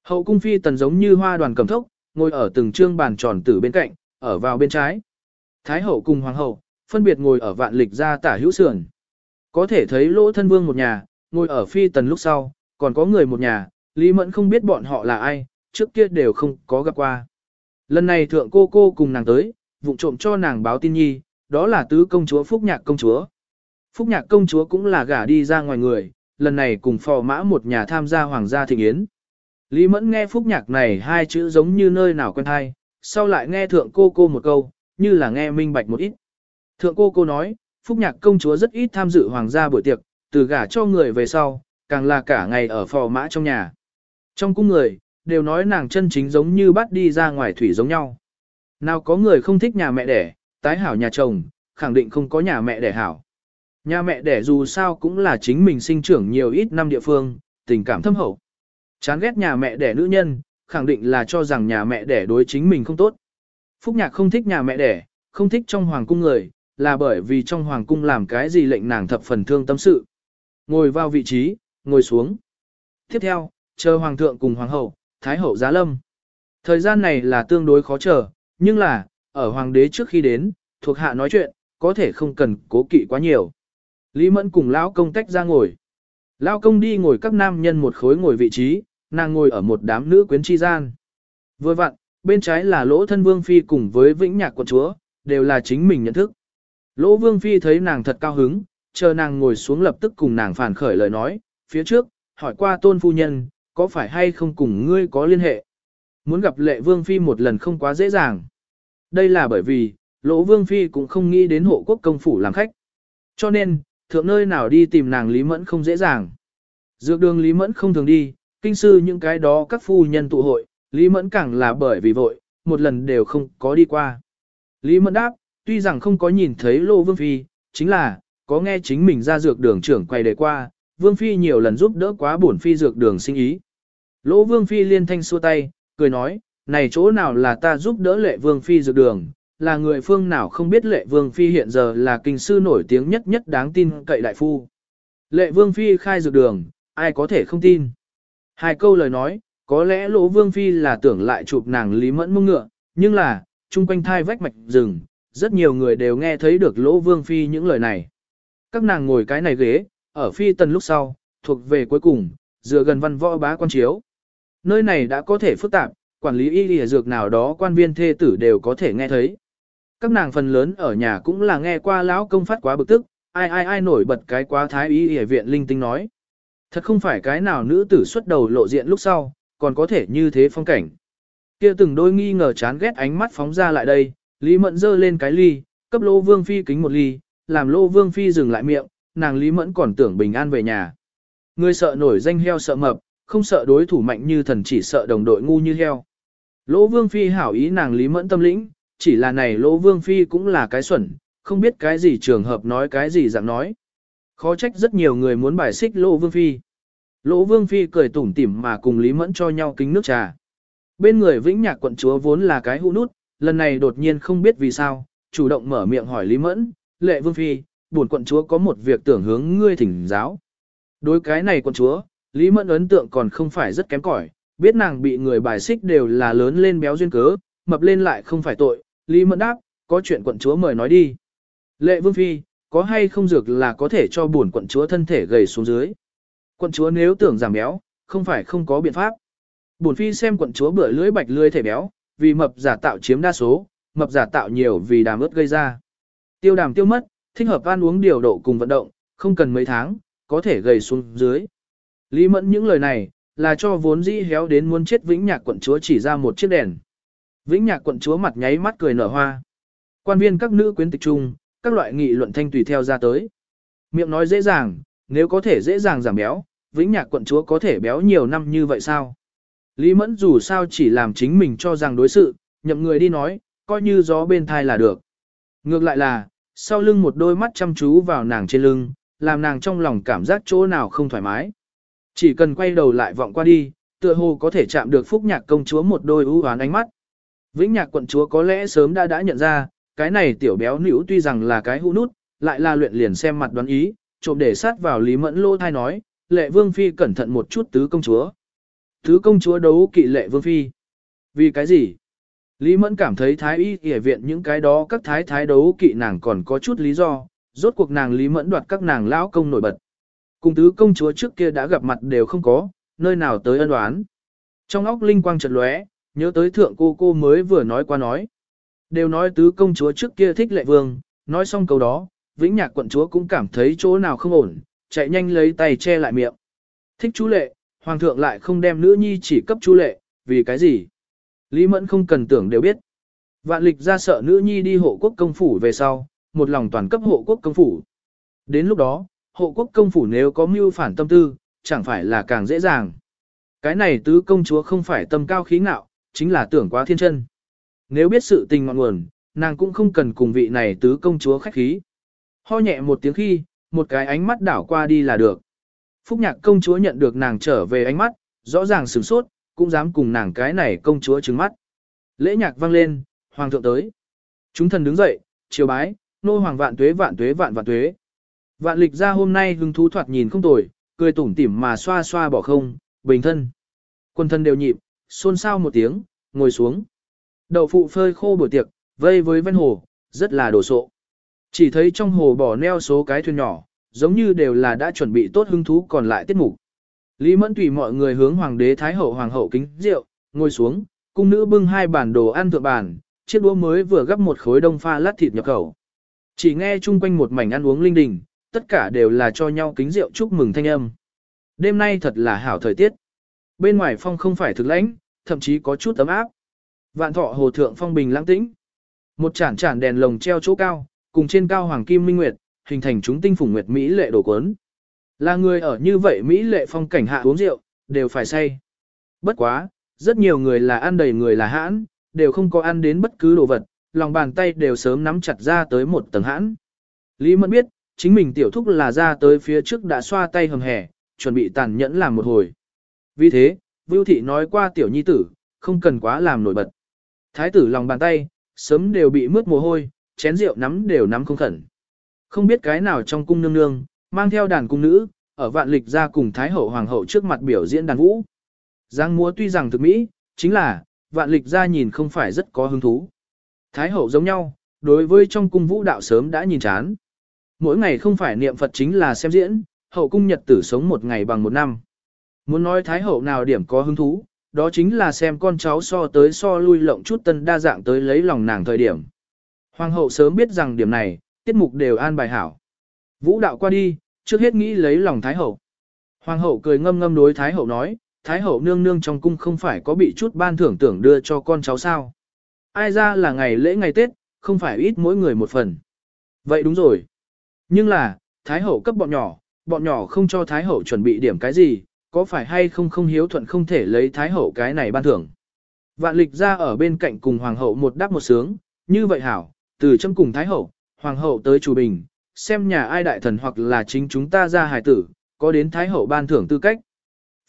Hậu cung phi tần giống như hoa đoàn cầm thốc, ngồi ở từng trương bàn tròn tử bên cạnh, ở vào bên trái. Thái hậu cùng hoàng hậu, phân biệt ngồi ở vạn lịch ra tả hữu sườn. Có thể thấy lỗ thân vương một nhà, ngồi ở phi tần lúc sau, còn có người một nhà, Lý Mẫn không biết bọn họ là ai, trước kia đều không có gặp qua. Lần này thượng cô cô cùng nàng tới, vụng trộm cho nàng báo tin nhi, đó là tứ công chúa Phúc Nhạc công chúa. Phúc Nhạc công chúa cũng là gả đi ra ngoài người, lần này cùng phò mã một nhà tham gia hoàng gia thịnh yến. Lý Mẫn nghe Phúc Nhạc này hai chữ giống như nơi nào quen hay, sau lại nghe thượng cô cô một câu, như là nghe minh bạch một ít. Thượng cô cô nói, Phúc Nhạc công chúa rất ít tham dự hoàng gia buổi tiệc, từ gả cho người về sau, càng là cả ngày ở phò mã trong nhà. Trong cung người, đều nói nàng chân chính giống như bắt đi ra ngoài thủy giống nhau. Nào có người không thích nhà mẹ đẻ, tái hảo nhà chồng, khẳng định không có nhà mẹ đẻ hảo. Nhà mẹ đẻ dù sao cũng là chính mình sinh trưởng nhiều ít năm địa phương, tình cảm thâm hậu. Chán ghét nhà mẹ đẻ nữ nhân, khẳng định là cho rằng nhà mẹ đẻ đối chính mình không tốt. Phúc Nhạc không thích nhà mẹ đẻ, không thích trong hoàng cung người, là bởi vì trong hoàng cung làm cái gì lệnh nàng thập phần thương tâm sự. Ngồi vào vị trí, ngồi xuống. Tiếp theo, chờ hoàng thượng cùng hoàng hậu, thái hậu giá lâm. Thời gian này là tương đối khó chờ, nhưng là, ở hoàng đế trước khi đến, thuộc hạ nói chuyện, có thể không cần cố kỵ quá nhiều. Lý Mẫn cùng lão công tách ra ngồi. Lão công đi ngồi các nam nhân một khối ngồi vị trí, nàng ngồi ở một đám nữ quyến chi gian. Vừa vặn, bên trái là lỗ thân vương phi cùng với vĩnh nhạc quận chúa, đều là chính mình nhận thức. Lỗ vương phi thấy nàng thật cao hứng, chờ nàng ngồi xuống lập tức cùng nàng phản khởi lời nói, phía trước, hỏi qua tôn phu nhân, có phải hay không cùng ngươi có liên hệ. Muốn gặp lệ vương phi một lần không quá dễ dàng. Đây là bởi vì, lỗ vương phi cũng không nghĩ đến hộ quốc công phủ làm khách. Cho nên, thượng nơi nào đi tìm nàng Lý Mẫn không dễ dàng. Dược đường Lý Mẫn không thường đi, kinh sư những cái đó các phu nhân tụ hội, Lý Mẫn càng là bởi vì vội, một lần đều không có đi qua. Lý Mẫn đáp, tuy rằng không có nhìn thấy Lô Vương Phi, chính là, có nghe chính mình ra dược đường trưởng quay đề qua, Vương Phi nhiều lần giúp đỡ quá bổn Phi dược đường sinh ý. Lỗ Vương Phi liên thanh xua tay, cười nói, này chỗ nào là ta giúp đỡ lệ Vương Phi dược đường, là người phương nào không biết lệ Vương Phi hiện giờ là kinh sư nổi tiếng nhất nhất đáng tin cậy đại phu. Lệ Vương Phi khai dược đường, ai có thể không tin. Hai câu lời nói, có lẽ Lỗ Vương Phi là tưởng lại chụp nàng Lý Mẫn mông ngựa, nhưng là, chung quanh thai vách mạch rừng, rất nhiều người đều nghe thấy được Lỗ Vương Phi những lời này. Các nàng ngồi cái này ghế, ở Phi tần lúc sau, thuộc về cuối cùng, dựa gần văn võ bá quan chiếu. Nơi này đã có thể phức tạp, quản lý y lìa dược nào đó quan viên thê tử đều có thể nghe thấy. Các nàng phần lớn ở nhà cũng là nghe qua lão công phát quá bực tức, ai ai ai nổi bật cái quá thái y lìa viện linh tinh nói. Thật không phải cái nào nữ tử xuất đầu lộ diện lúc sau, còn có thể như thế phong cảnh. Kia từng đôi nghi ngờ chán ghét ánh mắt phóng ra lại đây, Lý Mẫn giơ lên cái ly, cấp Lô Vương Phi kính một ly, làm Lô Vương Phi dừng lại miệng, nàng Lý Mẫn còn tưởng bình an về nhà. Người sợ nổi danh heo sợ mập, không sợ đối thủ mạnh như thần chỉ sợ đồng đội ngu như heo. Lỗ Vương Phi hảo ý nàng Lý Mẫn tâm lĩnh, chỉ là này Lỗ Vương Phi cũng là cái xuẩn, không biết cái gì trường hợp nói cái gì dạng nói. Khó trách rất nhiều người muốn bài xích Lỗ Vương Phi. Lỗ Vương Phi cười tủm tỉm mà cùng Lý Mẫn cho nhau kính nước trà. Bên người Vĩnh Nhạc quận chúa vốn là cái hũ nút, lần này đột nhiên không biết vì sao, chủ động mở miệng hỏi Lý Mẫn, lệ Vương Phi, bổn quận chúa có một việc tưởng hướng ngươi thỉnh giáo. Đối cái này quận chúa, Lý Mẫn ấn tượng còn không phải rất kém cỏi, biết nàng bị người bài xích đều là lớn lên béo duyên cớ, mập lên lại không phải tội. Lý Mẫn đáp, có chuyện quận chúa mời nói đi. Lệ Vương Phi, có hay không dược là có thể cho bổn quận chúa thân thể gầy xuống dưới. Quận chúa nếu tưởng giảm béo, không phải không có biện pháp. Bổn phi xem quận chúa bữa lưỡi bạch lưỡi thể béo, vì mập giả tạo chiếm đa số, mập giả tạo nhiều vì đàm ướt gây ra. Tiêu đàm tiêu mất, thích hợp ăn uống điều độ cùng vận động, không cần mấy tháng, có thể gầy xuống dưới. Lý mẫn những lời này, là cho vốn dĩ héo đến muốn chết vĩnh nhạc quận chúa chỉ ra một chiếc đèn. Vĩnh nhạc quận chúa mặt nháy mắt cười nở hoa. Quan viên các nữ quyến tịch trung, các loại nghị luận thanh tùy theo ra tới. Miệng nói dễ dàng, nếu có thể dễ dàng giảm béo, vĩnh nhạc quận chúa có thể béo nhiều năm như vậy sao? Lý Mẫn dù sao chỉ làm chính mình cho rằng đối sự, nhậm người đi nói, coi như gió bên thai là được. Ngược lại là, sau lưng một đôi mắt chăm chú vào nàng trên lưng, làm nàng trong lòng cảm giác chỗ nào không thoải mái. Chỉ cần quay đầu lại vọng qua đi, tựa hồ có thể chạm được phúc nhạc công chúa một đôi ưu hoán ánh mắt. Vĩnh nhạc quận chúa có lẽ sớm đã đã nhận ra, cái này tiểu béo nữ tuy rằng là cái hũ nút, lại là luyện liền xem mặt đoán ý, trộm để sát vào Lý Mẫn lô thai nói, lệ vương phi cẩn thận một chút tứ công chúa. Tứ công chúa đấu kỵ lệ vương phi. Vì cái gì? Lý Mẫn cảm thấy thái y y viện những cái đó các thái thái đấu kỵ nàng còn có chút lý do, rốt cuộc nàng Lý Mẫn đoạt các nàng lão công nổi bật. Cùng tứ công chúa trước kia đã gặp mặt đều không có, nơi nào tới ân đoán. Trong óc linh quang chợt lóe, nhớ tới thượng cô cô mới vừa nói qua nói. Đều nói tứ công chúa trước kia thích lệ vương, nói xong câu đó, vĩnh nhạc quận chúa cũng cảm thấy chỗ nào không ổn, chạy nhanh lấy tay che lại miệng. Thích chú lệ, hoàng thượng lại không đem nữ nhi chỉ cấp chú lệ, vì cái gì? Lý Mẫn không cần tưởng đều biết. Vạn lịch ra sợ nữ nhi đi hộ quốc công phủ về sau, một lòng toàn cấp hộ quốc công phủ. Đến lúc đó, hộ quốc công phủ nếu có mưu phản tâm tư, chẳng phải là càng dễ dàng. Cái này tứ công chúa không phải tâm cao khí ngạo, chính là tưởng quá thiên chân. Nếu biết sự tình ngọn nguồn, nàng cũng không cần cùng vị này tứ công chúa khách khí. Ho nhẹ một tiếng khi, một cái ánh mắt đảo qua đi là được. Phúc nhạc công chúa nhận được nàng trở về ánh mắt, rõ ràng sửng sốt, cũng dám cùng nàng cái này công chúa trừng mắt. Lễ nhạc vang lên, hoàng thượng tới. Chúng thần đứng dậy, chiều bái, nô hoàng vạn tuế vạn tuế vạn vạn tuế. Vạn lịch ra hôm nay hứng thú thoạt nhìn không tồi, cười tủm tỉm mà xoa xoa bỏ không, bình thân. Quân thân đều nhịp, xôn xao một tiếng, ngồi xuống. Đậu phụ phơi khô buổi tiệc, vây với ven hồ, rất là đồ sộ. Chỉ thấy trong hồ bỏ neo số cái thuyền nhỏ, giống như đều là đã chuẩn bị tốt hứng thú còn lại tiết mục. Lý Mẫn tùy mọi người hướng hoàng đế thái hậu hoàng hậu kính rượu, ngồi xuống, cung nữ bưng hai bản đồ ăn thượng bàn, chiếc đũa mới vừa gấp một khối đông pha lát thịt nhập khẩu. Chỉ nghe chung quanh một mảnh ăn uống linh đình, tất cả đều là cho nhau kính rượu chúc mừng thanh âm. Đêm nay thật là hảo thời tiết. Bên ngoài phong không phải thực lãnh, thậm chí có chút ấm áp. Vạn thọ hồ thượng phong bình lãng tĩnh. Một chản chản đèn lồng treo chỗ cao, cùng trên cao hoàng kim minh nguyệt, hình thành chúng tinh phùng nguyệt mỹ lệ đổ cuốn. Là người ở như vậy mỹ lệ phong cảnh hạ uống rượu, đều phải say. Bất quá, rất nhiều người là ăn đầy người là hãn, đều không có ăn đến bất cứ đồ vật, lòng bàn tay đều sớm nắm chặt ra tới một tầng hãn. Lý Mẫn biết, chính mình tiểu thúc là ra tới phía trước đã xoa tay hầm hẻ, chuẩn bị tàn nhẫn làm một hồi. Vì thế, Vưu Thị nói qua tiểu nhi tử, không cần quá làm nổi bật. Thái tử lòng bàn tay, sớm đều bị mướt mồ hôi, chén rượu nắm đều nắm không khẩn. Không biết cái nào trong cung nương nương, mang theo đàn cung nữ, ở vạn lịch ra cùng Thái hậu Hoàng hậu trước mặt biểu diễn đàn vũ. Giang múa tuy rằng thực mỹ, chính là, vạn lịch ra nhìn không phải rất có hứng thú. Thái hậu giống nhau, đối với trong cung vũ đạo sớm đã nhìn chán. Mỗi ngày không phải niệm Phật chính là xem diễn, hậu cung nhật tử sống một ngày bằng một năm. Muốn nói Thái hậu nào điểm có hứng thú, đó chính là xem con cháu so tới so lui lộng chút tân đa dạng tới lấy lòng nàng thời điểm. Hoàng hậu sớm biết rằng điểm này, tiết mục đều an bài hảo. Vũ đạo qua đi, trước hết nghĩ lấy lòng Thái hậu. Hoàng hậu cười ngâm ngâm đối Thái hậu nói, Thái hậu nương nương trong cung không phải có bị chút ban thưởng tưởng đưa cho con cháu sao. Ai ra là ngày lễ ngày Tết, không phải ít mỗi người một phần. Vậy đúng rồi. Nhưng là, Thái hậu cấp bọn nhỏ, bọn nhỏ không cho Thái hậu chuẩn bị điểm cái gì, có phải hay không không hiếu thuận không thể lấy Thái hậu cái này ban thưởng. Vạn lịch ra ở bên cạnh cùng Hoàng hậu một đáp một sướng, như vậy hảo, từ châm cùng Thái hậu, Hoàng hậu tới chủ bình, xem nhà ai đại thần hoặc là chính chúng ta ra hài tử, có đến Thái hậu ban thưởng tư cách.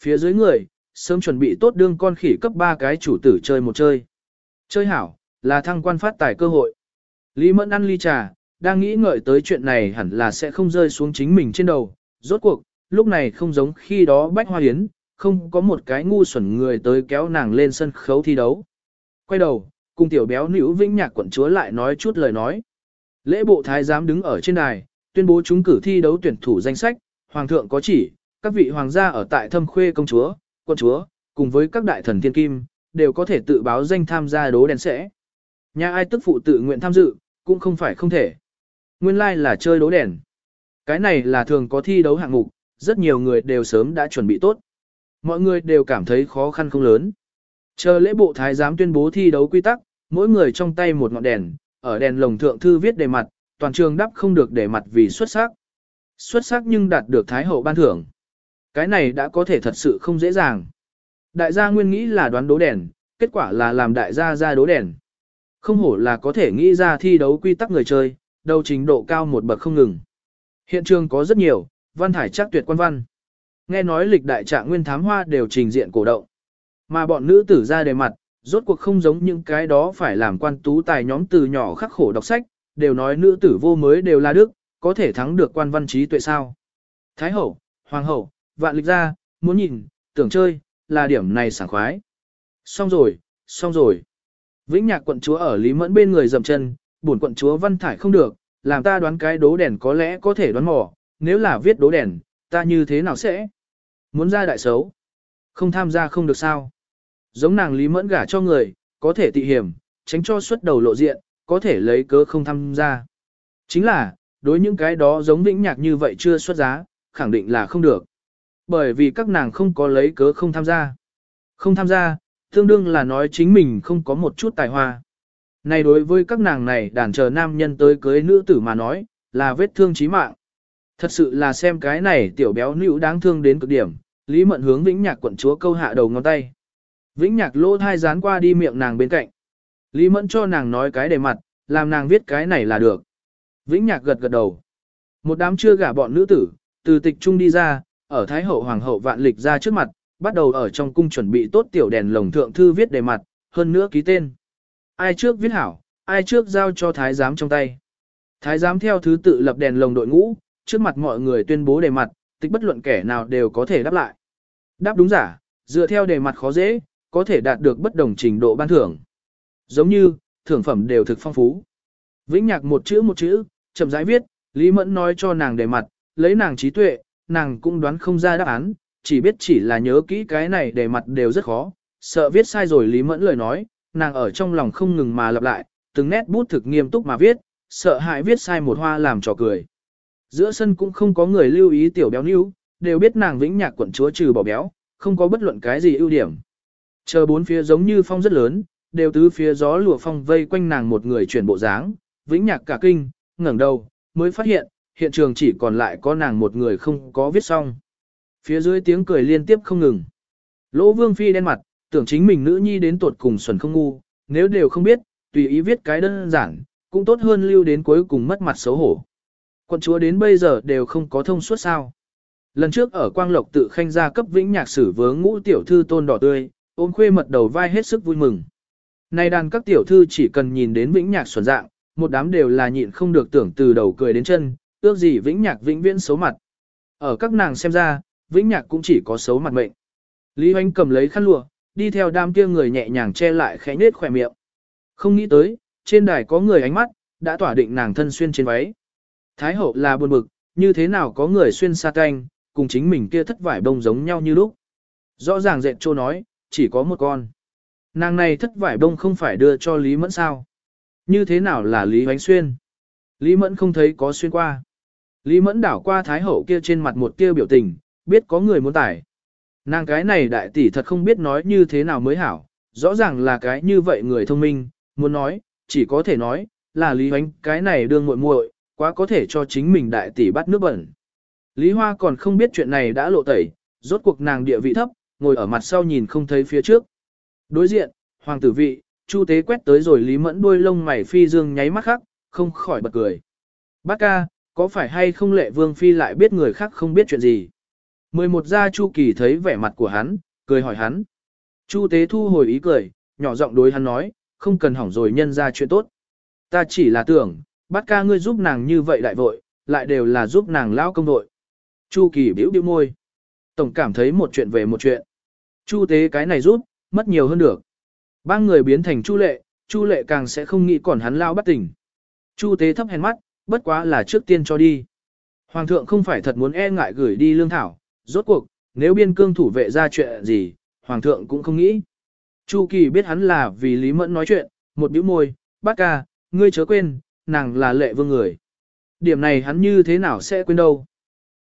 Phía dưới người, sớm chuẩn bị tốt đương con khỉ cấp ba cái chủ tử chơi một chơi. Chơi hảo, là thăng quan phát tài cơ hội. Lý Mẫn ăn ly trà, đang nghĩ ngợi tới chuyện này hẳn là sẽ không rơi xuống chính mình trên đầu. Rốt cuộc, lúc này không giống khi đó Bách Hoa Hiến, không có một cái ngu xuẩn người tới kéo nàng lên sân khấu thi đấu. Quay đầu, cùng tiểu béo nữ vĩnh nhạc quận chúa lại nói chút lời nói. Lễ bộ thái giám đứng ở trên đài, tuyên bố chúng cử thi đấu tuyển thủ danh sách, hoàng thượng có chỉ, các vị hoàng gia ở tại thâm khuê công chúa, quân chúa, cùng với các đại thần thiên kim, đều có thể tự báo danh tham gia đố đèn sẽ. Nhà ai tức phụ tự nguyện tham dự, cũng không phải không thể. Nguyên lai like là chơi đố đèn. Cái này là thường có thi đấu hạng mục, rất nhiều người đều sớm đã chuẩn bị tốt. Mọi người đều cảm thấy khó khăn không lớn. Chờ lễ bộ thái giám tuyên bố thi đấu quy tắc, mỗi người trong tay một ngọn đèn, ở đèn lồng thượng thư viết đề mặt, toàn trường đắp không được đề mặt vì xuất sắc. Xuất sắc nhưng đạt được thái hậu ban thưởng. Cái này đã có thể thật sự không dễ dàng. Đại gia nguyên nghĩ là đoán đố đèn, kết quả là làm đại gia ra đố đèn. Không hổ là có thể nghĩ ra thi đấu quy tắc người chơi, đầu trình độ cao một bậc không ngừng. Hiện trường có rất nhiều, văn thải chắc tuyệt quan văn. Nghe nói lịch đại trạng nguyên thám hoa đều trình diện cổ động. Mà bọn nữ tử ra đề mặt, rốt cuộc không giống những cái đó phải làm quan tú tài nhóm từ nhỏ khắc khổ đọc sách, đều nói nữ tử vô mới đều là đức, có thể thắng được quan văn trí tuệ sao. Thái hậu, hoàng hậu, vạn lịch ra, muốn nhìn, tưởng chơi, là điểm này sảng khoái. Xong rồi, xong rồi. Vĩnh nhạc quận chúa ở Lý Mẫn bên người dầm chân, bổn quận chúa văn thải không được, làm ta đoán cái đố đèn có lẽ có thể đoán mò, nếu là viết đố đèn, ta như thế nào sẽ? Muốn ra đại xấu? Không tham gia không được sao? Giống nàng Lý Mẫn gả cho người, có thể tị hiểm, tránh cho xuất đầu lộ diện, có thể lấy cớ không tham gia. Chính là, đối những cái đó giống vĩnh nhạc như vậy chưa xuất giá, khẳng định là không được. Bởi vì các nàng không có lấy cớ không tham gia. Không tham gia, tương đương là nói chính mình không có một chút tài hoa. Này đối với các nàng này đàn chờ nam nhân tới cưới nữ tử mà nói, là vết thương chí mạng. Thật sự là xem cái này tiểu béo nữ đáng thương đến cực điểm, Lý Mận hướng Vĩnh Nhạc quận chúa câu hạ đầu ngón tay. Vĩnh Nhạc lỗ thai dán qua đi miệng nàng bên cạnh. Lý Mẫn cho nàng nói cái đề mặt, làm nàng viết cái này là được. Vĩnh Nhạc gật gật đầu. Một đám chưa gả bọn nữ tử, từ tịch trung đi ra, ở Thái Hậu Hoàng hậu vạn lịch ra trước mặt, bắt đầu ở trong cung chuẩn bị tốt tiểu đèn lồng thượng thư viết đề mặt, hơn nữa ký tên. Ai trước viết hảo, ai trước giao cho thái giám trong tay. Thái giám theo thứ tự lập đèn lồng đội ngũ, trước mặt mọi người tuyên bố đề mặt, tích bất luận kẻ nào đều có thể đáp lại. Đáp đúng giả, dựa theo đề mặt khó dễ, có thể đạt được bất đồng trình độ ban thưởng. Giống như, thưởng phẩm đều thực phong phú. Vĩnh nhạc một chữ một chữ, chậm rãi viết, Lý Mẫn nói cho nàng để mặt, lấy nàng trí tuệ, nàng cũng đoán không ra đáp án, chỉ biết chỉ là nhớ kỹ cái này để mặt đều rất khó, sợ viết sai rồi Lý Mẫn lời nói, nàng ở trong lòng không ngừng mà lặp lại, từng nét bút thực nghiêm túc mà viết, sợ hãi viết sai một hoa làm trò cười. Giữa sân cũng không có người lưu ý tiểu béo níu, đều biết nàng vĩnh nhạc quận chúa trừ bỏ béo, không có bất luận cái gì ưu điểm. Chờ bốn phía giống như phong rất lớn, đều tứ phía gió lùa phong vây quanh nàng một người chuyển bộ dáng, vĩnh nhạc cả kinh, ngẩng đầu, mới phát hiện, hiện trường chỉ còn lại có nàng một người không có viết xong. Phía dưới tiếng cười liên tiếp không ngừng. Lỗ vương phi đen mặt, tưởng chính mình nữ nhi đến tuột cùng xuẩn không ngu, nếu đều không biết, tùy ý viết cái đơn giản, cũng tốt hơn lưu đến cuối cùng mất mặt xấu hổ. Quân chúa đến bây giờ đều không có thông suốt sao. Lần trước ở Quang Lộc tự khanh gia cấp vĩnh nhạc sử vướng ngũ tiểu thư tôn đỏ tươi, ôm khuê mật đầu vai hết sức vui mừng. Nay đàn các tiểu thư chỉ cần nhìn đến vĩnh nhạc xuẩn dạng, một đám đều là nhịn không được tưởng từ đầu cười đến chân, ước gì vĩnh nhạc vĩnh viễn xấu mặt. Ở các nàng xem ra, vĩnh nhạc cũng chỉ có xấu mặt mệnh. Lý Hoánh cầm lấy khăn lụa, đi theo đám kia người nhẹ nhàng che lại khẽ nết khỏe miệng. Không nghĩ tới, trên đài có người ánh mắt, đã tỏa định nàng thân xuyên trên váy. Thái hậu là buồn bực, như thế nào có người xuyên sa canh, cùng chính mình kia thất vải bông giống nhau như lúc. Rõ ràng dẹn trô nói, chỉ có một con. Nàng này thất vải bông không phải đưa cho Lý Mẫn sao. Như thế nào là Lý Hoánh Xuyên? Lý Mẫn không thấy có xuyên qua. Lý Mẫn đảo qua Thái Hậu kia trên mặt một tia biểu tình, biết có người muốn tải. Nàng cái này đại tỷ thật không biết nói như thế nào mới hảo, rõ ràng là cái như vậy người thông minh, muốn nói, chỉ có thể nói, là Lý Hoánh cái này đương muội muội, quá có thể cho chính mình đại tỷ bắt nước bẩn. Lý Hoa còn không biết chuyện này đã lộ tẩy, rốt cuộc nàng địa vị thấp, ngồi ở mặt sau nhìn không thấy phía trước. Đối diện, hoàng tử vị, Chu tế quét tới rồi Lý Mẫn đuôi lông mày phi dương nháy mắt khác, không khỏi bật cười. Bác ca, có phải hay không lệ vương phi lại biết người khác không biết chuyện gì? 11 gia Chu Kỳ thấy vẻ mặt của hắn, cười hỏi hắn. Chu tế thu hồi ý cười, nhỏ giọng đối hắn nói, không cần hỏng rồi nhân ra chuyện tốt. Ta chỉ là tưởng, bác ca ngươi giúp nàng như vậy đại vội, lại đều là giúp nàng lao công vội. Chu Kỳ biểu biểu môi. Tổng cảm thấy một chuyện về một chuyện. Chu tế cái này rút, mất nhiều hơn được. Ba người biến thành Chu lệ, Chu lệ càng sẽ không nghĩ còn hắn lao bắt tỉnh. Chu tế thấp hèn mắt, bất quá là trước tiên cho đi. Hoàng thượng không phải thật muốn e ngại gửi đi lương thảo, rốt cuộc, nếu biên cương thủ vệ ra chuyện gì, hoàng thượng cũng không nghĩ. Chu kỳ biết hắn là vì Lý Mẫn nói chuyện, một bĩu môi, bác ca, ngươi chớ quên, nàng là lệ vương người. Điểm này hắn như thế nào sẽ quên đâu.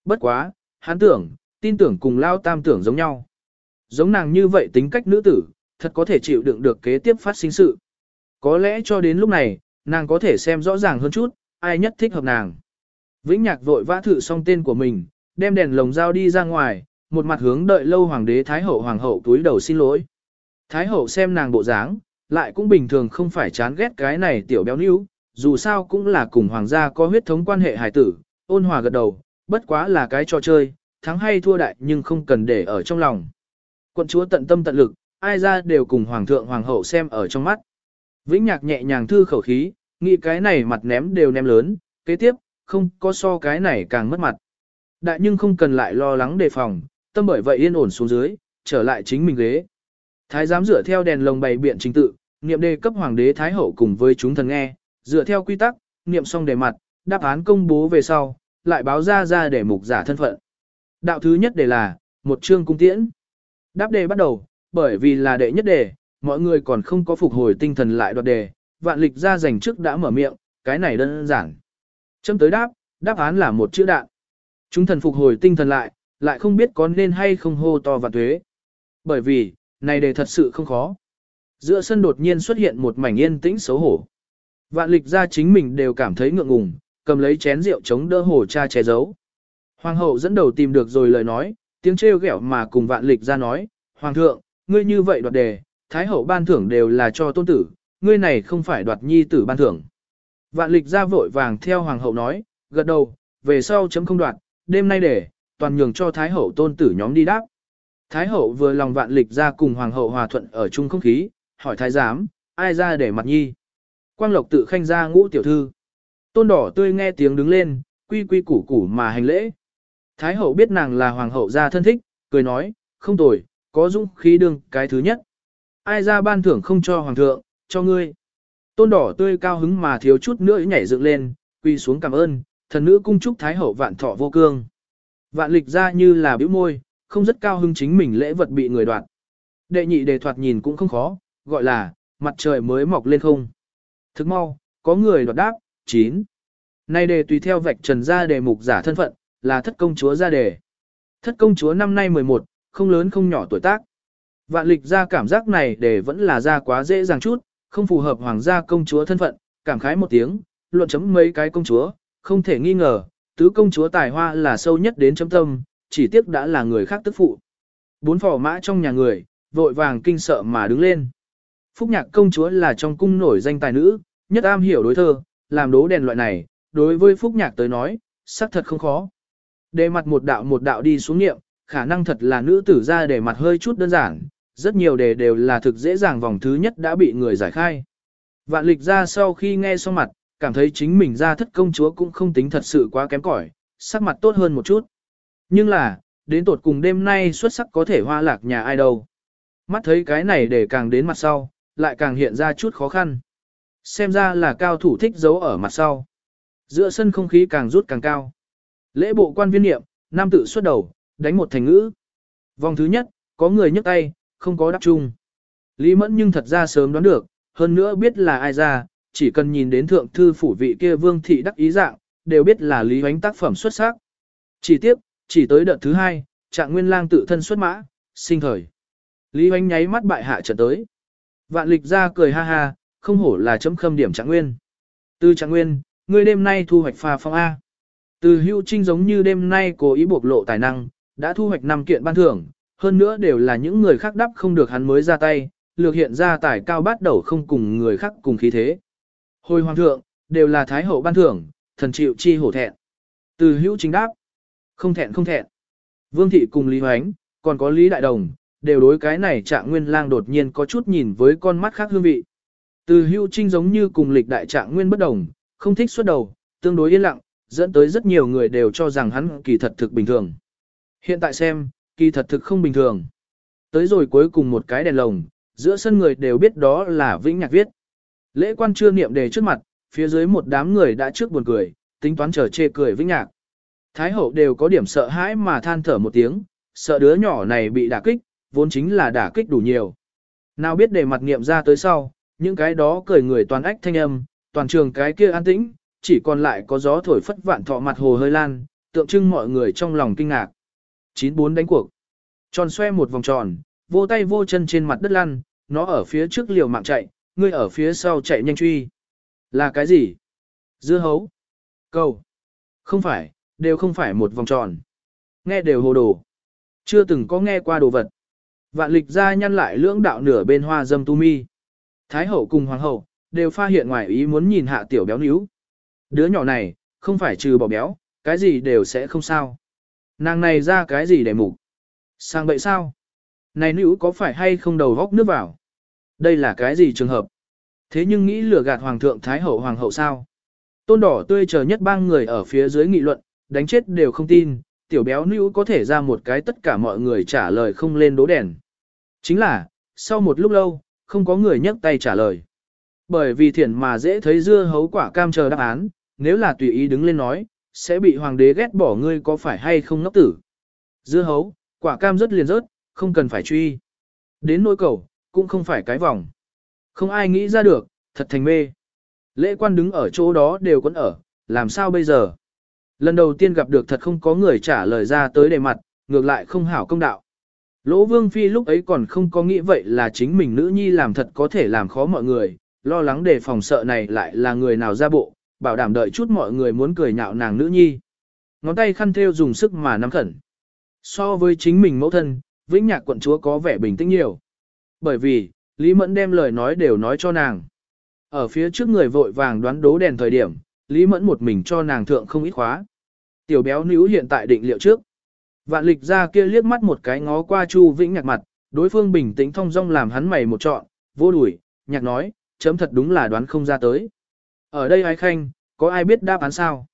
Bất quá, hắn tưởng, tin tưởng cùng lao tam tưởng giống nhau. Giống nàng như vậy tính cách nữ tử, thật có thể chịu đựng được kế tiếp phát sinh sự. Có lẽ cho đến lúc này, nàng có thể xem rõ ràng hơn chút, ai nhất thích hợp nàng. Vĩnh Nhạc vội vã thử xong tên của mình, đem đèn lồng dao đi ra ngoài, một mặt hướng đợi lâu hoàng đế Thái Hậu Hoàng hậu túi đầu xin lỗi. Thái Hậu xem nàng bộ dáng, lại cũng bình thường không phải chán ghét cái này tiểu béo níu, dù sao cũng là cùng hoàng gia có huyết thống quan hệ hài tử, ôn hòa gật đầu, bất quá là cái trò chơi, thắng hay thua đại nhưng không cần để ở trong lòng. Quận chúa tận tâm tận lực, ai ra đều cùng hoàng thượng hoàng hậu xem ở trong mắt. Vĩnh nhạc nhẹ nhàng thư khẩu khí, nghĩ cái này mặt ném đều ném lớn, kế tiếp, không có so cái này càng mất mặt. Đại nhưng không cần lại lo lắng đề phòng, tâm bởi vậy yên ổn xuống dưới, trở lại chính mình ghế. Thái giám dựa theo đèn lồng bày biện trình tự, niệm đề cấp hoàng đế thái hậu cùng với chúng thần nghe, dựa theo quy tắc, niệm xong đề mặt, đáp án công bố về sau, lại báo ra ra để mục giả thân phận. Đạo thứ nhất đề là, một chương cung tiễn. Đáp đề bắt đầu, bởi vì là đệ nhất đề, mọi người còn không có phục hồi tinh thần lại đoạt đề, vạn lịch ra dành trước đã mở miệng, cái này đơn giản. Chấm tới đáp, đáp án là một chữ đạn. Chúng thần phục hồi tinh thần lại, lại không biết có nên hay không hô to và thuế Bởi vì, này đề thật sự không khó. Giữa sân đột nhiên xuất hiện một mảnh yên tĩnh xấu hổ. Vạn lịch ra chính mình đều cảm thấy ngượng ngùng, cầm lấy chén rượu chống đỡ hổ cha che giấu. Hoàng hậu dẫn đầu tìm được rồi lời nói, tiếng trêu ghẹo mà cùng vạn lịch ra nói, Hoàng thượng, ngươi như vậy đoạt đề, Thái hậu ban thưởng đều là cho tôn tử, ngươi này không phải đoạt nhi tử ban thưởng. Vạn lịch ra vội vàng theo hoàng hậu nói, gật đầu, về sau chấm không đoạt, đêm nay để, toàn nhường cho thái hậu tôn tử nhóm đi đáp. Thái hậu vừa lòng vạn lịch ra cùng hoàng hậu hòa thuận ở chung không khí, hỏi thái giám, ai ra để mặt nhi. Quang lộc tự khanh ra ngũ tiểu thư. Tôn đỏ tươi nghe tiếng đứng lên, quy quy củ củ mà hành lễ. Thái hậu biết nàng là hoàng hậu gia thân thích, cười nói, không tồi, có dũng khí đương cái thứ nhất. Ai ra ban thưởng không cho hoàng thượng, cho ngươi. Tôn đỏ tươi cao hứng mà thiếu chút nữa nhảy dựng lên, quỳ xuống cảm ơn, thần nữ cung chúc thái hậu vạn thọ vô cương. Vạn lịch ra như là bĩu môi, không rất cao hứng chính mình lễ vật bị người đoạt. Đệ nhị đề thoạt nhìn cũng không khó, gọi là, mặt trời mới mọc lên không. Thức mau, có người đoạt đáp, 9. Nay đề tùy theo vạch trần ra đề mục giả thân phận, là thất công chúa ra đề. Thất công chúa năm nay 11, không lớn không nhỏ tuổi tác. Vạn lịch ra cảm giác này để vẫn là ra quá dễ dàng chút, không phù hợp hoàng gia công chúa thân phận, cảm khái một tiếng, luận chấm mấy cái công chúa, không thể nghi ngờ, tứ công chúa tài hoa là sâu nhất đến chấm tâm, chỉ tiếc đã là người khác tức phụ. Bốn phò mã trong nhà người, vội vàng kinh sợ mà đứng lên. Phúc nhạc công chúa là trong cung nổi danh tài nữ, nhất am hiểu đối thơ, làm đố đèn loại này, đối với Phúc nhạc tới nói, xác thật không khó. Đề mặt một đạo một đạo đi xuống nghiệm, khả năng thật là nữ tử ra đề mặt hơi chút đơn giản, rất nhiều đề đều là thực dễ dàng vòng thứ nhất đã bị người giải khai. Vạn lịch ra sau khi nghe xong mặt, cảm thấy chính mình ra thất công chúa cũng không tính thật sự quá kém cỏi, sắc mặt tốt hơn một chút. Nhưng là, đến tột cùng đêm nay xuất sắc có thể hoa lạc nhà ai đâu. Mắt thấy cái này để càng đến mặt sau, lại càng hiện ra chút khó khăn. xem ra là cao thủ thích giấu ở mặt sau. Giữa sân không khí càng rút càng cao. Lễ bộ quan viên niệm, nam tự xuất đầu, đánh một thành ngữ. Vòng thứ nhất, có người nhấc tay, không có đáp chung. Lý Mẫn nhưng thật ra sớm đoán được, hơn nữa biết là ai ra, chỉ cần nhìn đến thượng thư phủ vị kia vương thị đắc ý dạng, đều biết là Lý Hoánh tác phẩm xuất sắc. Chỉ tiếp, chỉ tới đợt thứ hai, trạng nguyên lang tự thân xuất mã, sinh thời. Lý Hoánh nháy mắt bại hạ trận tới. Vạn lịch ra cười ha ha, không hổ là chấm khâm điểm trạng nguyên. Từ trạng nguyên, người đêm nay thu hoạch pha phong A. Từ hưu trinh giống như đêm nay cố ý bộc lộ tài năng, đã thu hoạch 5 kiện ban thưởng, hơn nữa đều là những người khác đắp không được hắn mới ra tay, lược hiện ra tài cao bắt đầu không cùng người khác cùng khí thế. Hồi hoàng thượng, đều là thái hậu ban thưởng, thần chịu chi hổ thẹn. Từ hữu chính đáp, không thẹn không thẹn. Vương thị cùng Lý Hoánh, còn có Lý Đại Đồng, đều đối cái này trạng nguyên lang đột nhiên có chút nhìn với con mắt khác hương vị. Từ hữu trinh giống như cùng lịch đại trạng nguyên bất đồng, không thích xuất đầu, tương đối yên lặng, dẫn tới rất nhiều người đều cho rằng hắn kỳ thật thực bình thường. Hiện tại xem, kỳ thật thực không bình thường. Tới rồi cuối cùng một cái đèn lồng, giữa sân người đều biết đó là Vĩnh Nhạc viết. Lễ quan chưa niệm đề trước mặt, phía dưới một đám người đã trước buồn cười, tính toán chờ chê cười Vĩnh Nhạc. Thái hậu đều có điểm sợ hãi mà than thở một tiếng, sợ đứa nhỏ này bị đả kích, vốn chính là đả kích đủ nhiều. Nào biết để mặt niệm ra tới sau, những cái đó cười người toàn ách thanh âm, toàn trường cái kia an tĩnh, chỉ còn lại có gió thổi phất vạn thọ mặt hồ hơi lan, tượng trưng mọi người trong lòng kinh ngạc. 94 đánh cuộc. Tròn xoe một vòng tròn, vô tay vô chân trên mặt đất lăn, nó ở phía trước liều mạng chạy, ngươi ở phía sau chạy nhanh truy. Là cái gì? Dưa hấu. Cầu. Không phải, đều không phải một vòng tròn. Nghe đều hồ đồ. Chưa từng có nghe qua đồ vật. Vạn lịch ra nhăn lại lưỡng đạo nửa bên hoa dâm tu mi. Thái hậu cùng hoàng hậu, đều pha hiện ngoài ý muốn nhìn hạ tiểu béo níu. Đứa nhỏ này, không phải trừ bỏ béo, cái gì đều sẽ không sao. Nàng này ra cái gì để mục? Sang bậy sao? Này nữ có phải hay không đầu góc nước vào? Đây là cái gì trường hợp? Thế nhưng nghĩ lừa gạt hoàng thượng thái hậu hoàng hậu sao? Tôn đỏ tươi chờ nhất bang người ở phía dưới nghị luận, đánh chết đều không tin, tiểu béo nữ có thể ra một cái tất cả mọi người trả lời không lên đố đèn. Chính là, sau một lúc lâu, không có người nhấc tay trả lời. Bởi vì thiển mà dễ thấy dưa hấu quả cam chờ đáp án, nếu là tùy ý đứng lên nói, sẽ bị hoàng đế ghét bỏ ngươi có phải hay không ngốc tử. Dưa hấu, quả cam rất liền rớt, không cần phải truy. Đến nỗi cầu, cũng không phải cái vòng. Không ai nghĩ ra được, thật thành mê. Lễ quan đứng ở chỗ đó đều còn ở, làm sao bây giờ? Lần đầu tiên gặp được thật không có người trả lời ra tới đề mặt, ngược lại không hảo công đạo. Lỗ Vương Phi lúc ấy còn không có nghĩ vậy là chính mình nữ nhi làm thật có thể làm khó mọi người, lo lắng đề phòng sợ này lại là người nào ra bộ, bảo đảm đợi chút mọi người muốn cười nhạo nàng nữ nhi. Ngón tay khăn thêu dùng sức mà nắm khẩn. So với chính mình mẫu thân, Vĩnh Nhạc quận chúa có vẻ bình tĩnh nhiều. Bởi vì, Lý Mẫn đem lời nói đều nói cho nàng. Ở phía trước người vội vàng đoán đố đèn thời điểm, Lý Mẫn một mình cho nàng thượng không ít khóa. Tiểu béo níu hiện tại định liệu trước. Vạn lịch ra kia liếc mắt một cái ngó qua Chu Vĩnh Nhạc mặt, đối phương bình tĩnh thong dong làm hắn mày một trọn, vô đuổi, nhạc nói, chấm thật đúng là đoán không ra tới. Ở đây ai khanh, có ai biết đáp án sao?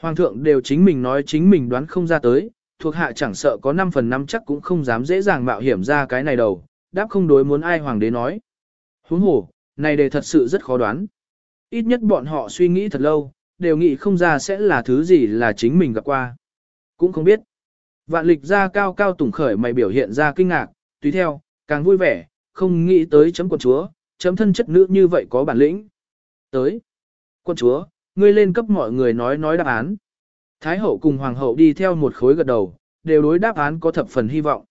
Hoàng thượng đều chính mình nói chính mình đoán không ra tới, thuộc hạ chẳng sợ có 5 phần 5 chắc cũng không dám dễ dàng mạo hiểm ra cái này đầu, đáp không đối muốn ai hoàng đế nói. Huống hồ, này đề thật sự rất khó đoán. Ít nhất bọn họ suy nghĩ thật lâu, đều nghĩ không ra sẽ là thứ gì là chính mình gặp qua. Cũng không biết. Vạn lịch ra cao cao tủng khởi mày biểu hiện ra kinh ngạc, tùy theo, càng vui vẻ, không nghĩ tới chấm quần chúa, chấm thân chất nữ như vậy có bản lĩnh. Tới. Quân chúa, ngươi lên cấp mọi người nói nói đáp án. Thái hậu cùng hoàng hậu đi theo một khối gật đầu, đều đối đáp án có thập phần hy vọng.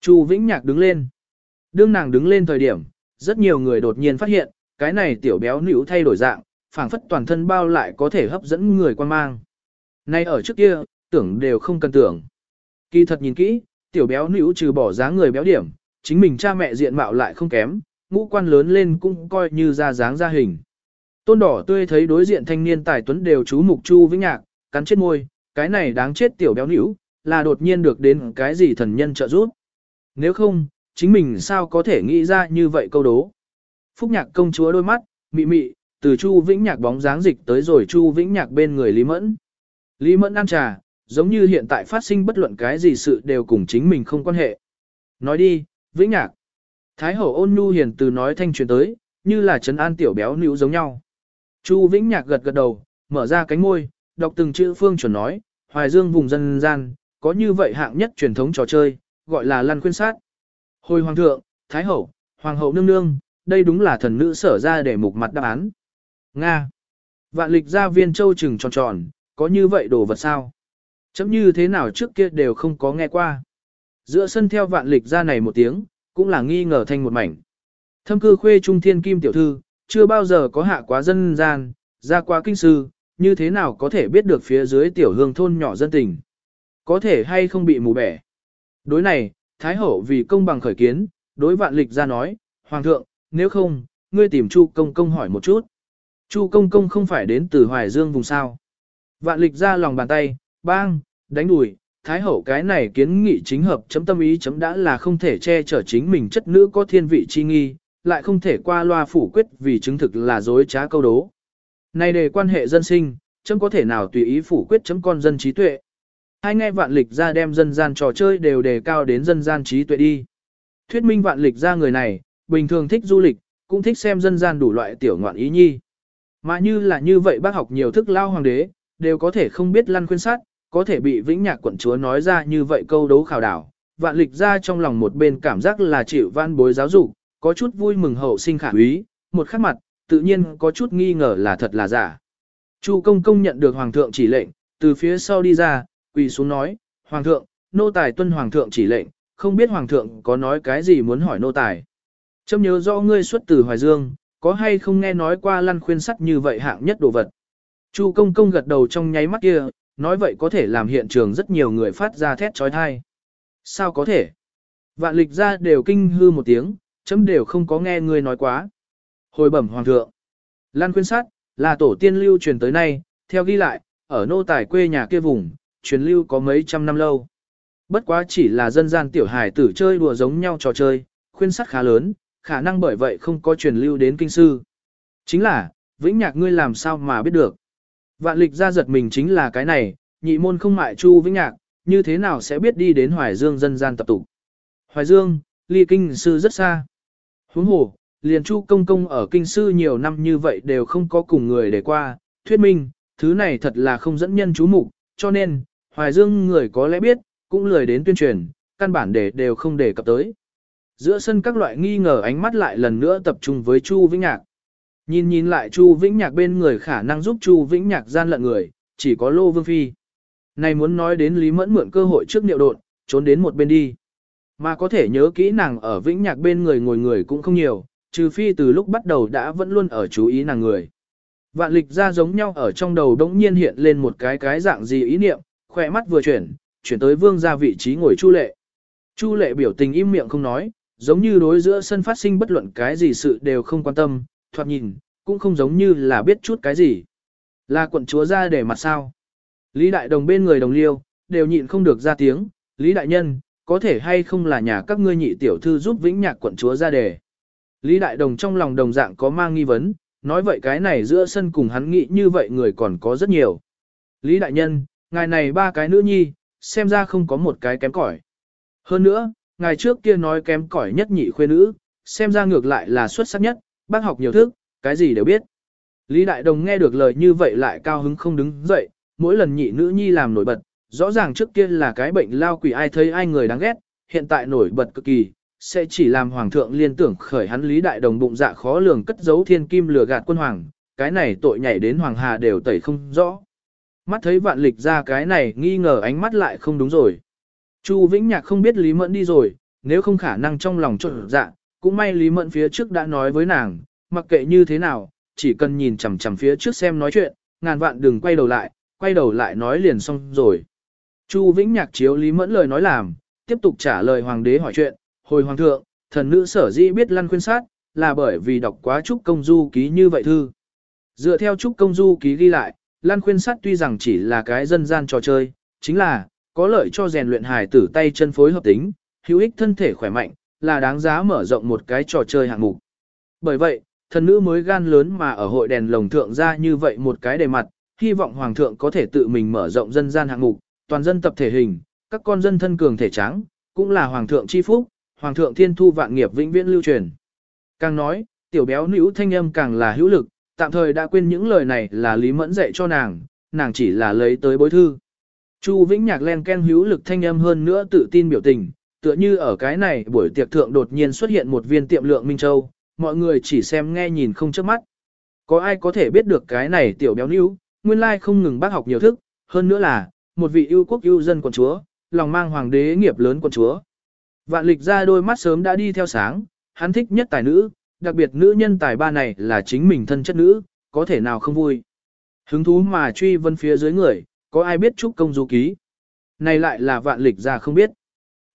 Chu Vĩnh Nhạc đứng lên. Đương nàng đứng lên thời điểm, rất nhiều người đột nhiên phát hiện, cái này tiểu béo nữ thay đổi dạng, phảng phất toàn thân bao lại có thể hấp dẫn người quan mang. Nay ở trước kia, tưởng đều không cần tưởng. Kỳ thật nhìn kỹ, tiểu béo nữ trừ bỏ dáng người béo điểm, chính mình cha mẹ diện mạo lại không kém, ngũ quan lớn lên cũng coi như ra dáng ra hình. Tôn đỏ tươi thấy đối diện thanh niên tài tuấn đều chú mục chu vĩnh nhạc, cắn chết môi, cái này đáng chết tiểu béo nữ, là đột nhiên được đến cái gì thần nhân trợ giúp. Nếu không, chính mình sao có thể nghĩ ra như vậy câu đố. Phúc nhạc công chúa đôi mắt, mị mị, từ Chu Vĩnh Nhạc bóng dáng dịch tới rồi Chu Vĩnh Nhạc bên người Lý Mẫn. Lý Mẫn ăn trà, giống như hiện tại phát sinh bất luận cái gì sự đều cùng chính mình không quan hệ. Nói đi, Vĩnh Nhạc. Thái hậu ôn nhu hiền từ nói thanh truyền tới, như là trấn an tiểu béo nữ giống nhau. Chu Vĩnh Nhạc gật gật đầu, mở ra cánh môi, đọc từng chữ phương chuẩn nói, Hoài Dương vùng dân gian, có như vậy hạng nhất truyền thống trò chơi, gọi là lăn khuyên sát. Hồi hoàng thượng, thái hậu, hoàng hậu nương nương, đây đúng là thần nữ sở ra để mục mặt đáp án. Nga. Vạn lịch gia viên châu trừng tròn tròn, có như vậy đồ vật sao? Chấm như thế nào trước kia đều không có nghe qua. Giữa sân theo vạn lịch gia này một tiếng, cũng là nghi ngờ thành một mảnh. Thâm cư khuê trung thiên kim tiểu thư, chưa bao giờ có hạ quá dân gian, ra quá kinh sư, như thế nào có thể biết được phía dưới tiểu hương thôn nhỏ dân tình. Có thể hay không bị mù bẻ. Đối này, Thái Hậu vì công bằng khởi kiến, đối vạn lịch ra nói, Hoàng thượng, nếu không, ngươi tìm Chu Công Công hỏi một chút. Chu Công Công không phải đến từ Hoài Dương vùng sao. Vạn lịch ra lòng bàn tay, bang, đánh đùi, Thái Hậu cái này kiến nghị chính hợp chấm tâm ý chấm đã là không thể che chở chính mình chất nữ có thiên vị chi nghi, lại không thể qua loa phủ quyết vì chứng thực là dối trá câu đố. Này đề quan hệ dân sinh, chấm có thể nào tùy ý phủ quyết chấm con dân trí tuệ. Hai nghe vạn lịch ra đem dân gian trò chơi đều đề cao đến dân gian trí tuệ đi. Thuyết minh vạn lịch ra người này, bình thường thích du lịch, cũng thích xem dân gian đủ loại tiểu ngoạn ý nhi. Mà như là như vậy bác học nhiều thức lao hoàng đế, đều có thể không biết lăn khuyên sát, có thể bị vĩnh nhạc quận chúa nói ra như vậy câu đấu khảo đảo. Vạn lịch ra trong lòng một bên cảm giác là chịu van bối giáo dục, có chút vui mừng hậu sinh khả úy, một khắc mặt, tự nhiên có chút nghi ngờ là thật là giả. Chu công công nhận được hoàng thượng chỉ lệnh, từ phía sau đi ra, quỳ xuống nói, Hoàng thượng, nô tài tuân Hoàng thượng chỉ lệnh, không biết Hoàng thượng có nói cái gì muốn hỏi nô tài. Châm nhớ rõ ngươi xuất từ Hoài Dương, có hay không nghe nói qua lăn khuyên sắt như vậy hạng nhất đồ vật. Chu công công gật đầu trong nháy mắt kia, nói vậy có thể làm hiện trường rất nhiều người phát ra thét trói thai. Sao có thể? Vạn lịch ra đều kinh hư một tiếng, chấm đều không có nghe ngươi nói quá. Hồi bẩm hoàng thượng. Lan khuyên sát, là tổ tiên lưu truyền tới nay, theo ghi lại, ở nô tài quê nhà kia vùng, truyền lưu có mấy trăm năm lâu. Bất quá chỉ là dân gian tiểu hài tử chơi đùa giống nhau trò chơi, khuyên sắt khá lớn, khả năng bởi vậy không có truyền lưu đến kinh sư. Chính là, vĩnh nhạc ngươi làm sao mà biết được. Vạn lịch ra giật mình chính là cái này, nhị môn không mại chu vĩnh nhạc, như thế nào sẽ biết đi đến Hoài Dương dân gian tập tụ. Hoài Dương, ly kinh sư rất xa. Huống hồ, liền chu công công ở kinh sư nhiều năm như vậy đều không có cùng người để qua, thuyết minh, thứ này thật là không dẫn nhân chú mục, cho nên, Hoài Dương người có lẽ biết, cũng lười đến tuyên truyền, căn bản để đều không đề cập tới. Giữa sân các loại nghi ngờ ánh mắt lại lần nữa tập trung với Chu Vĩnh Nhạc. Nhìn nhìn lại Chu Vĩnh Nhạc bên người khả năng giúp Chu Vĩnh Nhạc gian lận người, chỉ có Lô Vương Phi. Này muốn nói đến Lý Mẫn mượn cơ hội trước niệu đột, trốn đến một bên đi. Mà có thể nhớ kỹ nàng ở Vĩnh Nhạc bên người ngồi người cũng không nhiều, trừ phi từ lúc bắt đầu đã vẫn luôn ở chú ý nàng người. Vạn lịch ra giống nhau ở trong đầu đống nhiên hiện lên một cái cái dạng gì ý niệm, khỏe mắt vừa chuyển, chuyển tới vương ra vị trí ngồi Chu Lệ. Chu Lệ biểu tình im miệng không nói, giống như đối giữa sân phát sinh bất luận cái gì sự đều không quan tâm, thoạt nhìn, cũng không giống như là biết chút cái gì. Là quận chúa ra để mặt sao. Lý Đại Đồng bên người đồng liêu, đều nhịn không được ra tiếng, Lý Đại Nhân, có thể hay không là nhà các ngươi nhị tiểu thư giúp vĩnh nhạc quận chúa ra đề. Lý Đại Đồng trong lòng đồng dạng có mang nghi vấn, nói vậy cái này giữa sân cùng hắn nghĩ như vậy người còn có rất nhiều. Lý Đại Nhân, ngài này ba cái nữ nhi, xem ra không có một cái kém cỏi. Hơn nữa, ngài trước kia nói kém cỏi nhất nhị khuê nữ, xem ra ngược lại là xuất sắc nhất, bác học nhiều thức, cái gì đều biết. Lý Đại Đồng nghe được lời như vậy lại cao hứng không đứng dậy, mỗi lần nhị nữ nhi làm nổi bật, rõ ràng trước kia là cái bệnh lao quỷ ai thấy ai người đáng ghét, hiện tại nổi bật cực kỳ, sẽ chỉ làm hoàng thượng liên tưởng khởi hắn Lý Đại Đồng bụng dạ khó lường cất giấu thiên kim lừa gạt quân hoàng, cái này tội nhảy đến hoàng hà đều tẩy không rõ. Mắt thấy vạn lịch ra cái này nghi ngờ ánh mắt lại không đúng rồi. Chu Vĩnh Nhạc không biết Lý Mẫn đi rồi, nếu không khả năng trong lòng trộn dạ, cũng may Lý Mẫn phía trước đã nói với nàng, mặc kệ như thế nào, chỉ cần nhìn chằm chằm phía trước xem nói chuyện, ngàn vạn đừng quay đầu lại, quay đầu lại nói liền xong rồi. Chu Vĩnh Nhạc chiếu Lý Mẫn lời nói làm, tiếp tục trả lời hoàng đế hỏi chuyện, hồi hoàng thượng, thần nữ sở dĩ biết lăn khuyên sát, là bởi vì đọc quá trúc công du ký như vậy thư. Dựa theo trúc công du ký ghi lại, lăn khuyên sát tuy rằng chỉ là cái dân gian trò chơi, chính là, có lợi cho rèn luyện hài tử tay chân phối hợp tính, hữu ích thân thể khỏe mạnh, là đáng giá mở rộng một cái trò chơi hạng mục. Bởi vậy, thần nữ mới gan lớn mà ở hội đèn lồng thượng ra như vậy một cái đề mặt, hy vọng hoàng thượng có thể tự mình mở rộng dân gian hạng mục, toàn dân tập thể hình, các con dân thân cường thể trắng, cũng là hoàng thượng chi phúc, hoàng thượng thiên thu vạn nghiệp vĩnh viễn lưu truyền. Càng nói, tiểu béo nữ thanh âm càng là hữu lực, tạm thời đã quên những lời này là Lý Mẫn dạy cho nàng, nàng chỉ là lấy tới bối thư. Chu Vĩnh Nhạc len ken hữu lực thanh âm hơn nữa tự tin biểu tình, tựa như ở cái này buổi tiệc thượng đột nhiên xuất hiện một viên tiệm lượng Minh Châu, mọi người chỉ xem nghe nhìn không chớp mắt. Có ai có thể biết được cái này tiểu béo níu, nguyên lai không ngừng bác học nhiều thức, hơn nữa là, một vị ưu quốc ưu dân quận chúa, lòng mang hoàng đế nghiệp lớn quận chúa. Vạn lịch ra đôi mắt sớm đã đi theo sáng, hắn thích nhất tài nữ, đặc biệt nữ nhân tài ba này là chính mình thân chất nữ, có thể nào không vui. Hứng thú mà truy vân phía dưới người, có ai biết chúc công du ký. Này lại là vạn lịch ra không biết.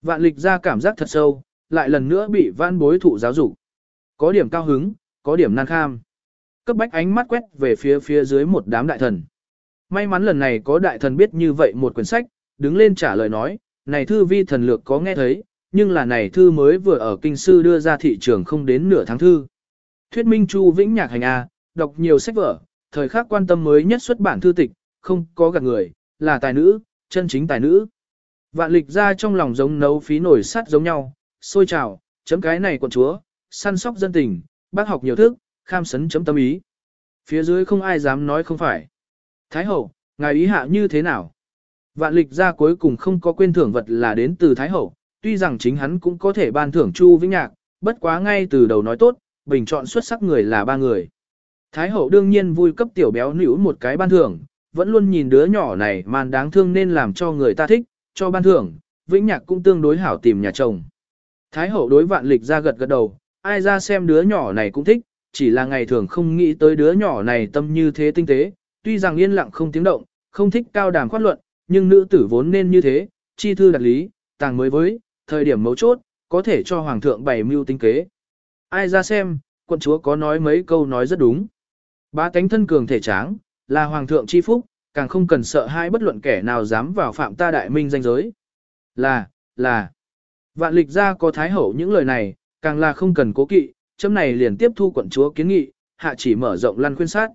Vạn lịch ra cảm giác thật sâu, lại lần nữa bị vãn bối thụ giáo dục. Có điểm cao hứng, có điểm nan kham. Cấp bách ánh mắt quét về phía phía dưới một đám đại thần. May mắn lần này có đại thần biết như vậy một quyển sách, đứng lên trả lời nói, này thư vi thần lược có nghe thấy, nhưng là này thư mới vừa ở kinh sư đưa ra thị trường không đến nửa tháng thư. Thuyết minh Chu Vĩnh Nhạc hành A, đọc nhiều sách vở, thời khắc quan tâm mới nhất xuất bản thư tịch, không có gạt người, là tài nữ, chân chính tài nữ. Vạn lịch ra trong lòng giống nấu phí nổi sắt giống nhau, sôi trào, chấm cái này quận chúa, săn sóc dân tình, bác học nhiều thức, kham sấn chấm tâm ý. Phía dưới không ai dám nói không phải. Thái hậu, ngài ý hạ như thế nào? Vạn lịch ra cuối cùng không có quên thưởng vật là đến từ Thái hậu, tuy rằng chính hắn cũng có thể ban thưởng Chu Vĩnh Nhạc, bất quá ngay từ đầu nói tốt, bình chọn xuất sắc người là ba người. Thái hậu đương nhiên vui cấp tiểu béo nữ một cái ban thưởng, vẫn luôn nhìn đứa nhỏ này man đáng thương nên làm cho người ta thích, cho ban thưởng, Vĩnh Nhạc cũng tương đối hảo tìm nhà chồng. Thái hậu đối vạn lịch ra gật gật đầu, ai ra xem đứa nhỏ này cũng thích, chỉ là ngày thường không nghĩ tới đứa nhỏ này tâm như thế tinh tế, tuy rằng yên lặng không tiếng động, không thích cao đàm khoát luận, nhưng nữ tử vốn nên như thế, chi thư đặt lý, tàng mới với, thời điểm mấu chốt, có thể cho hoàng thượng bày mưu tính kế. Ai ra xem, quận chúa có nói mấy câu nói rất đúng. Ba cánh thân cường thể tráng, là hoàng thượng chi phúc, càng không cần sợ hai bất luận kẻ nào dám vào phạm ta đại minh danh giới. Là, là, vạn lịch ra có thái hậu những lời này, càng là không cần cố kỵ, chấm này liền tiếp thu quận chúa kiến nghị, hạ chỉ mở rộng lăn khuyên sát.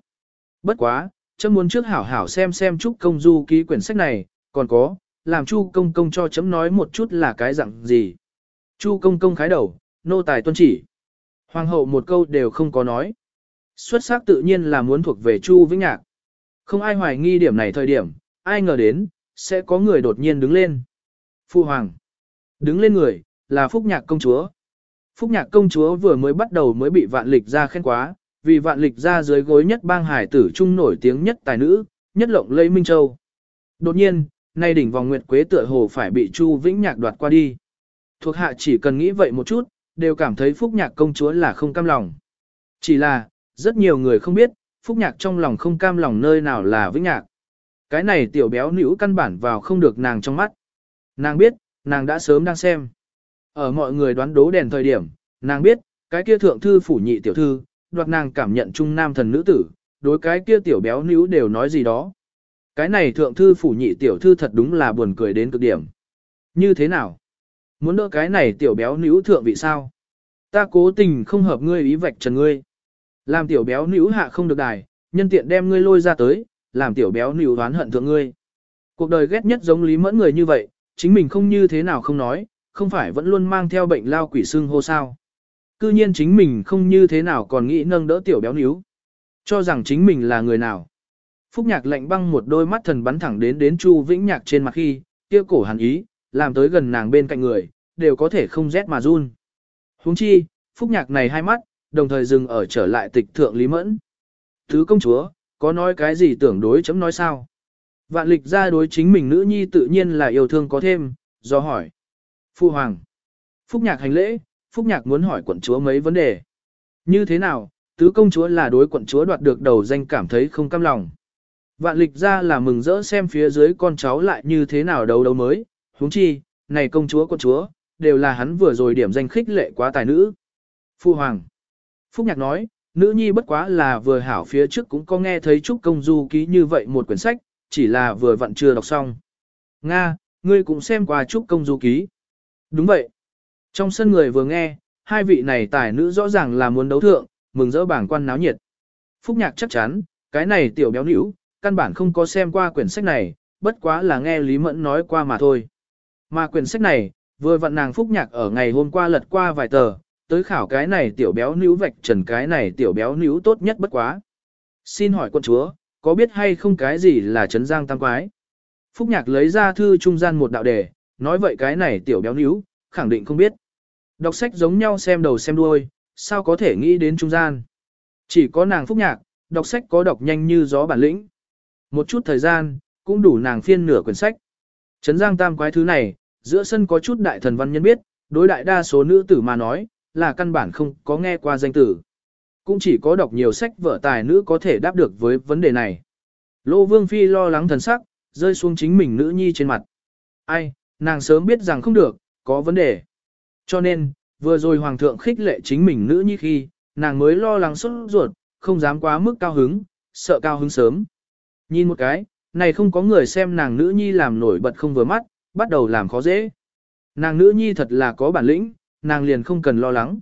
Bất quá, chấm muốn trước hảo hảo xem xem chúc công du ký quyển sách này, còn có, làm chu công công cho chấm nói một chút là cái dạng gì. Chu công công khái đầu, nô tài tuân chỉ. Hoàng hậu một câu đều không có nói. Xuất sắc tự nhiên là muốn thuộc về Chu Vĩnh Nhạc. Không ai hoài nghi điểm này thời điểm, ai ngờ đến, sẽ có người đột nhiên đứng lên. Phu Hoàng. Đứng lên người, là Phúc Nhạc công chúa. Phúc Nhạc công chúa vừa mới bắt đầu mới bị vạn lịch ra khen quá, vì vạn lịch ra dưới gối nhất bang hải tử trung nổi tiếng nhất tài nữ, nhất lộng lẫy Minh Châu. Đột nhiên, nay đỉnh vòng nguyệt quế tựa hồ phải bị Chu Vĩnh Nhạc đoạt qua đi. Thuộc hạ chỉ cần nghĩ vậy một chút, đều cảm thấy Phúc Nhạc công chúa là không cam lòng. Chỉ là, rất nhiều người không biết, Phúc Nhạc trong lòng không cam lòng nơi nào là Vĩnh Nhạc. Cái này tiểu béo nữ căn bản vào không được nàng trong mắt. Nàng biết, nàng đã sớm đang xem. Ở mọi người đoán đố đèn thời điểm, nàng biết, cái kia thượng thư phủ nhị tiểu thư, đoạt nàng cảm nhận trung nam thần nữ tử, đối cái kia tiểu béo níu đều nói gì đó. Cái này thượng thư phủ nhị tiểu thư thật đúng là buồn cười đến cực điểm. Như thế nào? Muốn đỡ cái này tiểu béo níu thượng vị sao? Ta cố tình không hợp ngươi ý vạch trần ngươi. Làm tiểu béo níu hạ không được đài, nhân tiện đem ngươi lôi ra tới, làm tiểu béo níu đoán hận thượng ngươi. Cuộc đời ghét nhất giống lý mẫn người như vậy, chính mình không như thế nào không nói, không phải vẫn luôn mang theo bệnh lao quỷ xương hô sao. Cư nhiên chính mình không như thế nào còn nghĩ nâng đỡ tiểu béo níu. Cho rằng chính mình là người nào. Phúc nhạc lạnh băng một đôi mắt thần bắn thẳng đến đến Chu Vĩnh Nhạc trên mặt khi, kia cổ hàn ý, làm tới gần nàng bên cạnh người, đều có thể không rét mà run. Huống chi, Phúc nhạc này hai mắt, đồng thời dừng ở trở lại tịch thượng Lý Mẫn. Thứ công chúa, có nói cái gì tưởng đối chấm nói sao? Vạn lịch ra đối chính mình nữ nhi tự nhiên là yêu thương có thêm, do hỏi. Phu Hoàng. Phúc Nhạc hành lễ, Phúc Nhạc muốn hỏi quận chúa mấy vấn đề. Như thế nào, tứ công chúa là đối quận chúa đoạt được đầu danh cảm thấy không cam lòng. Vạn lịch ra là mừng rỡ xem phía dưới con cháu lại như thế nào đấu đấu mới, huống chi, này công chúa quận chúa, đều là hắn vừa rồi điểm danh khích lệ quá tài nữ. Phu Hoàng. Phúc Nhạc nói, nữ nhi bất quá là vừa hảo phía trước cũng có nghe thấy Trúc Công Du ký như vậy một quyển sách, chỉ là vừa vặn chưa đọc xong. Nga, ngươi cũng xem qua Trúc Công Du ký. Đúng vậy. Trong sân người vừa nghe, hai vị này tài nữ rõ ràng là muốn đấu thượng, mừng rỡ bảng quan náo nhiệt. Phúc Nhạc chắc chắn, cái này tiểu béo nữ, căn bản không có xem qua quyển sách này, bất quá là nghe Lý Mẫn nói qua mà thôi. Mà quyển sách này, vừa vặn nàng Phúc Nhạc ở ngày hôm qua lật qua vài tờ, tới khảo cái này tiểu béo nữ vạch trần cái này tiểu béo nữ tốt nhất bất quá. Xin hỏi quân chúa, có biết hay không cái gì là trấn giang tam quái? Phúc Nhạc lấy ra thư trung gian một đạo đề, nói vậy cái này tiểu béo níu, khẳng định không biết. Đọc sách giống nhau xem đầu xem đuôi, sao có thể nghĩ đến trung gian. Chỉ có nàng Phúc Nhạc, đọc sách có đọc nhanh như gió bản lĩnh. Một chút thời gian, cũng đủ nàng phiên nửa quyển sách. Trấn Giang Tam quái thứ này, giữa sân có chút đại thần văn nhân biết, đối đại đa số nữ tử mà nói, là căn bản không có nghe qua danh tử. Cũng chỉ có đọc nhiều sách vở tài nữ có thể đáp được với vấn đề này. Lô Vương Phi lo lắng thần sắc, rơi xuống chính mình nữ nhi trên mặt. Ai, nàng sớm biết rằng không được, có vấn đề. Cho nên, vừa rồi Hoàng thượng khích lệ chính mình nữ nhi khi, nàng mới lo lắng xuất ruột, không dám quá mức cao hứng, sợ cao hứng sớm. Nhìn một cái, này không có người xem nàng nữ nhi làm nổi bật không vừa mắt, bắt đầu làm khó dễ. Nàng nữ nhi thật là có bản lĩnh, nàng liền không cần lo lắng.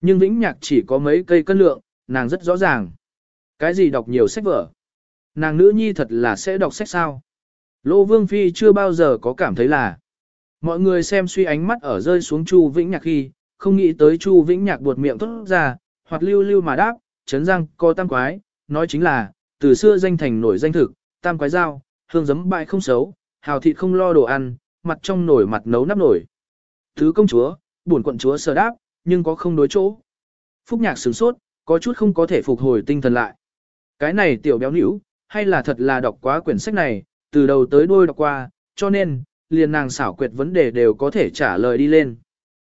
Nhưng vĩnh nhạc chỉ có mấy cây cân lượng, nàng rất rõ ràng. Cái gì đọc nhiều sách vở? Nàng nữ nhi thật là sẽ đọc sách sao? Lô Vương Phi chưa bao giờ có cảm thấy là. Mọi người xem suy ánh mắt ở rơi xuống Chu Vĩnh Nhạc khi, không nghĩ tới Chu Vĩnh Nhạc buột miệng thốt ra, hoặc lưu lưu mà đáp, chấn răng có tam quái, nói chính là, từ xưa danh thành nổi danh thực, tam quái dao, hương giấm bại không xấu, hào thịt không lo đồ ăn, mặt trong nổi mặt nấu nắp nổi. Thứ công chúa, buồn quận chúa sờ đáp, nhưng có không đối chỗ. Phúc nhạc sửng sốt, có chút không có thể phục hồi tinh thần lại. Cái này tiểu béo nữ, hay là thật là đọc quá quyển sách này, từ đầu tới đuôi đọc qua, cho nên, liền nàng xảo quyệt vấn đề đều có thể trả lời đi lên.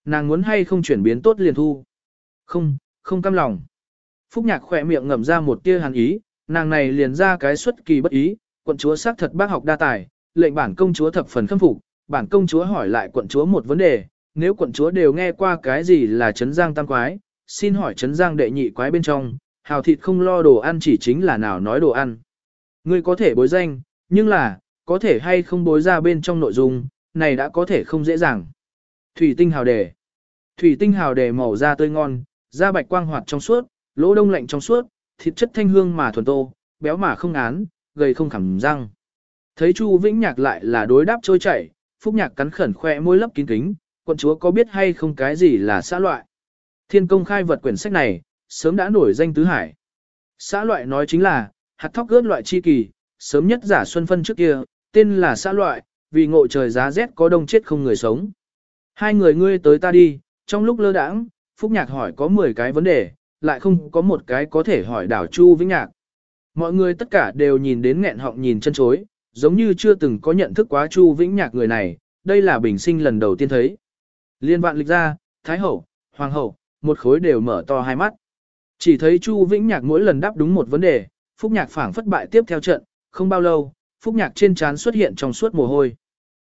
Nàng muốn hay không chuyển biến tốt liền thu. Không, không cam lòng. Phúc nhạc khỏe miệng ngậm ra một tia hàn ý, nàng này liền ra cái xuất kỳ bất ý, quận chúa xác thật bác học đa tài, lệnh bản công chúa thập phần khâm phục, bản công chúa hỏi lại quận chúa một vấn đề, nếu quận chúa đều nghe qua cái gì là trấn giang tam quái, xin hỏi trấn giang đệ nhị quái bên trong, hào thịt không lo đồ ăn chỉ chính là nào nói đồ ăn. Ngươi có thể bối danh, nhưng là, có thể hay không bối ra bên trong nội dung, này đã có thể không dễ dàng. Thủy tinh hào đề Thủy tinh hào đề màu da tươi ngon, da bạch quang hoạt trong suốt, lỗ đông lạnh trong suốt, thịt chất thanh hương mà thuần tô, béo mà không án, gầy không khẳng răng. Thấy Chu Vĩnh Nhạc lại là đối đáp trôi chảy, Phúc Nhạc cắn khẩn khoe môi lấp kín kính, quận chúa có biết hay không cái gì là xã loại. Thiên công khai vật quyển sách này, sớm đã nổi danh tứ hải. Xã loại nói chính là, hạt thóc gớt loại chi kỳ, sớm nhất giả xuân phân trước kia, tên là xã loại, vì ngộ trời giá rét có đông chết không người sống. Hai người ngươi tới ta đi, trong lúc lơ đãng, Phúc Nhạc hỏi có 10 cái vấn đề, lại không có một cái có thể hỏi đảo Chu Vĩnh Nhạc. Mọi người tất cả đều nhìn đến nghẹn họng nhìn chân chối, giống như chưa từng có nhận thức quá Chu Vĩnh Nhạc người này, đây là bình sinh lần đầu tiên thấy. Liên vạn lịch ra, Thái Hậu, Hoàng Hậu, một khối đều mở to hai mắt. Chỉ thấy Chu Vĩnh Nhạc mỗi lần đáp đúng một vấn đề, Phúc Nhạc phảng phất bại tiếp theo trận, không bao lâu, Phúc Nhạc trên trán xuất hiện trong suốt mồ hôi.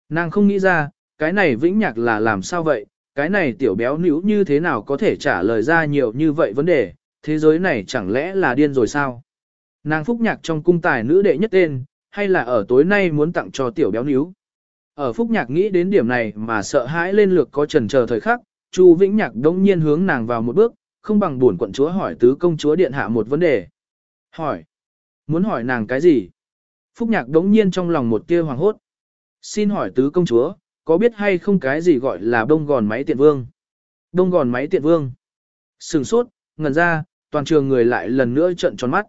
Nàng không nghĩ ra, cái này Vĩnh Nhạc là làm sao vậy, cái này tiểu béo nữ như thế nào có thể trả lời ra nhiều như vậy vấn đề, thế giới này chẳng lẽ là điên rồi sao? Nàng Phúc Nhạc trong cung tài nữ đệ nhất tên, hay là ở tối nay muốn tặng cho tiểu béo níu? Ở Phúc Nhạc nghĩ đến điểm này mà sợ hãi lên lược có trần chờ thời khắc, Chu Vĩnh Nhạc đông nhiên hướng nàng vào một bước, không bằng buồn quận chúa hỏi tứ công chúa điện hạ một vấn đề. Hỏi. Muốn hỏi nàng cái gì? Phúc Nhạc đống nhiên trong lòng một tia hoàng hốt. Xin hỏi tứ công chúa, có biết hay không cái gì gọi là đông gòn máy tiện vương? Đông gòn máy tiện vương. Sừng sốt, ngần ra, toàn trường người lại lần nữa trận tròn mắt.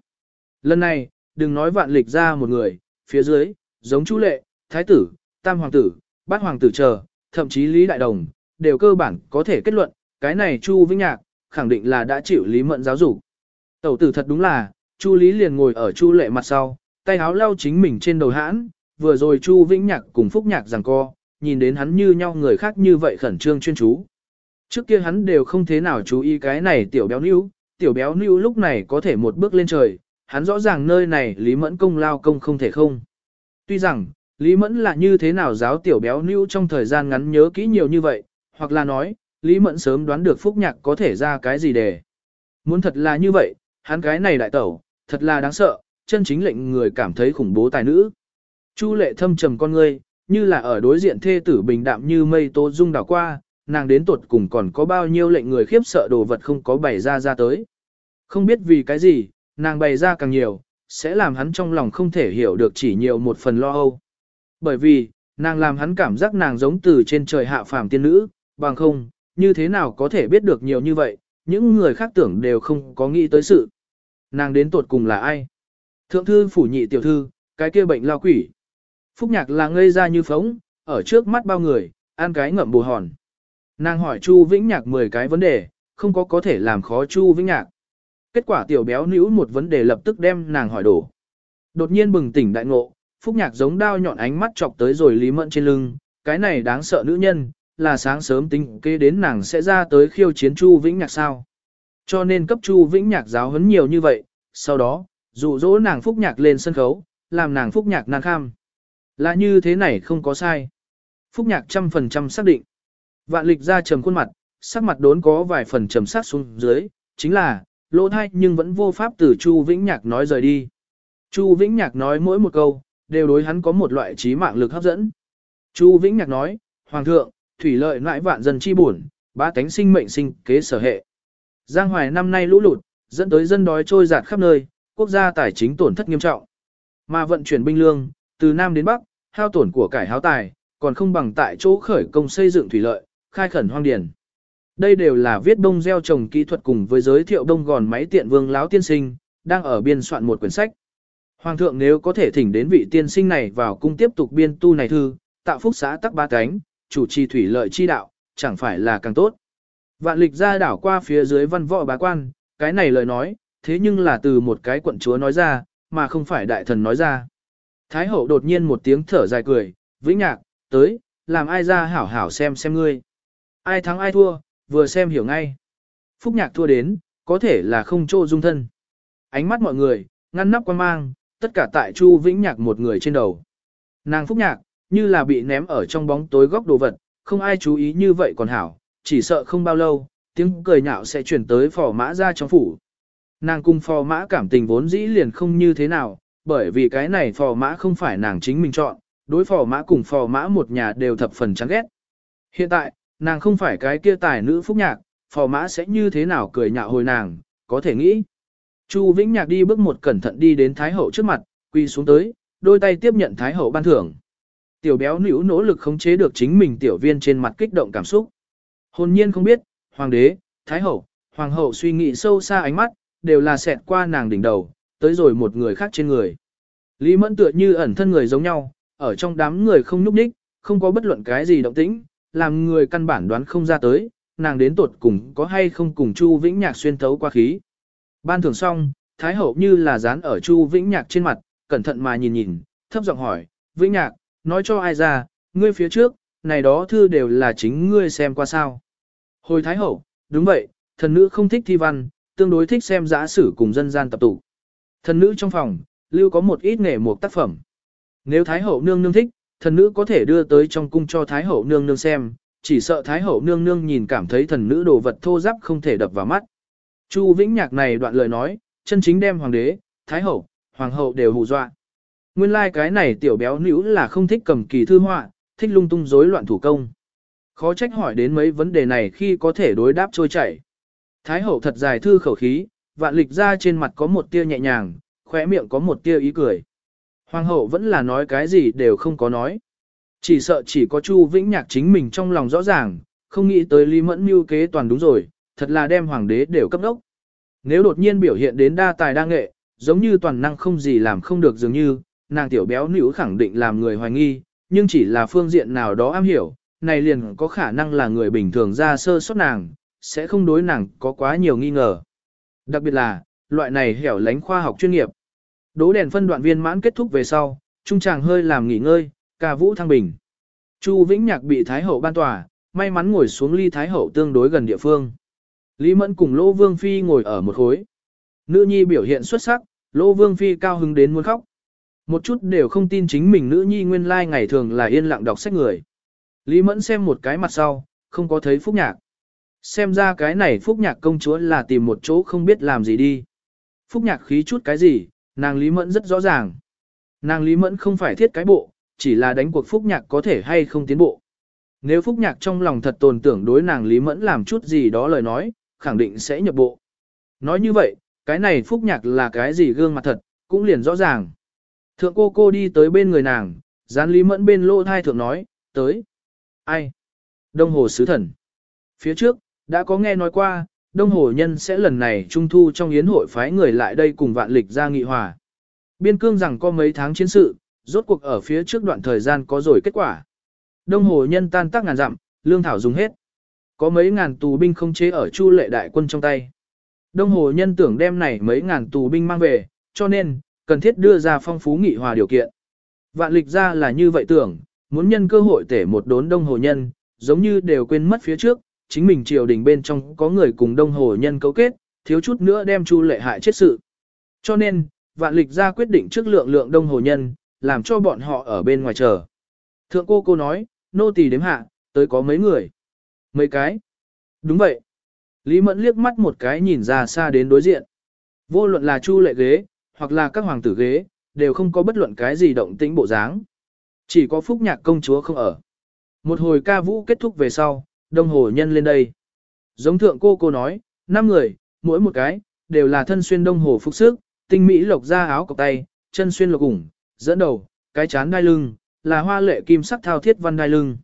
Lần này, đừng nói vạn lịch ra một người, phía dưới, giống chú lệ, thái tử, tam hoàng tử, bát hoàng tử chờ, thậm chí Lý Đại Đồng, đều cơ bản có thể kết luận, cái này Chu Vĩnh Nhạc, khẳng định là đã chịu Lý Mận giáo dục. Tẩu tử thật đúng là, Chu Lý liền ngồi ở Chu Lệ mặt sau, tay háo lau chính mình trên đầu hãn, vừa rồi Chu Vĩnh Nhạc cùng Phúc Nhạc rằng co, nhìn đến hắn như nhau người khác như vậy khẩn trương chuyên chú. Trước kia hắn đều không thế nào chú ý cái này tiểu béo níu, tiểu béo níu lúc này có thể một bước lên trời, hắn rõ ràng nơi này Lý Mẫn công lao công không thể không. Tuy rằng, Lý Mẫn là như thế nào giáo tiểu béo níu trong thời gian ngắn nhớ kỹ nhiều như vậy, hoặc là nói, Lý Mẫn sớm đoán được Phúc Nhạc có thể ra cái gì để. Muốn thật là như vậy, hắn cái này đại tẩu, thật là đáng sợ, chân chính lệnh người cảm thấy khủng bố tài nữ. Chu lệ thâm trầm con ngươi, như là ở đối diện thê tử bình đạm như mây tố dung đảo qua, nàng đến tuột cùng còn có bao nhiêu lệnh người khiếp sợ đồ vật không có bày ra ra tới. Không biết vì cái gì, nàng bày ra càng nhiều, sẽ làm hắn trong lòng không thể hiểu được chỉ nhiều một phần lo âu. Bởi vì, nàng làm hắn cảm giác nàng giống từ trên trời hạ phàm tiên nữ, bằng không, như thế nào có thể biết được nhiều như vậy, những người khác tưởng đều không có nghĩ tới sự. Nàng đến tuột cùng là ai? Thượng thư phủ nhị tiểu thư, cái kia bệnh lao quỷ. Phúc nhạc là ngây ra như phóng, ở trước mắt bao người, ăn cái ngậm bù hòn. Nàng hỏi Chu Vĩnh Nhạc 10 cái vấn đề, không có có thể làm khó Chu Vĩnh Nhạc. Kết quả tiểu béo nữ một vấn đề lập tức đem nàng hỏi đổ. Đột nhiên bừng tỉnh đại ngộ, Phúc Nhạc giống đao nhọn ánh mắt chọc tới rồi Lý Mẫn trên lưng, cái này đáng sợ nữ nhân, là sáng sớm tính kế đến nàng sẽ ra tới khiêu chiến Chu Vĩnh Nhạc sao. Cho nên cấp Chu Vĩnh Nhạc giáo huấn nhiều như vậy, sau đó, dụ dỗ nàng Phúc Nhạc lên sân khấu, làm nàng Phúc Nhạc nàng kham. Là như thế này không có sai. Phúc Nhạc trăm phần trăm xác định. Vạn lịch ra trầm khuôn mặt, sắc mặt đốn có vài phần trầm sát xuống dưới, chính là, lỗ thai nhưng vẫn vô pháp từ Chu Vĩnh Nhạc nói rời đi. Chu Vĩnh Nhạc nói mỗi một câu, đều đối hắn có một loại trí mạng lực hấp dẫn. Chu Vĩnh Nhạc nói, Hoàng thượng, thủy lợi nãi vạn dân chi buồn, ba tánh sinh mệnh sinh kế sở hệ. Giang Hoài năm nay lũ lụt, dẫn tới dân đói trôi giạt khắp nơi, quốc gia tài chính tổn thất nghiêm trọng. Mà vận chuyển binh lương, từ Nam đến Bắc, hao tổn của cải háo tài, còn không bằng tại chỗ khởi công xây dựng thủy lợi, khai khẩn hoang điền. Đây đều là viết đông gieo trồng kỹ thuật cùng với giới thiệu đông gòn máy tiện vương láo tiên sinh, đang ở biên soạn một quyển sách. Hoàng thượng nếu có thể thỉnh đến vị tiên sinh này vào cung tiếp tục biên tu này thư, tạo phúc xã tắc ba cánh, chủ trì thủy lợi chi đạo, chẳng phải là càng tốt. Vạn lịch ra đảo qua phía dưới văn võ bá quan, cái này lời nói, thế nhưng là từ một cái quận chúa nói ra, mà không phải đại thần nói ra. Thái hậu đột nhiên một tiếng thở dài cười, vĩnh nhạc, tới, làm ai ra hảo hảo xem xem ngươi. Ai thắng ai thua, vừa xem hiểu ngay. Phúc nhạc thua đến, có thể là không trô dung thân. Ánh mắt mọi người, ngăn nắp quan mang, tất cả tại Chu Vĩnh Nhạc một người trên đầu. Nàng Phúc Nhạc, như là bị ném ở trong bóng tối góc đồ vật, không ai chú ý như vậy còn hảo, chỉ sợ không bao lâu, tiếng cười nhạo sẽ chuyển tới phò mã ra trong phủ. Nàng cùng phò mã cảm tình vốn dĩ liền không như thế nào, bởi vì cái này phò mã không phải nàng chính mình chọn, đối phò mã cùng phò mã một nhà đều thập phần chán ghét. Hiện tại, nàng không phải cái kia tài nữ phúc nhạc, phò mã sẽ như thế nào cười nhạo hồi nàng, có thể nghĩ. Chu Vĩnh Nhạc đi bước một cẩn thận đi đến Thái Hậu trước mặt, quỳ xuống tới, đôi tay tiếp nhận Thái Hậu ban thưởng. Tiểu béo nữ nỗ lực khống chế được chính mình tiểu viên trên mặt kích động cảm xúc. Hồn nhiên không biết, Hoàng đế, Thái Hậu, Hoàng hậu suy nghĩ sâu xa ánh mắt, đều là xẹt qua nàng đỉnh đầu, tới rồi một người khác trên người. Lý Mẫn tựa như ẩn thân người giống nhau, ở trong đám người không nhúc nhích, không có bất luận cái gì động tĩnh, làm người căn bản đoán không ra tới, nàng đến tột cùng có hay không cùng Chu Vĩnh Nhạc xuyên thấu qua khí. Ban thưởng xong, Thái Hậu như là dán ở Chu Vĩnh Nhạc trên mặt, cẩn thận mà nhìn nhìn, thấp giọng hỏi, Vĩnh Nhạc, nói cho ai ra, ngươi phía trước, này đó thư đều là chính ngươi xem qua sao. Hồi Thái Hậu, đúng vậy, thần nữ không thích thi văn, tương đối thích xem giã sử cùng dân gian tập tụ. Thần nữ trong phòng, lưu có một ít nghề một tác phẩm. Nếu Thái Hậu nương nương thích, thần nữ có thể đưa tới trong cung cho Thái Hậu nương nương xem, chỉ sợ Thái Hậu nương nương nhìn cảm thấy thần nữ đồ vật thô giáp không thể đập vào mắt. Chu Vĩnh Nhạc này đoạn lời nói, chân chính đem hoàng đế, thái hậu, hoàng hậu đều hù dọa. Nguyên lai like cái này tiểu béo nữ là không thích cầm kỳ thư họa, thích lung tung rối loạn thủ công. Khó trách hỏi đến mấy vấn đề này khi có thể đối đáp trôi chảy. Thái hậu thật dài thư khẩu khí, vạn lịch ra trên mặt có một tia nhẹ nhàng, khóe miệng có một tia ý cười. Hoàng hậu vẫn là nói cái gì đều không có nói. Chỉ sợ chỉ có Chu Vĩnh Nhạc chính mình trong lòng rõ ràng, không nghĩ tới Lý Mẫn mưu kế toàn đúng rồi, thật là đem hoàng đế đều cấp đốc. Nếu đột nhiên biểu hiện đến đa tài đa nghệ, giống như toàn năng không gì làm không được dường như, nàng tiểu béo nữ khẳng định làm người hoài nghi, nhưng chỉ là phương diện nào đó am hiểu, này liền có khả năng là người bình thường ra sơ sót nàng, sẽ không đối nàng có quá nhiều nghi ngờ. Đặc biệt là, loại này hẻo lánh khoa học chuyên nghiệp. Đố đèn phân đoạn viên mãn kết thúc về sau, trung chàng hơi làm nghỉ ngơi, ca vũ thăng bình. Chu Vĩnh Nhạc bị Thái Hậu ban tòa, may mắn ngồi xuống ly Thái Hậu tương đối gần địa phương. Lý Mẫn cùng Lô Vương Phi ngồi ở một khối. Nữ nhi biểu hiện xuất sắc, Lô Vương Phi cao hứng đến muốn khóc. Một chút đều không tin chính mình nữ nhi nguyên lai ngày thường là yên lặng đọc sách người. Lý Mẫn xem một cái mặt sau, không có thấy Phúc Nhạc. Xem ra cái này Phúc Nhạc công chúa là tìm một chỗ không biết làm gì đi. Phúc Nhạc khí chút cái gì, nàng Lý Mẫn rất rõ ràng. Nàng Lý Mẫn không phải thiết cái bộ, chỉ là đánh cuộc Phúc Nhạc có thể hay không tiến bộ. Nếu Phúc Nhạc trong lòng thật tồn tưởng đối nàng Lý Mẫn làm chút gì đó lời nói, khẳng định sẽ nhập bộ. Nói như vậy, cái này phúc nhạc là cái gì gương mặt thật, cũng liền rõ ràng. Thượng cô cô đi tới bên người nàng, dán lý mẫn bên lô thai thượng nói, tới. Ai? Đông hồ sứ thần. phía trước, đã có nghe nói qua, Đông Hồ Nhân sẽ lần này trung thu trong yến hội phái người lại đây cùng vạn lịch ra nghị hòa. Biên cương rằng có mấy tháng chiến sự, rốt cuộc ở phía trước đoạn thời gian có rồi kết quả. Đông Hồ Nhân tan tác ngàn dặm, lương thảo dùng hết. Có mấy ngàn tù binh không chế ở chu lệ đại quân trong tay. Đông Hồ Nhân tưởng đem này mấy ngàn tù binh mang về, cho nên, cần thiết đưa ra phong phú nghị hòa điều kiện. Vạn lịch ra là như vậy tưởng, muốn nhân cơ hội tể một đốn Đông Hồ Nhân, giống như đều quên mất phía trước, chính mình triều đình bên trong có người cùng Đông Hồ Nhân cấu kết, thiếu chút nữa đem chu lệ hại chết sự. Cho nên, vạn lịch ra quyết định trước lượng lượng Đông Hồ Nhân, làm cho bọn họ ở bên ngoài chờ. Thượng cô cô nói, nô tỳ đếm hạ, tới có mấy người. Mấy cái. Đúng vậy. Lý Mẫn liếc mắt một cái nhìn ra xa đến đối diện. Vô luận là chu lệ ghế, hoặc là các hoàng tử ghế, đều không có bất luận cái gì động tĩnh bộ dáng. Chỉ có phúc nhạc công chúa không ở. Một hồi ca vũ kết thúc về sau, đông hồ nhân lên đây. Giống thượng cô cô nói, năm người, mỗi một cái, đều là thân xuyên đông hồ phục sức, tinh mỹ lộc ra áo cọc tay, chân xuyên lộc ủng, dẫn đầu, cái chán đai lưng, là hoa lệ kim sắc thao thiết văn đai lưng.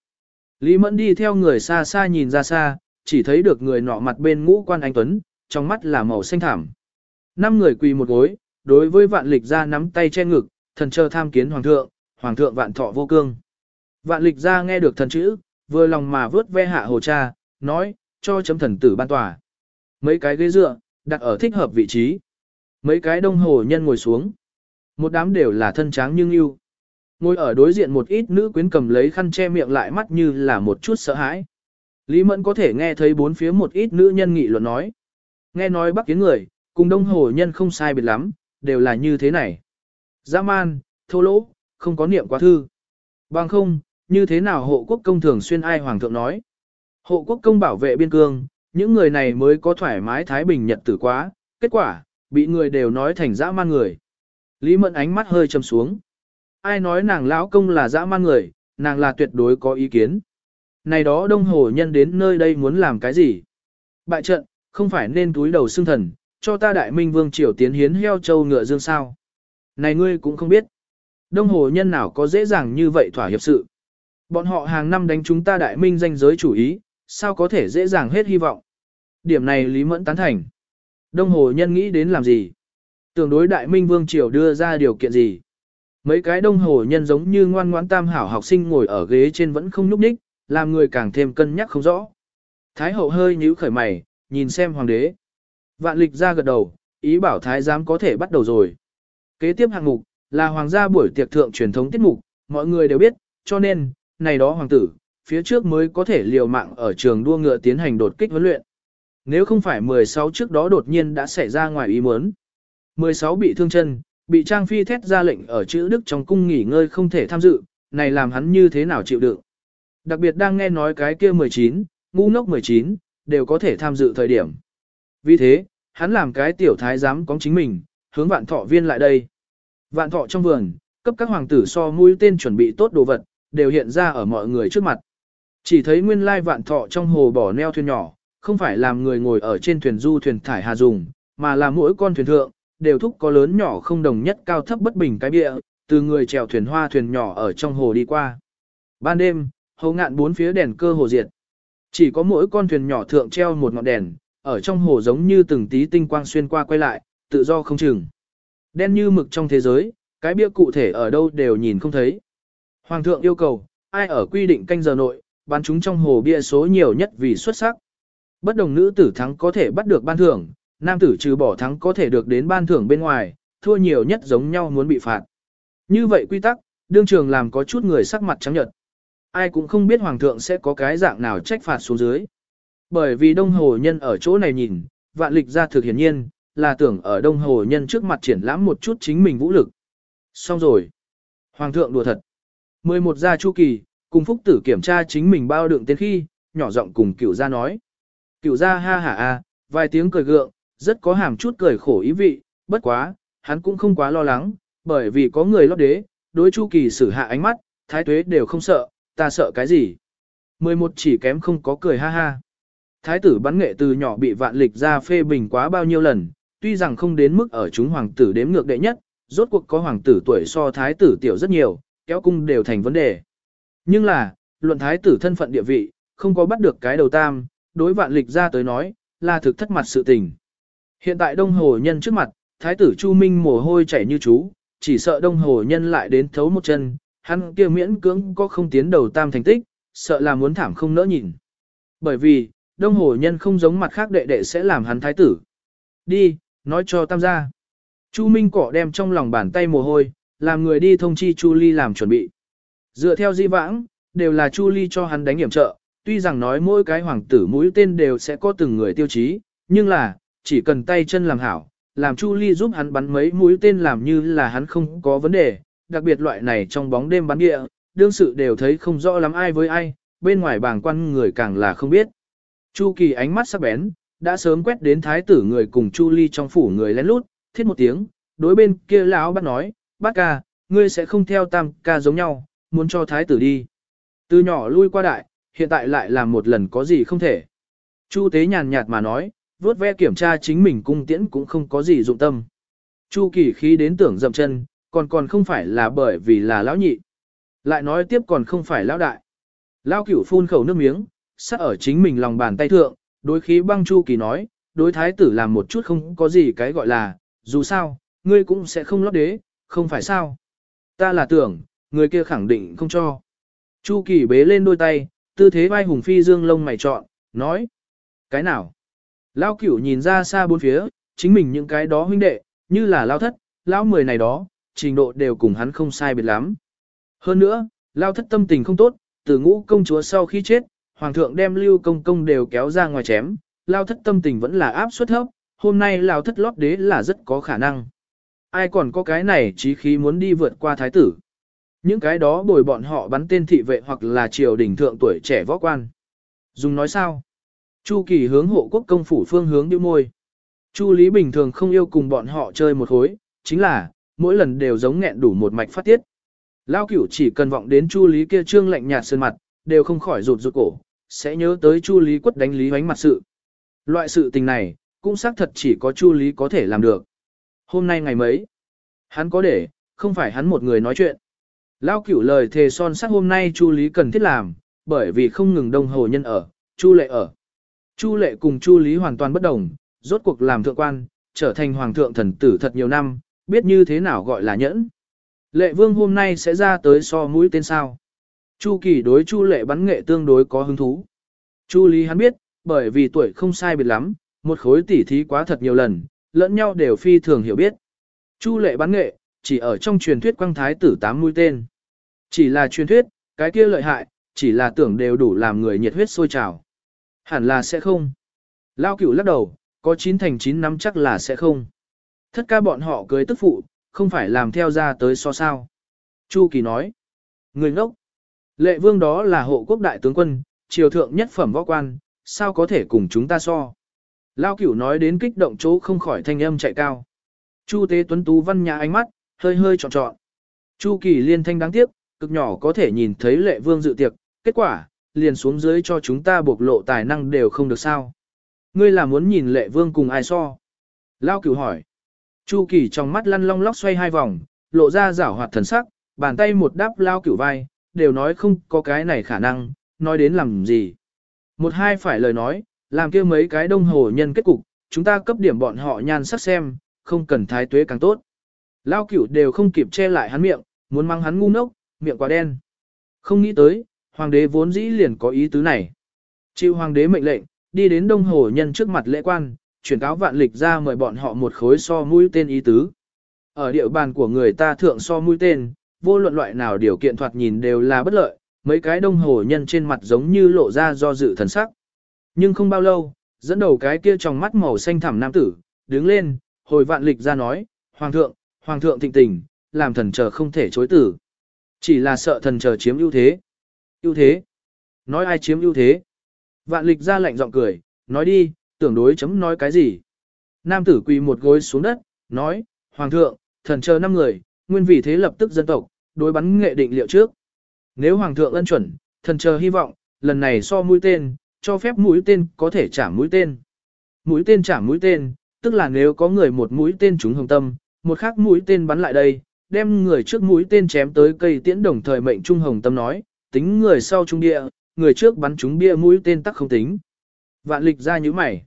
Lý Mẫn đi theo người xa xa nhìn ra xa, chỉ thấy được người nọ mặt bên ngũ quan anh Tuấn, trong mắt là màu xanh thảm. Năm người quỳ một gối, đối với vạn lịch ra nắm tay che ngực, thần chờ tham kiến hoàng thượng, hoàng thượng vạn thọ vô cương. Vạn lịch ra nghe được thần chữ, vừa lòng mà vớt ve hạ hồ cha, nói, cho chấm thần tử ban tòa. Mấy cái ghế dựa, đặt ở thích hợp vị trí. Mấy cái đông hồ nhân ngồi xuống. Một đám đều là thân tráng nhưng yêu. Ngồi ở đối diện một ít nữ quyến cầm lấy khăn che miệng lại mắt như là một chút sợ hãi. Lý Mẫn có thể nghe thấy bốn phía một ít nữ nhân nghị luận nói. Nghe nói bắc kiến người, cùng đông hồ nhân không sai biệt lắm, đều là như thế này. Dã man, thô lỗ, không có niệm quá thư. Bằng không, như thế nào hộ quốc công thường xuyên ai hoàng thượng nói. Hộ quốc công bảo vệ biên cương, những người này mới có thoải mái thái bình nhật tử quá, kết quả, bị người đều nói thành dã man người. Lý Mẫn ánh mắt hơi trầm xuống. Ai nói nàng lão công là dã man người, nàng là tuyệt đối có ý kiến. Này đó đông hồ nhân đến nơi đây muốn làm cái gì? Bại trận, không phải nên túi đầu xương thần, cho ta đại minh vương triều tiến hiến heo châu ngựa dương sao. Này ngươi cũng không biết. Đông hồ nhân nào có dễ dàng như vậy thỏa hiệp sự. Bọn họ hàng năm đánh chúng ta đại minh danh giới chủ ý, sao có thể dễ dàng hết hy vọng. Điểm này Lý Mẫn tán thành. Đông hồ nhân nghĩ đến làm gì? Tưởng đối đại minh vương triều đưa ra điều kiện gì? Mấy cái đông hồ nhân giống như ngoan ngoãn tam hảo học sinh ngồi ở ghế trên vẫn không nhúc nhích, làm người càng thêm cân nhắc không rõ. Thái hậu hơi nhíu khởi mày, nhìn xem hoàng đế. Vạn lịch ra gật đầu, ý bảo thái giám có thể bắt đầu rồi. Kế tiếp hạng mục, là hoàng gia buổi tiệc thượng truyền thống tiết mục, mọi người đều biết, cho nên, này đó hoàng tử, phía trước mới có thể liều mạng ở trường đua ngựa tiến hành đột kích huấn luyện. Nếu không phải 16 trước đó đột nhiên đã xảy ra ngoài ý muốn. 16 bị thương chân, bị Trang Phi thét ra lệnh ở chữ Đức trong cung nghỉ ngơi không thể tham dự, này làm hắn như thế nào chịu đựng. Đặc biệt đang nghe nói cái kia 19, ngu ngốc 19, đều có thể tham dự thời điểm. Vì thế, hắn làm cái tiểu thái giám có chính mình, hướng vạn thọ viên lại đây. Vạn thọ trong vườn, cấp các hoàng tử so mũi tên chuẩn bị tốt đồ vật, đều hiện ra ở mọi người trước mặt. Chỉ thấy nguyên lai vạn thọ trong hồ bỏ neo thuyền nhỏ, không phải làm người ngồi ở trên thuyền du thuyền thải hà dùng, mà là mỗi con thuyền thượng, đều thúc có lớn nhỏ không đồng nhất cao thấp bất bình cái bịa, từ người chèo thuyền hoa thuyền nhỏ ở trong hồ đi qua. Ban đêm, hầu ngạn bốn phía đèn cơ hồ diệt. Chỉ có mỗi con thuyền nhỏ thượng treo một ngọn đèn, ở trong hồ giống như từng tí tinh quang xuyên qua quay lại, tự do không chừng. Đen như mực trong thế giới, cái bia cụ thể ở đâu đều nhìn không thấy. Hoàng thượng yêu cầu, ai ở quy định canh giờ nội, bán chúng trong hồ bia số nhiều nhất vì xuất sắc. Bất đồng nữ tử thắng có thể bắt được ban thưởng, nam tử trừ bỏ thắng có thể được đến ban thưởng bên ngoài, thua nhiều nhất giống nhau muốn bị phạt. Như vậy quy tắc, đương trường làm có chút người sắc mặt trắng nhợt. Ai cũng không biết hoàng thượng sẽ có cái dạng nào trách phạt xuống dưới. Bởi vì đông hồ nhân ở chỗ này nhìn, vạn lịch ra thực hiển nhiên, là tưởng ở đông hồ nhân trước mặt triển lãm một chút chính mình vũ lực. Xong rồi. Hoàng thượng đùa thật. 11 gia chu kỳ, cùng phúc tử kiểm tra chính mình bao đựng tên khi, nhỏ giọng cùng cửu gia nói. Cửu gia ha ha a, vài tiếng cười gượng, rất có hàm chút cười khổ ý vị, bất quá, hắn cũng không quá lo lắng, bởi vì có người lót đế, đối chu kỳ xử hạ ánh mắt, thái tuế đều không sợ, ta sợ cái gì. 11 chỉ kém không có cười ha ha. Thái tử bắn nghệ từ nhỏ bị vạn lịch ra phê bình quá bao nhiêu lần, tuy rằng không đến mức ở chúng hoàng tử đếm ngược đệ nhất, rốt cuộc có hoàng tử tuổi so thái tử tiểu rất nhiều, kéo cung đều thành vấn đề. Nhưng là, luận thái tử thân phận địa vị, không có bắt được cái đầu tam, đối vạn lịch ra tới nói, là thực thất mặt sự tình. Hiện tại đông hồ nhân trước mặt, thái tử Chu Minh mồ hôi chảy như chú, chỉ sợ đông hồ nhân lại đến thấu một chân, hắn kia miễn cưỡng có không tiến đầu tam thành tích, sợ là muốn thảm không nỡ nhìn. Bởi vì, đông hồ nhân không giống mặt khác đệ đệ sẽ làm hắn thái tử. Đi, nói cho tam gia. Chu Minh cỏ đem trong lòng bàn tay mồ hôi, làm người đi thông chi Chu Ly làm chuẩn bị. Dựa theo di vãng, đều là Chu Ly cho hắn đánh hiểm trợ, tuy rằng nói mỗi cái hoàng tử mũi tên đều sẽ có từng người tiêu chí, nhưng là, chỉ cần tay chân làm hảo, làm Chu Ly giúp hắn bắn mấy mũi tên làm như là hắn không có vấn đề, đặc biệt loại này trong bóng đêm bắn địa, đương sự đều thấy không rõ lắm ai với ai, bên ngoài bảng quan người càng là không biết. Chu Kỳ ánh mắt sắc bén, đã sớm quét đến thái tử người cùng Chu Ly trong phủ người lén lút, thiết một tiếng, đối bên kia lão bắt nói, bác ca, ngươi sẽ không theo tam ca giống nhau, muốn cho thái tử đi. Từ nhỏ lui qua đại, hiện tại lại làm một lần có gì không thể. Chu tế nhàn nhạt mà nói, vuốt ve kiểm tra chính mình cung tiễn cũng không có gì dụng tâm. Chu kỳ khí đến tưởng dậm chân, còn còn không phải là bởi vì là lão nhị. Lại nói tiếp còn không phải lão đại. Lão cửu phun khẩu nước miếng, sắc ở chính mình lòng bàn tay thượng, đối khí băng chu kỳ nói, đối thái tử làm một chút không có gì cái gọi là, dù sao, ngươi cũng sẽ không lót đế, không phải sao. Ta là tưởng, người kia khẳng định không cho. Chu kỳ bế lên đôi tay, tư thế vai hùng phi dương lông mày trọn, nói. Cái nào? Lao cửu nhìn ra xa bốn phía, chính mình những cái đó huynh đệ, như là lao thất, lao mười này đó, trình độ đều cùng hắn không sai biệt lắm. Hơn nữa, lao thất tâm tình không tốt, từ ngũ công chúa sau khi chết, hoàng thượng đem lưu công công đều kéo ra ngoài chém, lao thất tâm tình vẫn là áp suất thấp, hôm nay lao thất lót đế là rất có khả năng. Ai còn có cái này chí khí muốn đi vượt qua thái tử. Những cái đó bồi bọn họ bắn tên thị vệ hoặc là triều đình thượng tuổi trẻ võ quan. Dùng nói sao? Chu kỳ hướng hộ quốc công phủ phương hướng điêu môi. Chu Lý bình thường không yêu cùng bọn họ chơi một hối, chính là, mỗi lần đều giống nghẹn đủ một mạch phát tiết. Lao cửu chỉ cần vọng đến Chu Lý kia trương lạnh nhạt sơn mặt, đều không khỏi rụt rụt cổ, sẽ nhớ tới Chu Lý quất đánh Lý hoánh mặt sự. Loại sự tình này, cũng xác thật chỉ có Chu Lý có thể làm được. Hôm nay ngày mấy? Hắn có để, không phải hắn một người nói chuyện. Lao cửu lời thề son sắc hôm nay Chu Lý cần thiết làm, bởi vì không ngừng đông hồ nhân ở, Chu lệ ở. Chu lệ cùng Chu Lý hoàn toàn bất đồng, rốt cuộc làm thượng quan, trở thành hoàng thượng thần tử thật nhiều năm, biết như thế nào gọi là nhẫn. Lệ vương hôm nay sẽ ra tới so mũi tên sao. Chu kỳ đối chu lệ bắn nghệ tương đối có hứng thú. Chu Lý hắn biết, bởi vì tuổi không sai biệt lắm, một khối tỉ thí quá thật nhiều lần, lẫn nhau đều phi thường hiểu biết. Chu lệ bắn nghệ, chỉ ở trong truyền thuyết quang thái tử tám mũi tên. Chỉ là truyền thuyết, cái kia lợi hại, chỉ là tưởng đều đủ làm người nhiệt huyết sôi trào. Hẳn là sẽ không. Lao cửu lắc đầu, có chín thành chín năm chắc là sẽ không. Thất ca bọn họ cưới tức phụ, không phải làm theo ra tới so sao. Chu Kỳ nói. Người ngốc. Lệ vương đó là hộ quốc đại tướng quân, triều thượng nhất phẩm võ quan, sao có thể cùng chúng ta so. Lao cửu nói đến kích động chỗ không khỏi thanh âm chạy cao. Chu tế tuấn tú văn nhã ánh mắt, hơi hơi trọn trọn. Chu kỳ liên thanh đáng tiếc, cực nhỏ có thể nhìn thấy lệ vương dự tiệc, kết quả, liền xuống dưới cho chúng ta bộc lộ tài năng đều không được sao. Ngươi là muốn nhìn lệ vương cùng ai so? Lao cửu hỏi. Chu kỳ trong mắt lăn long lóc xoay hai vòng, lộ ra rảo hoạt thần sắc, bàn tay một đáp lao cửu vai, đều nói không có cái này khả năng, nói đến làm gì. Một hai phải lời nói, làm kia mấy cái đông hồ nhân kết cục, chúng ta cấp điểm bọn họ nhan sắc xem, không cần thái tuế càng tốt. Lao cửu đều không kịp che lại hắn miệng, muốn mang hắn ngu ngốc, miệng quá đen. Không nghĩ tới, hoàng đế vốn dĩ liền có ý tứ này. Chịu hoàng đế mệnh lệnh, đi đến đông hồ nhân trước mặt lễ quan, chuyển cáo vạn lịch ra mời bọn họ một khối so mũi tên ý tứ. Ở địa bàn của người ta thượng so mũi tên, vô luận loại nào điều kiện thoạt nhìn đều là bất lợi, mấy cái đông hồ nhân trên mặt giống như lộ ra do dự thần sắc. Nhưng không bao lâu, dẫn đầu cái kia trong mắt màu xanh thẳm nam tử, đứng lên, hồi vạn lịch ra nói, Hoàng thượng, Hoàng thượng thịnh tình, làm thần chờ không thể chối tử. Chỉ là sợ thần chờ chiếm ưu thế. ưu thế? Nói ai chiếm ưu thế? Vạn lịch ra lạnh giọng cười, nói đi, tưởng đối chấm nói cái gì? Nam tử quỳ một gối xuống đất, nói, Hoàng thượng, thần chờ năm người, nguyên vì thế lập tức dân tộc, đối bắn nghệ định liệu trước. Nếu Hoàng thượng ân chuẩn, thần chờ hy vọng, lần này so mũi tên, cho phép mũi tên có thể trả mũi tên. Mũi tên trả mũi tên, tức là nếu có người một mũi tên trúng hồng tâm, một khác mũi tên bắn lại đây, đem người trước mũi tên chém tới cây tiễn đồng thời mệnh trung hồng tâm nói, tính người sau trung địa, người trước bắn trúng bia mũi tên tắc không tính. Vạn lịch ra như mày.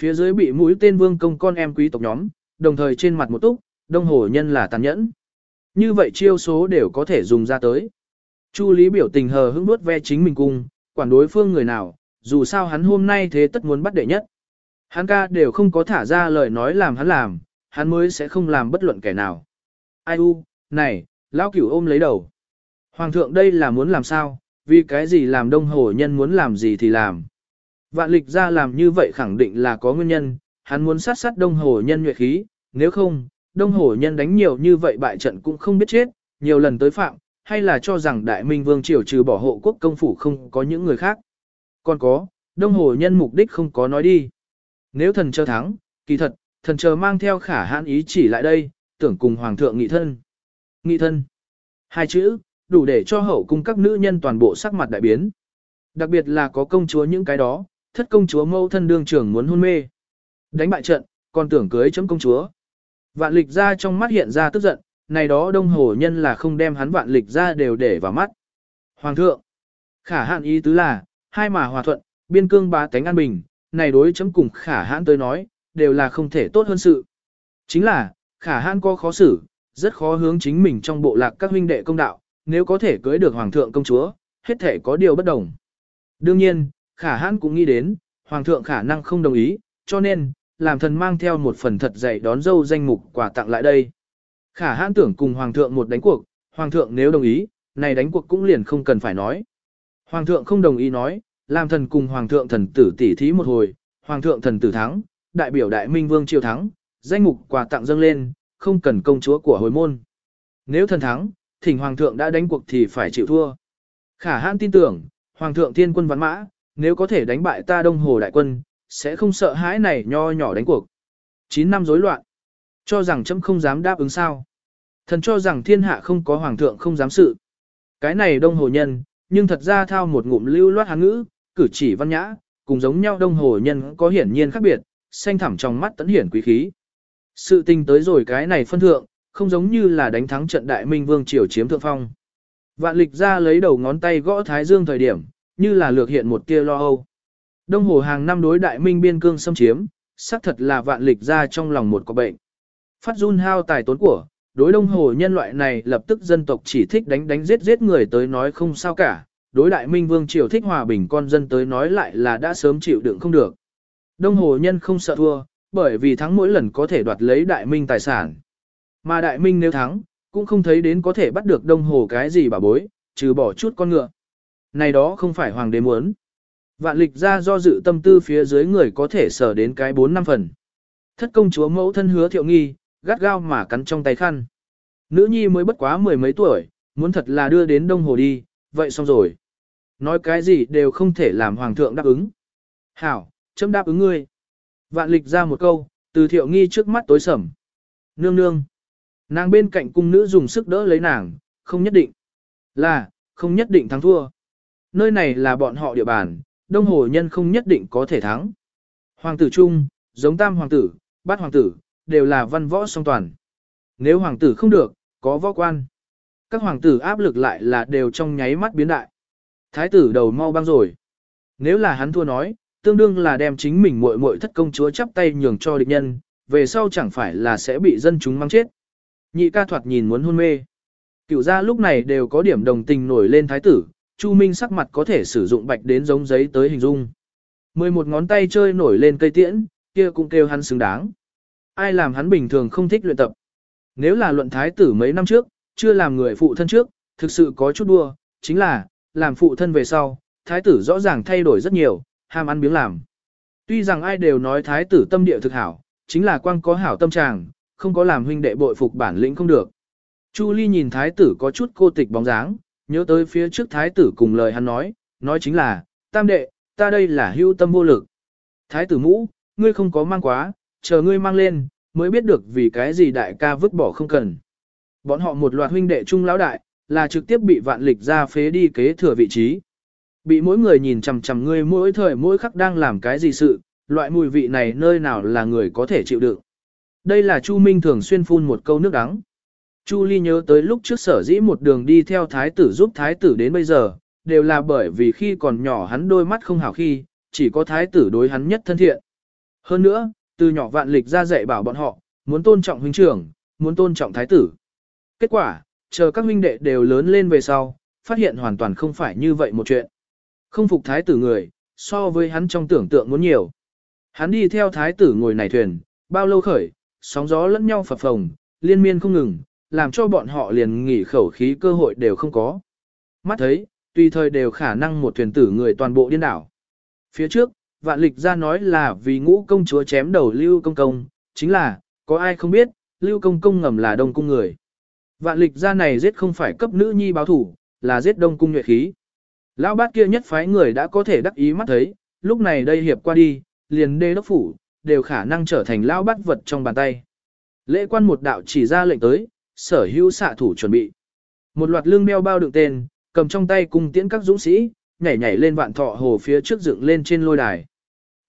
Phía dưới bị mũi tên vương công con em quý tộc nhóm, đồng thời trên mặt một túc, đông hồ nhân là tàn nhẫn. Như vậy chiêu số đều có thể dùng ra tới. Chu Lý biểu tình hờ hững nuốt ve chính mình cung, quản đối phương người nào, dù sao hắn hôm nay thế tất muốn bắt đệ nhất. Hắn ca đều không có thả ra lời nói làm hắn làm, hắn mới sẽ không làm bất luận kẻ nào. Ai u, này, lão cửu ôm lấy đầu. Hoàng thượng đây là muốn làm sao, vì cái gì làm đông hồ nhân muốn làm gì thì làm. Vạn lịch ra làm như vậy khẳng định là có nguyên nhân, hắn muốn sát sát đông hồ nhân nhuệ khí, nếu không, đông hồ nhân đánh nhiều như vậy bại trận cũng không biết chết, nhiều lần tới phạm, hay là cho rằng đại minh vương triều trừ bỏ hộ quốc công phủ không có những người khác. Còn có, đông hồ nhân mục đích không có nói đi. Nếu thần chờ thắng, kỳ thật, thần chờ mang theo khả hãn ý chỉ lại đây, tưởng cùng hoàng thượng nghị thân. Nghị thân. Hai chữ, đủ để cho hậu cung các nữ nhân toàn bộ sắc mặt đại biến. Đặc biệt là có công chúa những cái đó, thất công chúa mâu thân đương trưởng muốn hôn mê. Đánh bại trận, còn tưởng cưới chấm công chúa. Vạn lịch ra trong mắt hiện ra tức giận, này đó đông hồ nhân là không đem hắn vạn lịch ra đều để vào mắt. Hoàng thượng, khả hạn ý tứ là, hai mà hòa thuận, biên cương bá tánh an bình, này đối chấm cùng khả hãn tới nói, đều là không thể tốt hơn sự. Chính là, khả hãn có khó xử, rất khó hướng chính mình trong bộ lạc các huynh đệ công đạo, nếu có thể cưới được hoàng thượng công chúa, hết thể có điều bất đồng. Đương nhiên, khả hãn cũng nghĩ đến, hoàng thượng khả năng không đồng ý, cho nên, làm thần mang theo một phần thật dạy đón dâu danh mục quà tặng lại đây. Khả hãn tưởng cùng hoàng thượng một đánh cuộc, hoàng thượng nếu đồng ý, này đánh cuộc cũng liền không cần phải nói. Hoàng thượng không đồng ý nói, làm thần cùng hoàng thượng thần tử tỉ thí một hồi, hoàng thượng thần tử thắng, đại biểu đại minh vương triều thắng, danh mục quà tặng dâng lên, không cần công chúa của hồi môn. Nếu thần thắng, thỉnh hoàng thượng đã đánh cuộc thì phải chịu thua. Khả hãn tin tưởng, hoàng thượng thiên quân văn mã, nếu có thể đánh bại ta đông hồ đại quân, sẽ không sợ hãi này nho nhỏ đánh cuộc. 9 năm rối loạn, cho rằng chấm không dám đáp ứng sao. Thần cho rằng thiên hạ không có hoàng thượng không dám sự. Cái này đông hồ nhân, nhưng thật ra thao một ngụm lưu loát hán ngữ, cử chỉ văn nhã, cùng giống nhau đông hồ nhân có hiển nhiên khác biệt, xanh thẳm trong mắt tấn hiển quý khí. Sự tình tới rồi cái này phân thượng, không giống như là đánh thắng trận đại minh vương triều chiếm thượng phong. Vạn lịch ra lấy đầu ngón tay gõ thái dương thời điểm, như là lược hiện một tia lo âu. Đông hồ hàng năm đối đại minh biên cương xâm chiếm, xác thật là vạn lịch ra trong lòng một có bệnh. Phát run hao tài tốn của, đối đông hồ nhân loại này lập tức dân tộc chỉ thích đánh đánh giết giết người tới nói không sao cả, đối đại minh vương triều thích hòa bình con dân tới nói lại là đã sớm chịu đựng không được. Đông hồ nhân không sợ thua, bởi vì thắng mỗi lần có thể đoạt lấy đại minh tài sản. Mà đại minh nếu thắng, cũng không thấy đến có thể bắt được đông hồ cái gì bà bối, trừ bỏ chút con ngựa. Này đó không phải hoàng đế muốn. Vạn lịch ra do dự tâm tư phía dưới người có thể sở đến cái 4 năm phần. Thất công chúa mẫu thân hứa thiệu nghi, gắt gao mà cắn trong tay khăn. Nữ nhi mới bất quá mười mấy tuổi, muốn thật là đưa đến đông hồ đi, vậy xong rồi. Nói cái gì đều không thể làm hoàng thượng đáp ứng. Hảo, chấm đáp ứng ngươi. Vạn lịch ra một câu, từ thiệu nghi trước mắt tối sầm. Nương nương. Nàng bên cạnh cung nữ dùng sức đỡ lấy nàng, không nhất định. Là, không nhất định thắng thua. Nơi này là bọn họ địa bàn, đông hồ nhân không nhất định có thể thắng. Hoàng tử trung, giống tam hoàng tử, bát hoàng tử, đều là văn võ song toàn. Nếu hoàng tử không được, có võ quan. Các hoàng tử áp lực lại là đều trong nháy mắt biến đại. Thái tử đầu mau băng rồi. Nếu là hắn thua nói, tương đương là đem chính mình muội muội thất công chúa chắp tay nhường cho địch nhân, về sau chẳng phải là sẽ bị dân chúng mang chết. Nhị ca thoạt nhìn muốn hôn mê. Cửu gia lúc này đều có điểm đồng tình nổi lên thái tử, Chu Minh sắc mặt có thể sử dụng bạch đến giống giấy tới hình dung. Mười một ngón tay chơi nổi lên cây tiễn, kia cũng kêu hắn xứng đáng. Ai làm hắn bình thường không thích luyện tập. Nếu là luận thái tử mấy năm trước, chưa làm người phụ thân trước, thực sự có chút đua, chính là, làm phụ thân về sau, thái tử rõ ràng thay đổi rất nhiều, ham ăn biếng làm. Tuy rằng ai đều nói thái tử tâm địa thực hảo, chính là quang có hảo tâm trạng, không có làm huynh đệ bội phục bản lĩnh không được. Chu Ly nhìn thái tử có chút cô tịch bóng dáng, nhớ tới phía trước thái tử cùng lời hắn nói, nói chính là, tam đệ, ta đây là hưu tâm vô lực. Thái tử mũ, ngươi không có mang quá, chờ ngươi mang lên, mới biết được vì cái gì đại ca vứt bỏ không cần. Bọn họ một loạt huynh đệ trung lão đại, là trực tiếp bị vạn lịch ra phế đi kế thừa vị trí. Bị mỗi người nhìn chằm chằm ngươi mỗi thời mỗi khắc đang làm cái gì sự, loại mùi vị này nơi nào là người có thể chịu đựng. Đây là Chu Minh thường xuyên phun một câu nước đắng. Chu Ly nhớ tới lúc trước sở dĩ một đường đi theo thái tử giúp thái tử đến bây giờ, đều là bởi vì khi còn nhỏ hắn đôi mắt không hảo khi, chỉ có thái tử đối hắn nhất thân thiện. Hơn nữa, từ nhỏ vạn lịch ra dạy bảo bọn họ, muốn tôn trọng huynh trưởng, muốn tôn trọng thái tử. Kết quả, chờ các huynh đệ đều lớn lên về sau, phát hiện hoàn toàn không phải như vậy một chuyện. Không phục thái tử người, so với hắn trong tưởng tượng muốn nhiều. Hắn đi theo thái tử ngồi này thuyền, bao lâu khởi, sóng gió lẫn nhau phập phồng, liên miên không ngừng, làm cho bọn họ liền nghỉ khẩu khí cơ hội đều không có. Mắt thấy, tùy thời đều khả năng một thuyền tử người toàn bộ điên đảo. Phía trước, vạn lịch ra nói là vì ngũ công chúa chém đầu lưu công công, chính là, có ai không biết, lưu công công ngầm là đông cung người. Vạn lịch ra này giết không phải cấp nữ nhi báo thủ, là giết đông cung nhuệ khí. Lão bát kia nhất phái người đã có thể đắc ý mắt thấy, lúc này đây hiệp qua đi, liền đê đốc phủ, đều khả năng trở thành lão bát vật trong bàn tay. Lễ quan một đạo chỉ ra lệnh tới, sở hữu xạ thủ chuẩn bị. Một loạt lương beo bao đựng tên, cầm trong tay cung tiễn các dũng sĩ, nhảy nhảy lên vạn thọ hồ phía trước dựng lên trên lôi đài.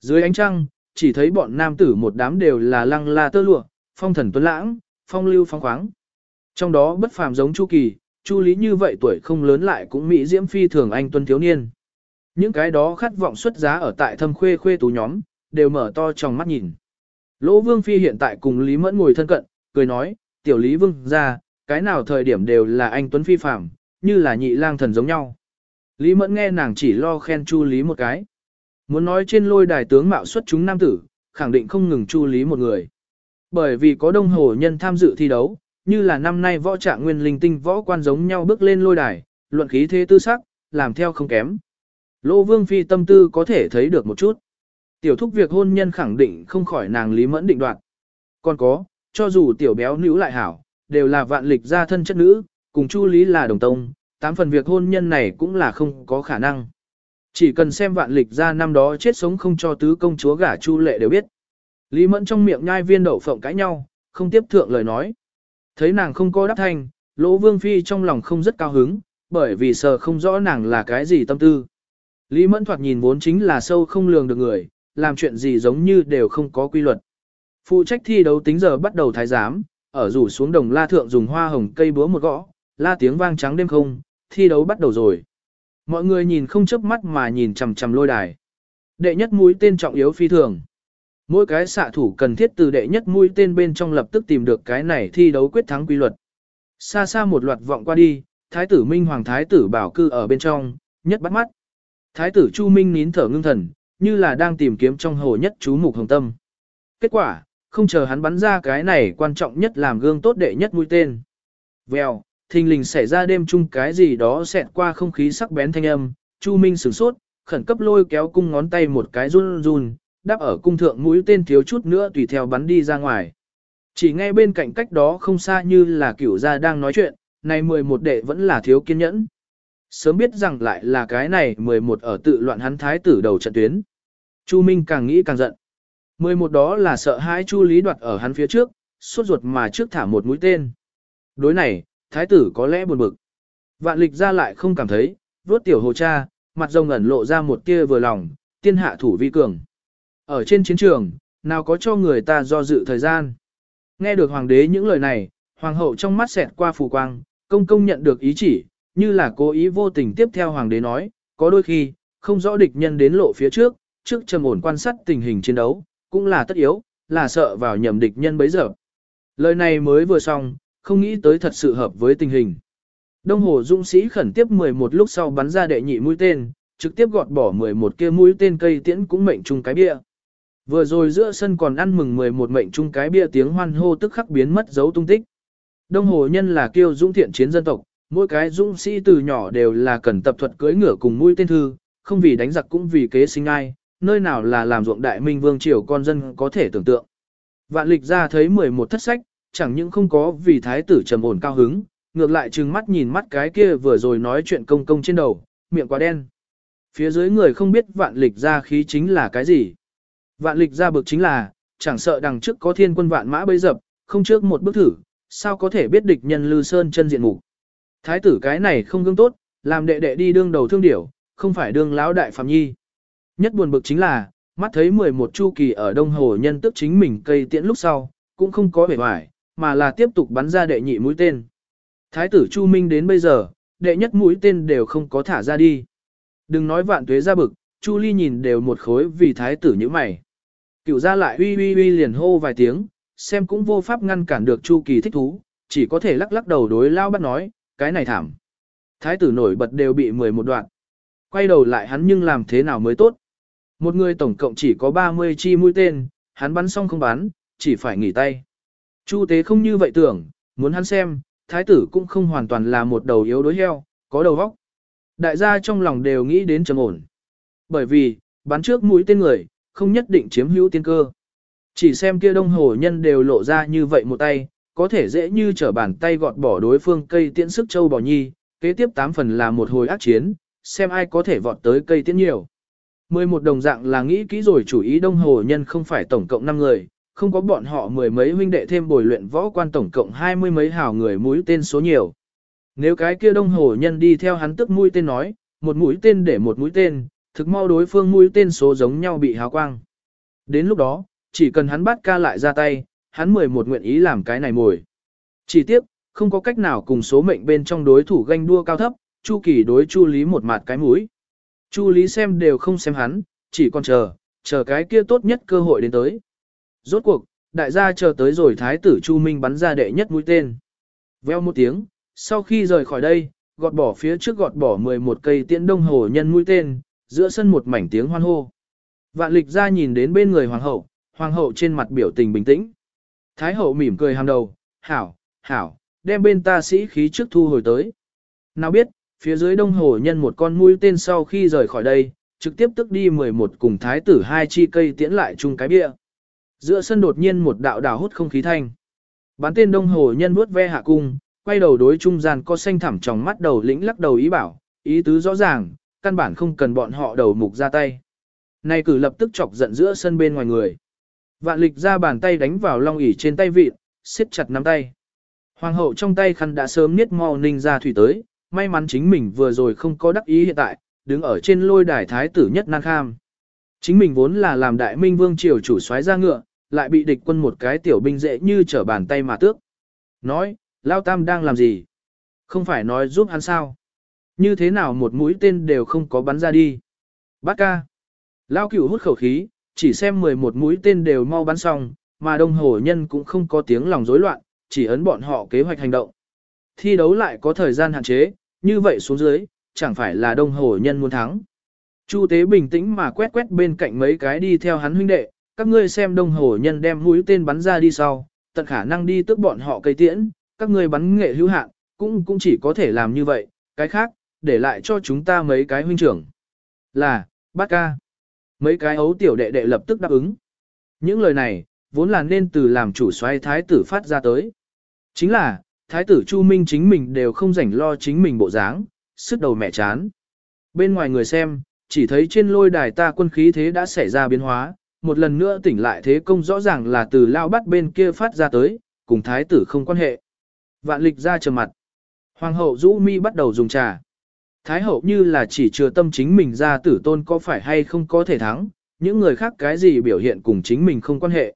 Dưới ánh trăng, chỉ thấy bọn nam tử một đám đều là lăng la tơ lụa, phong thần tuấn lãng, phong lưu phong khoáng. Trong đó bất phàm giống Chu Kỳ, Chu Lý như vậy tuổi không lớn lại cũng mỹ diễm phi thường anh tuân thiếu niên. Những cái đó khát vọng xuất giá ở tại thâm khuê khuê tú nhóm, đều mở to trong mắt nhìn. Lỗ Vương Phi hiện tại cùng Lý Mẫn ngồi thân cận, cười nói, tiểu Lý Vương ra, cái nào thời điểm đều là anh Tuấn Phi phạm, như là nhị lang thần giống nhau. Lý Mẫn nghe nàng chỉ lo khen Chu Lý một cái. Muốn nói trên lôi đài tướng mạo xuất chúng nam tử, khẳng định không ngừng Chu Lý một người. Bởi vì có đông hồ nhân tham dự thi đấu, như là năm nay võ trạng nguyên linh tinh võ quan giống nhau bước lên lôi đài, luận khí thế tư sắc, làm theo không kém. Lô Vương Phi tâm tư có thể thấy được một chút. Tiểu thúc việc hôn nhân khẳng định không khỏi nàng Lý Mẫn định đoạt. Còn có, cho dù tiểu béo nữ lại hảo, đều là vạn lịch gia thân chất nữ, cùng Chu Lý là đồng tông, tám phần việc hôn nhân này cũng là không có khả năng. Chỉ cần xem vạn lịch ra năm đó chết sống không cho tứ công chúa gả Chu Lệ đều biết. Lý Mẫn trong miệng nhai viên đậu phộng cãi nhau, không tiếp thượng lời nói. Thấy nàng không có đáp thanh, Lỗ Vương Phi trong lòng không rất cao hứng, bởi vì sợ không rõ nàng là cái gì tâm tư. Lý Mẫn thoạt nhìn vốn chính là sâu không lường được người, làm chuyện gì giống như đều không có quy luật. Phụ trách thi đấu tính giờ bắt đầu thái giám, ở rủ xuống đồng la thượng dùng hoa hồng cây búa một gõ, la tiếng vang trắng đêm không, thi đấu bắt đầu rồi. Mọi người nhìn không chớp mắt mà nhìn chằm chằm lôi đài. Đệ nhất mũi tên trọng yếu phi thường. Mỗi cái xạ thủ cần thiết từ đệ nhất mũi tên bên trong lập tức tìm được cái này thi đấu quyết thắng quy luật. Xa xa một loạt vọng qua đi, thái tử Minh Hoàng thái tử bảo cư ở bên trong, nhất bắt mắt. Thái tử Chu Minh nín thở ngưng thần, như là đang tìm kiếm trong hồ nhất chú mục hồng tâm. Kết quả, không chờ hắn bắn ra cái này quan trọng nhất làm gương tốt đệ nhất mũi tên. Vèo, thình lình xảy ra đêm chung cái gì đó xẹt qua không khí sắc bén thanh âm, Chu Minh sửng sốt, khẩn cấp lôi kéo cung ngón tay một cái run run, đáp ở cung thượng mũi tên thiếu chút nữa tùy theo bắn đi ra ngoài. Chỉ ngay bên cạnh cách đó không xa như là cửu gia đang nói chuyện, này 11 đệ vẫn là thiếu kiên nhẫn. Sớm biết rằng lại là cái này 11 ở tự loạn hắn thái tử đầu trận tuyến. Chu Minh càng nghĩ càng giận. 11 đó là sợ hãi Chu Lý đoạt ở hắn phía trước, suốt ruột mà trước thả một mũi tên. Đối này, thái tử có lẽ buồn bực. Vạn lịch ra lại không cảm thấy, vuốt tiểu hồ cha, mặt rồng ẩn lộ ra một tia vừa lòng, tiên hạ thủ vi cường. Ở trên chiến trường, nào có cho người ta do dự thời gian. Nghe được hoàng đế những lời này, hoàng hậu trong mắt xẹt qua phù quang, công công nhận được ý chỉ, như là cố ý vô tình tiếp theo hoàng đế nói, có đôi khi, không rõ địch nhân đến lộ phía trước, trước trầm ổn quan sát tình hình chiến đấu, cũng là tất yếu, là sợ vào nhầm địch nhân bấy giờ. Lời này mới vừa xong, không nghĩ tới thật sự hợp với tình hình. Đông Hồ Dũng sĩ khẩn tiếp 11 lúc sau bắn ra đệ nhị mũi tên, trực tiếp gọt bỏ 11 kia mũi tên cây tiễn cũng mệnh trung cái bia. Vừa rồi giữa sân còn ăn mừng 11 mệnh trung cái bia tiếng hoan hô tức khắc biến mất dấu tung tích. Đông Hồ nhân là kiêu dũng thiện chiến dân tộc, mỗi cái dũng sĩ từ nhỏ đều là cần tập thuật cưỡi ngựa cùng mũi tên thư, không vì đánh giặc cũng vì kế sinh ai, nơi nào là làm ruộng đại minh vương triều con dân có thể tưởng tượng. Vạn lịch ra thấy 11 thất sách, chẳng những không có vì thái tử trầm ổn cao hứng, ngược lại trừng mắt nhìn mắt cái kia vừa rồi nói chuyện công công trên đầu, miệng quá đen. Phía dưới người không biết vạn lịch ra khí chính là cái gì. Vạn lịch ra bực chính là, chẳng sợ đằng trước có thiên quân vạn mã bấy dập, không trước một bước thử, sao có thể biết địch nhân lư sơn chân diện mục. Thái tử cái này không gương tốt, làm đệ đệ đi đương đầu thương điểu, không phải đương lão đại phạm nhi. Nhất buồn bực chính là, mắt thấy 11 chu kỳ ở Đông Hồ nhân tức chính mình cây tiễn lúc sau, cũng không có vẻ vải, mà là tiếp tục bắn ra đệ nhị mũi tên. Thái tử Chu Minh đến bây giờ, đệ nhất mũi tên đều không có thả ra đi. Đừng nói vạn tuế ra bực, Chu Ly nhìn đều một khối vì thái tử như mày. Cựu ra lại uy uy uy liền hô vài tiếng, xem cũng vô pháp ngăn cản được Chu Kỳ thích thú, chỉ có thể lắc lắc đầu đối lao bắt nói, cái này thảm. Thái tử nổi bật đều bị mười một đoạn. Quay đầu lại hắn nhưng làm thế nào mới tốt. Một người tổng cộng chỉ có 30 chi mũi tên, hắn bắn xong không bắn, chỉ phải nghỉ tay. Chu tế không như vậy tưởng, muốn hắn xem, thái tử cũng không hoàn toàn là một đầu yếu đối heo, có đầu vóc. Đại gia trong lòng đều nghĩ đến trầm ổn. Bởi vì, bắn trước mũi tên người, không nhất định chiếm hữu tiên cơ. Chỉ xem kia đông hồ nhân đều lộ ra như vậy một tay, có thể dễ như trở bàn tay gọt bỏ đối phương cây tiễn sức châu bò nhi, kế tiếp tám phần là một hồi ác chiến, xem ai có thể vọt tới cây tiễn nhiều. Mười một đồng dạng là nghĩ kỹ rồi chủ ý đông hồ nhân không phải tổng cộng 5 người, không có bọn họ mười mấy huynh đệ thêm bồi luyện võ quan tổng cộng hai mươi mấy hào người mũi tên số nhiều. Nếu cái kia đông hồ nhân đi theo hắn tức mũi tên nói, một mũi tên để một mũi tên, thực mau đối phương mũi tên số giống nhau bị hào quang. Đến lúc đó, chỉ cần hắn bắt ca lại ra tay, hắn mười một nguyện ý làm cái này mồi. Chỉ tiếc, không có cách nào cùng số mệnh bên trong đối thủ ganh đua cao thấp, Chu Kỳ đối Chu Lý một mặt cái mũi. Chu Lý xem đều không xem hắn, chỉ còn chờ, chờ cái kia tốt nhất cơ hội đến tới. Rốt cuộc, đại gia chờ tới rồi thái tử Chu Minh bắn ra đệ nhất mũi tên. Veo một tiếng, sau khi rời khỏi đây, gọt bỏ phía trước gọt bỏ 11 cây tiễn đông hồ nhân mũi tên, giữa sân một mảnh tiếng hoan hô. Vạn lịch ra nhìn đến bên người hoàng hậu, hoàng hậu trên mặt biểu tình bình tĩnh. Thái hậu mỉm cười hàm đầu, hảo, hảo, đem bên ta sĩ khí trước thu hồi tới. Nào biết, phía dưới đông hồ nhân một con mũi tên sau khi rời khỏi đây, trực tiếp tức đi 11 cùng thái tử hai chi cây tiễn lại chung cái bia. Giữa sân đột nhiên một đạo đào hút không khí thanh. Bán tên đông hồ nhân vuốt ve hạ cung, quay đầu đối trung gian có xanh thẳm trong mắt đầu lĩnh lắc đầu ý bảo, ý tứ rõ ràng, căn bản không cần bọn họ đầu mục ra tay. Này cử lập tức chọc giận giữa sân bên ngoài người. Vạn lịch ra bàn tay đánh vào long ỉ trên tay vịt, siết chặt nắm tay. Hoàng hậu trong tay khăn đã sớm niết mau ninh ra thủy tới, may mắn chính mình vừa rồi không có đắc ý hiện tại, đứng ở trên lôi đài thái tử nhất nan kham. Chính mình vốn là làm đại minh vương triều chủ soái ra ngựa, lại bị địch quân một cái tiểu binh dễ như trở bàn tay mà tước. Nói, Lao Tam đang làm gì? Không phải nói giúp hắn sao? Như thế nào một mũi tên đều không có bắn ra đi? Bát ca. Lao cửu hút khẩu khí, chỉ xem 11 mũi tên đều mau bắn xong, mà đông hồ nhân cũng không có tiếng lòng rối loạn, chỉ ấn bọn họ kế hoạch hành động. Thi đấu lại có thời gian hạn chế, như vậy xuống dưới, chẳng phải là đông hồ nhân muốn thắng. Chu tế bình tĩnh mà quét quét bên cạnh mấy cái đi theo hắn huynh đệ, các ngươi xem đông hồ nhân đem mũi tên bắn ra đi sau, tận khả năng đi tước bọn họ cây tiễn, các ngươi bắn nghệ hữu hạn, cũng cũng chỉ có thể làm như vậy, cái khác, để lại cho chúng ta mấy cái huynh trưởng. Là, bác ca. Mấy cái ấu tiểu đệ đệ lập tức đáp ứng. Những lời này, vốn là nên từ làm chủ xoay thái tử phát ra tới. Chính là, thái tử Chu Minh chính mình đều không rảnh lo chính mình bộ dáng, sức đầu mẹ chán. Bên ngoài người xem, chỉ thấy trên lôi đài ta quân khí thế đã xảy ra biến hóa, một lần nữa tỉnh lại thế công rõ ràng là từ lao bắt bên kia phát ra tới, cùng thái tử không quan hệ. Vạn lịch ra trầm mặt. Hoàng hậu rũ mi bắt đầu dùng trà. Thái hậu như là chỉ chừa tâm chính mình ra tử tôn có phải hay không có thể thắng, những người khác cái gì biểu hiện cùng chính mình không quan hệ.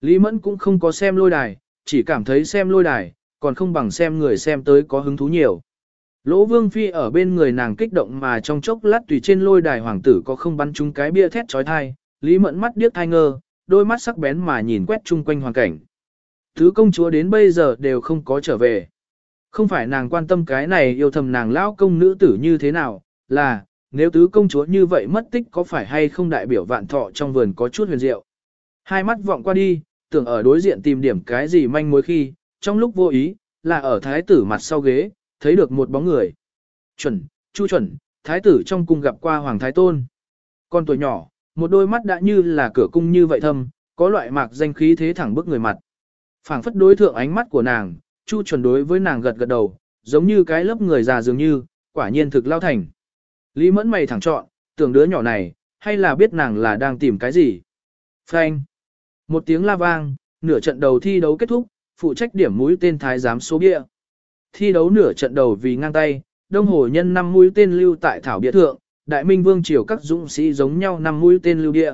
Lý Mẫn cũng không có xem lôi đài, chỉ cảm thấy xem lôi đài, còn không bằng xem người xem tới có hứng thú nhiều. Lỗ Vương Phi ở bên người nàng kích động mà trong chốc lát tùy trên lôi đài hoàng tử có không bắn trúng cái bia thét trói thai, Lý Mẫn mắt điếc thai ngơ, đôi mắt sắc bén mà nhìn quét chung quanh hoàn cảnh. Thứ công chúa đến bây giờ đều không có trở về. Không phải nàng quan tâm cái này yêu thầm nàng lão công nữ tử như thế nào, là, nếu tứ công chúa như vậy mất tích có phải hay không đại biểu vạn thọ trong vườn có chút huyền diệu. Hai mắt vọng qua đi, tưởng ở đối diện tìm điểm cái gì manh mối khi, trong lúc vô ý, là ở thái tử mặt sau ghế, thấy được một bóng người. Chuẩn, chu chuẩn, thái tử trong cung gặp qua hoàng thái tôn. Con tuổi nhỏ, một đôi mắt đã như là cửa cung như vậy thâm, có loại mạc danh khí thế thẳng bức người mặt. phảng phất đối thượng ánh mắt của nàng, chu chuẩn đối với nàng gật gật đầu, giống như cái lớp người già dường như, quả nhiên thực lao thành. Lý mẫn mày thẳng chọn, tưởng đứa nhỏ này, hay là biết nàng là đang tìm cái gì. Phanh. Một tiếng la vang, nửa trận đầu thi đấu kết thúc, phụ trách điểm mũi tên thái giám số bia. Thi đấu nửa trận đầu vì ngang tay, đông hồ nhân năm mũi tên lưu tại thảo bia thượng, đại minh vương triều các dũng sĩ giống nhau năm mũi tên lưu địa,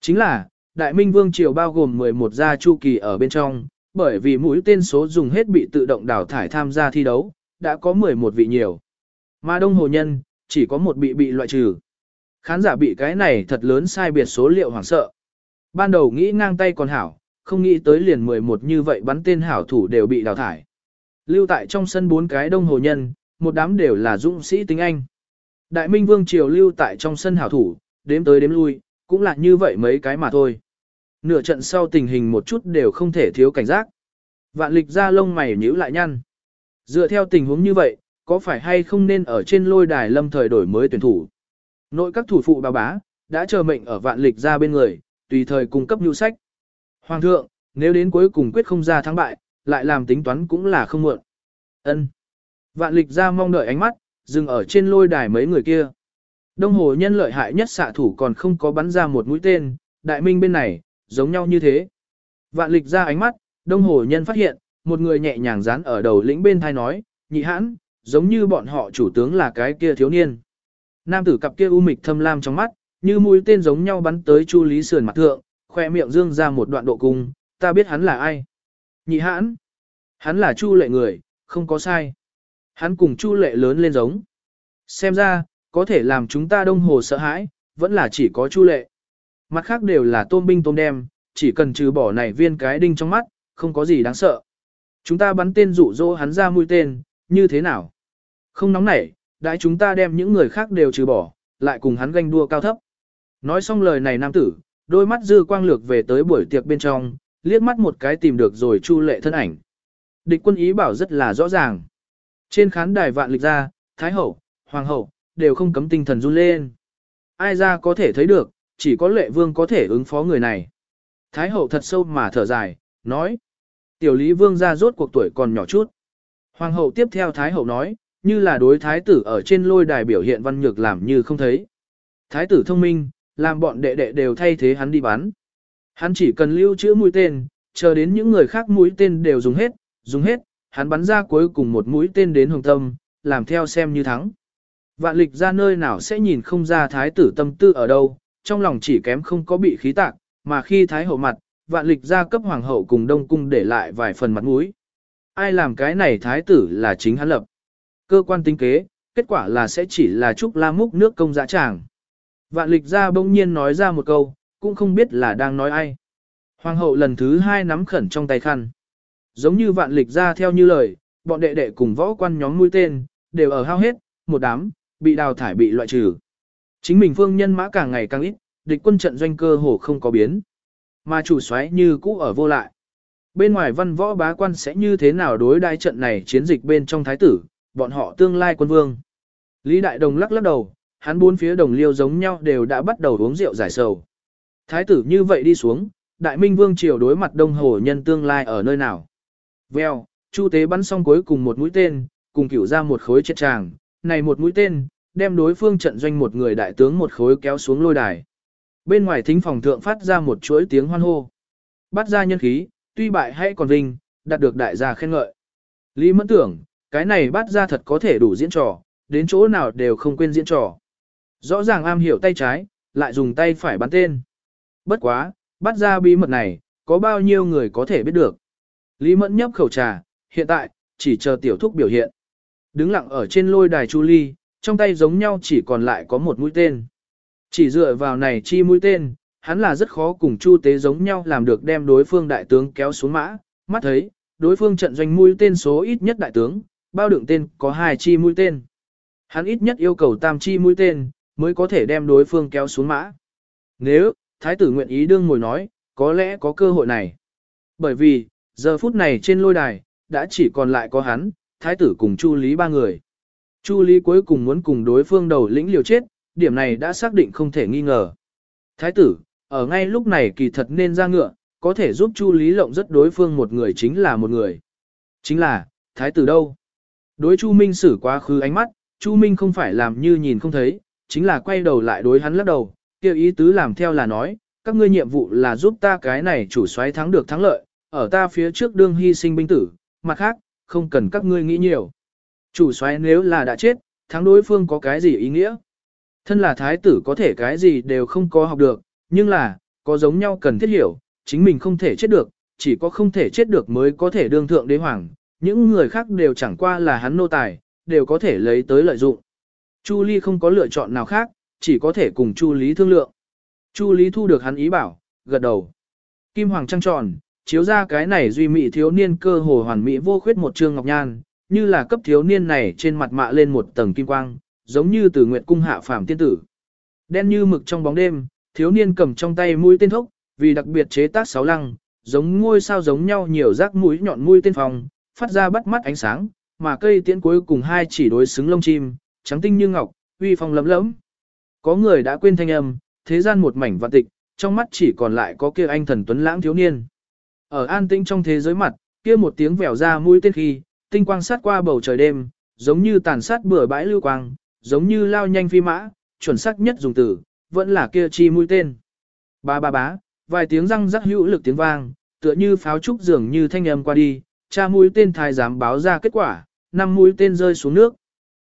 Chính là, đại minh vương triều bao gồm 11 gia chu kỳ ở bên trong, bởi vì mũi tên số dùng hết bị tự động đào thải tham gia thi đấu, đã có 11 vị nhiều. Mà đông hồ nhân, chỉ có một bị bị loại trừ. Khán giả bị cái này thật lớn sai biệt số liệu hoảng sợ. Ban đầu nghĩ ngang tay còn hảo, không nghĩ tới liền 11 như vậy bắn tên hảo thủ đều bị đào thải. Lưu tại trong sân bốn cái đông hồ nhân, một đám đều là dũng sĩ tính Anh. Đại Minh Vương Triều lưu tại trong sân hảo thủ, đếm tới đếm lui, cũng là như vậy mấy cái mà thôi. Nửa trận sau tình hình một chút đều không thể thiếu cảnh giác. Vạn lịch ra lông mày nhíu lại nhăn. Dựa theo tình huống như vậy, có phải hay không nên ở trên lôi đài lâm thời đổi mới tuyển thủ? Nội các thủ phụ bà bá, đã chờ mệnh ở vạn lịch ra bên người, tùy thời cung cấp nhu sách. Hoàng thượng, nếu đến cuối cùng quyết không ra thắng bại, lại làm tính toán cũng là không muộn. Ân. Vạn lịch ra mong đợi ánh mắt, dừng ở trên lôi đài mấy người kia. Đông hồ nhân lợi hại nhất xạ thủ còn không có bắn ra một mũi tên, đại minh bên này, giống nhau như thế. Vạn lịch ra ánh mắt, đông hồ nhân phát hiện, một người nhẹ nhàng dán ở đầu lĩnh bên thai nói, nhị hãn, giống như bọn họ chủ tướng là cái kia thiếu niên. Nam tử cặp kia u mịch thâm lam trong mắt, như mũi tên giống nhau bắn tới Chu Lý Sườn mặt thượng, khoe miệng dương ra một đoạn độ cung, ta biết hắn là ai. Nhị hãn, hắn là Chu lệ người, không có sai. Hắn cùng Chu lệ lớn lên giống. Xem ra, có thể làm chúng ta đông hồ sợ hãi, vẫn là chỉ có Chu lệ. Mặt khác đều là tôm binh tôm đem, chỉ cần trừ bỏ này viên cái đinh trong mắt, không có gì đáng sợ. Chúng ta bắn tên dụ dỗ hắn ra mũi tên, như thế nào? Không nóng nảy, đãi chúng ta đem những người khác đều trừ bỏ, lại cùng hắn ganh đua cao thấp. Nói xong lời này nam tử, đôi mắt dư quang lược về tới buổi tiệc bên trong, liếc mắt một cái tìm được rồi chu lệ thân ảnh. Địch quân ý bảo rất là rõ ràng. Trên khán đài vạn lịch ra, thái hậu, hoàng hậu, đều không cấm tinh thần run lên. Ai ra có thể thấy được, chỉ có lệ vương có thể ứng phó người này. Thái hậu thật sâu mà thở dài, nói. Tiểu lý vương ra rốt cuộc tuổi còn nhỏ chút. Hoàng hậu tiếp theo thái hậu nói, như là đối thái tử ở trên lôi đài biểu hiện văn nhược làm như không thấy. Thái tử thông minh, làm bọn đệ đệ đều thay thế hắn đi bán Hắn chỉ cần lưu trữ mũi tên, chờ đến những người khác mũi tên đều dùng hết, dùng hết, hắn bắn ra cuối cùng một mũi tên đến hồng tâm, làm theo xem như thắng. Vạn lịch ra nơi nào sẽ nhìn không ra thái tử tâm tư ở đâu, trong lòng chỉ kém không có bị khí tạc, mà khi thái hậu mặt, vạn lịch ra cấp hoàng hậu cùng đông cung để lại vài phần mặt mũi. Ai làm cái này thái tử là chính hắn lập. Cơ quan tính kế, kết quả là sẽ chỉ là chúc la múc nước công dã tràng. Vạn lịch ra bỗng nhiên nói ra một câu, cũng không biết là đang nói ai. Hoàng hậu lần thứ hai nắm khẩn trong tay khăn. Giống như vạn lịch ra theo như lời, bọn đệ đệ cùng võ quan nhóm mũi tên, đều ở hao hết, một đám, bị đào thải bị loại trừ. Chính mình phương nhân mã càng ngày càng ít, địch quân trận doanh cơ hồ không có biến. Mà chủ xoáy như cũ ở vô lại. Bên ngoài văn võ bá quan sẽ như thế nào đối đai trận này chiến dịch bên trong thái tử, bọn họ tương lai quân vương. Lý Đại Đồng lắc lắc đầu, hắn bốn phía đồng liêu giống nhau đều đã bắt đầu uống rượu giải sầu. Thái tử như vậy đi xuống, Đại Minh Vương triều đối mặt Đông Hồ nhân tương lai ở nơi nào? Vèo, Chu Tế bắn xong cuối cùng một mũi tên, cùng cửu ra một khối chết tràng, này một mũi tên, đem đối phương trận doanh một người đại tướng một khối kéo xuống lôi đài. Bên ngoài thính phòng thượng phát ra một chuỗi tiếng hoan hô. Bắt ra nhân khí, tuy bại hay còn vinh, đạt được đại gia khen ngợi. Lý mẫn tưởng, cái này bắt ra thật có thể đủ diễn trò, đến chỗ nào đều không quên diễn trò. Rõ ràng am hiểu tay trái, lại dùng tay phải bắn tên. Bất quá, bắt ra bí mật này, có bao nhiêu người có thể biết được. Lý Mẫn nhấp khẩu trà, hiện tại, chỉ chờ tiểu thúc biểu hiện. Đứng lặng ở trên lôi đài Chu Ly, trong tay giống nhau chỉ còn lại có một mũi tên. Chỉ dựa vào này chi mũi tên, hắn là rất khó cùng Chu Tế giống nhau làm được đem đối phương đại tướng kéo xuống mã, mắt thấy, đối phương trận doanh mũi tên số ít nhất đại tướng, bao đựng tên có hai chi mũi tên. Hắn ít nhất yêu cầu tam chi mũi tên, mới có thể đem đối phương kéo xuống mã. Nếu, thái tử nguyện ý đương ngồi nói, có lẽ có cơ hội này. Bởi vì, giờ phút này trên lôi đài, đã chỉ còn lại có hắn, thái tử cùng Chu Lý ba người. Chu Lý cuối cùng muốn cùng đối phương đầu lĩnh liều chết, điểm này đã xác định không thể nghi ngờ. Thái tử, ở ngay lúc này kỳ thật nên ra ngựa, có thể giúp Chu Lý lộng rất đối phương một người chính là một người. Chính là, thái tử đâu? Đối Chu Minh xử quá khứ ánh mắt, Chu Minh không phải làm như nhìn không thấy, chính là quay đầu lại đối hắn lắc đầu, kêu ý tứ làm theo là nói, các ngươi nhiệm vụ là giúp ta cái này chủ soái thắng được thắng lợi, ở ta phía trước đương hy sinh binh tử, mặt khác, không cần các ngươi nghĩ nhiều. Chủ soái nếu là đã chết, thắng đối phương có cái gì ý nghĩa? Thân là thái tử có thể cái gì đều không có học được, nhưng là, có giống nhau cần thiết hiểu, chính mình không thể chết được, chỉ có không thể chết được mới có thể đương thượng đế hoàng, những người khác đều chẳng qua là hắn nô tài, đều có thể lấy tới lợi dụng. Chu Ly không có lựa chọn nào khác, chỉ có thể cùng Chu Lý thương lượng. Chu Lý thu được hắn ý bảo, gật đầu. Kim hoàng trăng tròn, chiếu ra cái này duy mỹ thiếu niên cơ hồ hoàn mỹ vô khuyết một trương ngọc nhan, như là cấp thiếu niên này trên mặt mạ lên một tầng kim quang, giống như từ nguyệt cung hạ phàm tiên tử. Đen như mực trong bóng đêm, thiếu niên cầm trong tay mũi tên thốc, vì đặc biệt chế tác sáu lăng, giống ngôi sao giống nhau nhiều rác mũi nhọn mũi tên phòng, phát ra bắt mắt ánh sáng, mà cây tiễn cuối cùng hai chỉ đối xứng lông chim, trắng tinh như ngọc, uy phong lấm lẫm. Có người đã quên thanh âm, thế gian một mảnh vạn tịch, trong mắt chỉ còn lại có kia anh thần tuấn lãng thiếu niên. Ở an tĩnh trong thế giới mặt, kia một tiếng vèo ra mũi tên khi, tinh quang sát qua bầu trời đêm, giống như tàn sát bừa bãi lưu quang, giống như lao nhanh phi mã, chuẩn xác nhất dùng từ, vẫn là kia chi mũi tên. Ba ba bá, vài tiếng răng rắc hữu lực tiếng vang, tựa như pháo trúc dường như thanh âm qua đi, cha mũi tên thái giám báo ra kết quả, năm mũi tên rơi xuống nước.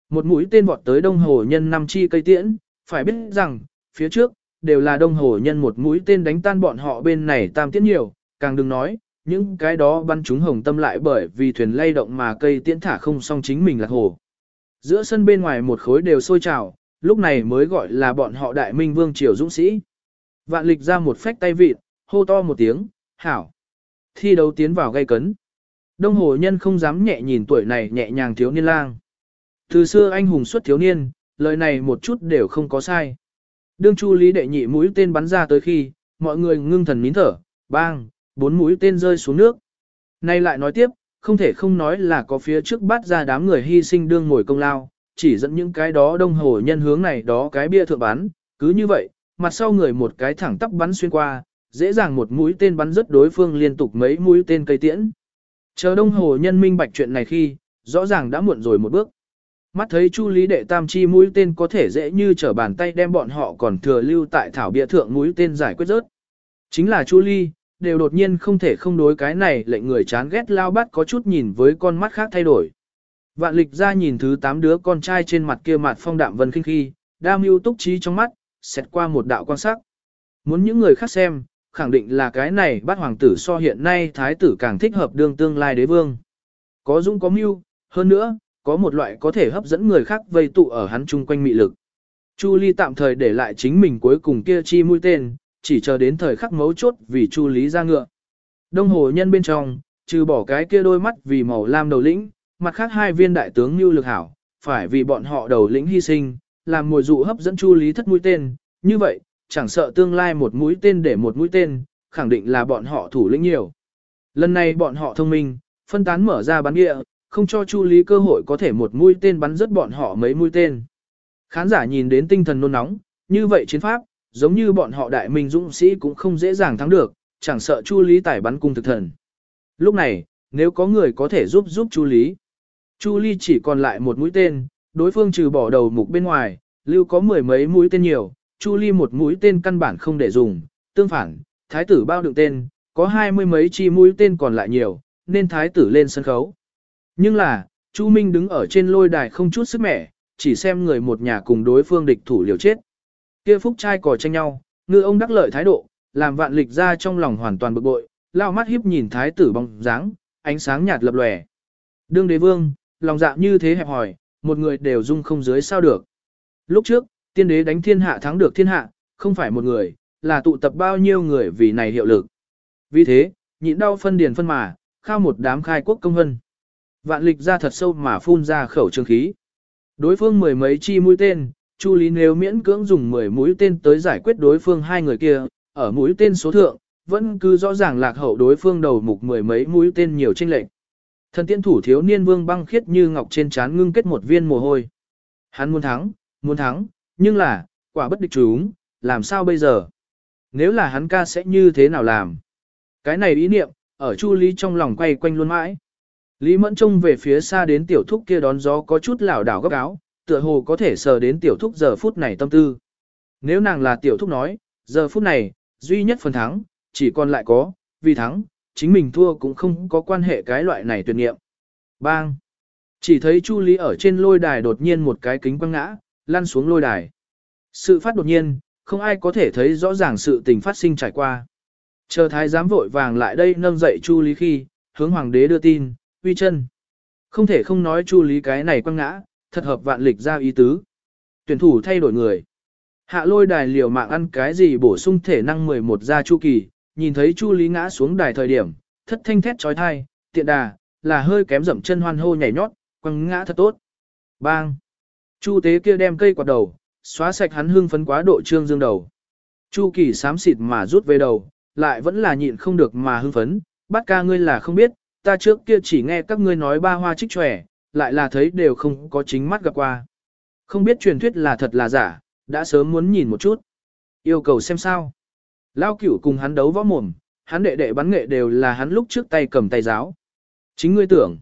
Một mũi tên vọt tới đông hồ nhân năm chi cây tiễn, phải biết rằng, phía trước, đều là đông hồ nhân một mũi tên đánh tan bọn họ bên này tam tiễn nhiều, càng đừng nói, những cái đó bắn chúng hồng tâm lại bởi vì thuyền lay động mà cây tiễn thả không xong chính mình là hồ. Giữa sân bên ngoài một khối đều sôi trào, lúc này mới gọi là bọn họ đại minh vương triều dũng sĩ. Vạn lịch ra một phách tay vịt, hô to một tiếng, hảo. Thi đấu tiến vào gây cấn. Đông hồ nhân không dám nhẹ nhìn tuổi này nhẹ nhàng thiếu niên lang. Từ xưa anh hùng xuất thiếu niên, lời này một chút đều không có sai. Đương chu lý đệ nhị mũi tên bắn ra tới khi, mọi người ngưng thần nín thở, bang, bốn mũi tên rơi xuống nước. Nay lại nói tiếp, không thể không nói là có phía trước bắt ra đám người hy sinh đương ngồi công lao, chỉ dẫn những cái đó đông hồ nhân hướng này đó cái bia thượng bắn, cứ như vậy, mặt sau người một cái thẳng tắp bắn xuyên qua, dễ dàng một mũi tên bắn rất đối phương liên tục mấy mũi tên cây tiễn. Chờ đông hồ nhân minh bạch chuyện này khi, rõ ràng đã muộn rồi một bước. Mắt thấy Chu Lý đệ tam chi mũi tên có thể dễ như trở bàn tay đem bọn họ còn thừa lưu tại thảo bia thượng mũi tên giải quyết rớt. Chính là Chu Ly, đều đột nhiên không thể không đối cái này lệnh người chán ghét lao bắt có chút nhìn với con mắt khác thay đổi. Vạn lịch ra nhìn thứ tám đứa con trai trên mặt kia mặt phong đạm vân khinh khi, đam mưu túc trí trong mắt, xét qua một đạo quan sắc. Muốn những người khác xem, khẳng định là cái này bắt hoàng tử so hiện nay thái tử càng thích hợp đương tương lai đế vương. Có dũng có mưu, hơn nữa, có một loại có thể hấp dẫn người khác vây tụ ở hắn chung quanh mị lực. Chu Ly tạm thời để lại chính mình cuối cùng kia chi mũi tên, chỉ chờ đến thời khắc mấu chốt vì Chu Lý ra ngựa. Đông hồ nhân bên trong, trừ bỏ cái kia đôi mắt vì màu lam đầu lĩnh, mặt khác hai viên đại tướng lưu Lực Hảo, phải vì bọn họ đầu lĩnh hy sinh, làm mùi dụ hấp dẫn Chu Lý thất mũi tên, như vậy, chẳng sợ tương lai một mũi tên để một mũi tên, khẳng định là bọn họ thủ lĩnh nhiều. Lần này bọn họ thông minh, phân tán mở ra bắn địa, không cho Chu Lý cơ hội có thể một mũi tên bắn rớt bọn họ mấy mũi tên. Khán giả nhìn đến tinh thần nôn nóng, như vậy chiến pháp, giống như bọn họ đại minh dũng sĩ cũng không dễ dàng thắng được, chẳng sợ Chu Lý tải bắn cung thực thần. Lúc này, nếu có người có thể giúp giúp Chu Lý. Chu Lý chỉ còn lại một mũi tên, đối phương trừ bỏ đầu mục bên ngoài, lưu có mười mấy mũi tên nhiều, Chu Lý một mũi tên căn bản không để dùng, tương phản, thái tử bao đựng tên, có hai mươi mấy chi mũi tên còn lại nhiều, nên thái tử lên sân khấu. Nhưng là, Chu Minh đứng ở trên lôi đài không chút sức mẻ, chỉ xem người một nhà cùng đối phương địch thủ liều chết. Kia phúc trai cò tranh nhau, ngư ông đắc lợi thái độ, làm vạn lịch ra trong lòng hoàn toàn bực bội, lao mắt hiếp nhìn thái tử bóng dáng, ánh sáng nhạt lập lòe. Đương đế vương, lòng dạ như thế hẹp hỏi, một người đều dung không dưới sao được. Lúc trước, tiên đế đánh thiên hạ thắng được thiên hạ, không phải một người, là tụ tập bao nhiêu người vì này hiệu lực. Vì thế, nhịn đau phân điền phân mà, khao một đám khai quốc công hân. Vạn lịch ra thật sâu mà phun ra khẩu trương khí. Đối phương mười mấy chi mũi tên, Chu Lý nếu miễn cưỡng dùng 10 mũi tên tới giải quyết đối phương hai người kia, ở mũi tên số thượng, vẫn cứ rõ ràng lạc hậu đối phương đầu mục mười mấy mũi tên nhiều chênh lệch. Thần tiên thủ thiếu niên vương băng khiết như ngọc trên trán ngưng kết một viên mồ hôi. Hắn muốn thắng, muốn thắng, nhưng là, quả bất địch chúng, làm sao bây giờ? Nếu là hắn ca sẽ như thế nào làm? Cái này ý niệm, ở Chu Lý trong lòng quay quanh luôn mãi. Lý Mẫn trông về phía xa đến tiểu thúc kia đón gió có chút lảo đảo gấp áo, tựa hồ có thể sờ đến tiểu thúc giờ phút này tâm tư. Nếu nàng là tiểu thúc nói, giờ phút này, duy nhất phần thắng, chỉ còn lại có, vì thắng, chính mình thua cũng không có quan hệ cái loại này tuyệt nghiệm. Bang! Chỉ thấy Chu Lý ở trên lôi đài đột nhiên một cái kính quăng ngã, lăn xuống lôi đài. Sự phát đột nhiên, không ai có thể thấy rõ ràng sự tình phát sinh trải qua. Chờ thái giám vội vàng lại đây nâng dậy Chu Lý khi, hướng hoàng đế đưa tin, uy chân. Không thể không nói Chu Lý cái này quăng ngã, thật hợp vạn lịch ra ý tứ. Tuyển thủ thay đổi người. Hạ lôi đài liều mạng ăn cái gì bổ sung thể năng 11 ra chu kỳ, nhìn thấy chu lý ngã xuống đài thời điểm, thất thanh thét trói thai, tiện đà, là hơi kém dậm chân hoan hô nhảy nhót, quăng ngã thật tốt. Bang! Chu tế kia đem cây quạt đầu, xóa sạch hắn hưng phấn quá độ trương dương đầu. Chu kỳ sám xịt mà rút về đầu, lại vẫn là nhịn không được mà hưng phấn, bắt ca ngươi là không biết, ta trước kia chỉ nghe các ngươi nói ba hoa trích tròe, lại là thấy đều không có chính mắt gặp qua. Không biết truyền thuyết là thật là giả, đã sớm muốn nhìn một chút. Yêu cầu xem sao. Lao cửu cùng hắn đấu võ mồm, hắn đệ đệ bắn nghệ đều là hắn lúc trước tay cầm tay giáo. Chính ngươi tưởng,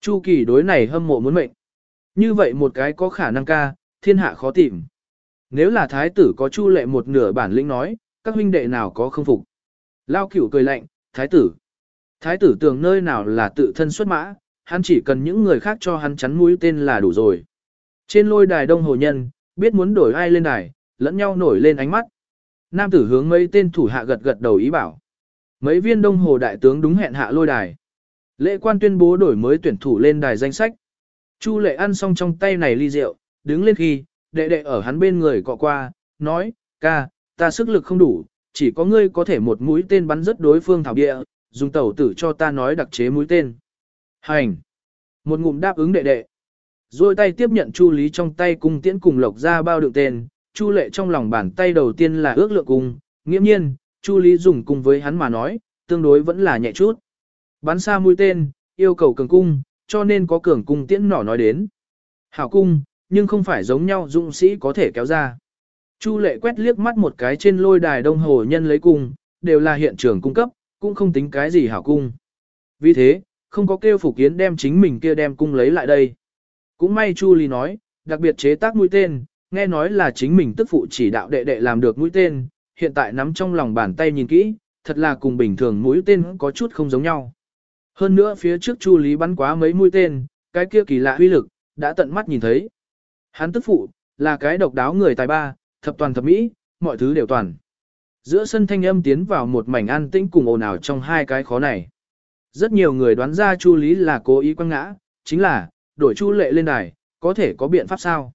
Chu kỳ đối này hâm mộ muốn mệnh. Như vậy một cái có khả năng ca, thiên hạ khó tìm. Nếu là thái tử có chu lệ một nửa bản lĩnh nói, các huynh đệ nào có không phục. Lao cửu cười lạnh, thái tử. Thái tử tưởng nơi nào là tự thân xuất mã, hắn chỉ cần những người khác cho hắn chắn mũi tên là đủ rồi. Trên lôi đài đông hồ nhân, biết muốn đổi ai lên đài, lẫn nhau nổi lên ánh mắt. Nam tử hướng mấy tên thủ hạ gật gật đầu ý bảo. Mấy viên đông hồ đại tướng đúng hẹn hạ lôi đài. Lễ quan tuyên bố đổi mới tuyển thủ lên đài danh sách. Chu lệ ăn xong trong tay này ly rượu, đứng lên khi, đệ đệ ở hắn bên người cọ qua, nói, ca, ta sức lực không đủ, chỉ có ngươi có thể một mũi tên bắn rất đối phương thảo địa, dùng tẩu tử cho ta nói đặc chế mũi tên. Hành! Một ngụm đáp ứng đệ đệ. Rồi tay tiếp nhận Chu Lý trong tay cung tiễn cùng lộc ra bao đựng tên, Chu Lệ trong lòng bàn tay đầu tiên là ước lượng cung, nghiễm nhiên, Chu Lý dùng cùng với hắn mà nói, tương đối vẫn là nhẹ chút. Bắn xa mũi tên, yêu cầu cường cung, cho nên có cường cung tiễn nỏ nói đến. Hảo cung, nhưng không phải giống nhau dũng sĩ có thể kéo ra. Chu lệ quét liếc mắt một cái trên lôi đài đông hồ nhân lấy cung, đều là hiện trường cung cấp, cũng không tính cái gì hảo cung. Vì thế, không có kêu phục kiến đem chính mình kia đem cung lấy lại đây. Cũng may Chu Ly nói, đặc biệt chế tác mũi tên, nghe nói là chính mình tức phụ chỉ đạo đệ đệ làm được mũi tên, hiện tại nắm trong lòng bàn tay nhìn kỹ, thật là cùng bình thường mũi tên có chút không giống nhau. Hơn nữa phía trước Chu Lý bắn quá mấy mũi tên, cái kia kỳ lạ huy lực, đã tận mắt nhìn thấy. Hắn tức phụ, là cái độc đáo người tài ba, thập toàn thập mỹ, mọi thứ đều toàn. Giữa sân thanh âm tiến vào một mảnh an tĩnh cùng ồn ào trong hai cái khó này. Rất nhiều người đoán ra Chu Lý là cố ý quăng ngã, chính là, đổi Chu Lệ lên đài, có thể có biện pháp sao?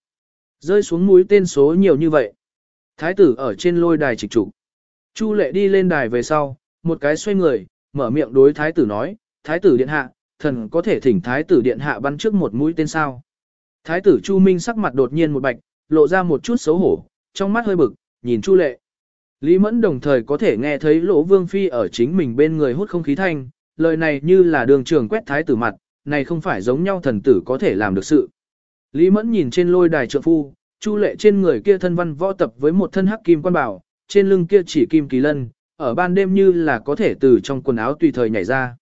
Rơi xuống mũi tên số nhiều như vậy. Thái tử ở trên lôi đài trịch trục. Chu Lệ đi lên đài về sau, một cái xoay người, mở miệng đối thái tử nói, thái tử điện hạ, thần có thể thỉnh thái tử điện hạ bắn trước một mũi tên sao. Thái tử Chu Minh sắc mặt đột nhiên một bạch, lộ ra một chút xấu hổ, trong mắt hơi bực, nhìn Chu Lệ. Lý Mẫn đồng thời có thể nghe thấy lỗ vương phi ở chính mình bên người hút không khí thanh, lời này như là đường trường quét thái tử mặt, này không phải giống nhau thần tử có thể làm được sự. Lý Mẫn nhìn trên lôi đài trượng phu, Chu Lệ trên người kia thân văn võ tập với một thân hắc kim quan bảo, trên lưng kia chỉ kim kỳ lân, ở ban đêm như là có thể từ trong quần áo tùy thời nhảy ra.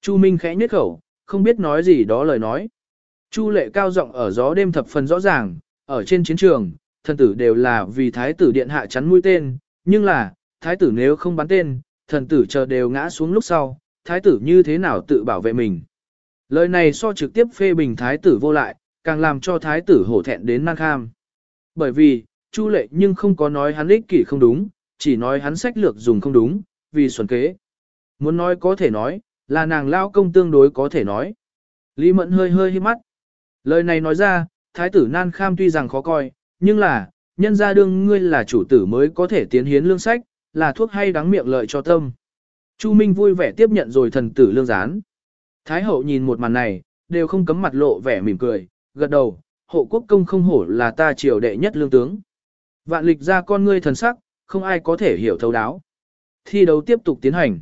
Chu Minh khẽ nhếch khẩu, không biết nói gì đó lời nói. Chu lệ cao giọng ở gió đêm thập phần rõ ràng, ở trên chiến trường, thần tử đều là vì thái tử điện hạ chắn mũi tên, nhưng là, thái tử nếu không bắn tên, thần tử chờ đều ngã xuống lúc sau, thái tử như thế nào tự bảo vệ mình. Lời này so trực tiếp phê bình thái tử vô lại, càng làm cho thái tử hổ thẹn đến năng kham. Bởi vì, Chu lệ nhưng không có nói hắn ích kỷ không đúng, chỉ nói hắn sách lược dùng không đúng, vì xuẩn kế. Muốn nói có thể nói, là nàng lao công tương đối có thể nói. Lý Mẫn hơi hơi hít mắt. Lời này nói ra, thái tử nan kham tuy rằng khó coi, nhưng là, nhân ra đương ngươi là chủ tử mới có thể tiến hiến lương sách, là thuốc hay đáng miệng lợi cho tâm. Chu Minh vui vẻ tiếp nhận rồi thần tử lương gián. Thái hậu nhìn một màn này, đều không cấm mặt lộ vẻ mỉm cười, gật đầu, hộ quốc công không hổ là ta triều đệ nhất lương tướng. Vạn lịch ra con ngươi thần sắc, không ai có thể hiểu thấu đáo. Thi đấu tiếp tục tiến hành.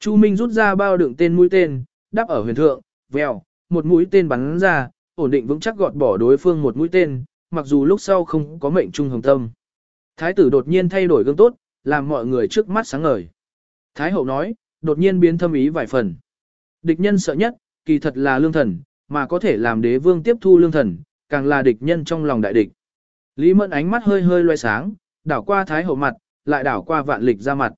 Chu Minh rút ra bao đựng tên mũi tên, đáp ở huyền thượng, vèo, một mũi tên bắn ra, ổn định vững chắc gọt bỏ đối phương một mũi tên, mặc dù lúc sau không có mệnh trung hồng tâm. Thái tử đột nhiên thay đổi gương tốt, làm mọi người trước mắt sáng ngời. Thái hậu nói, đột nhiên biến thâm ý vài phần. Địch nhân sợ nhất, kỳ thật là lương thần, mà có thể làm đế vương tiếp thu lương thần, càng là địch nhân trong lòng đại địch. Lý Mẫn ánh mắt hơi hơi loe sáng, đảo qua Thái hậu mặt, lại đảo qua vạn lịch ra mặt.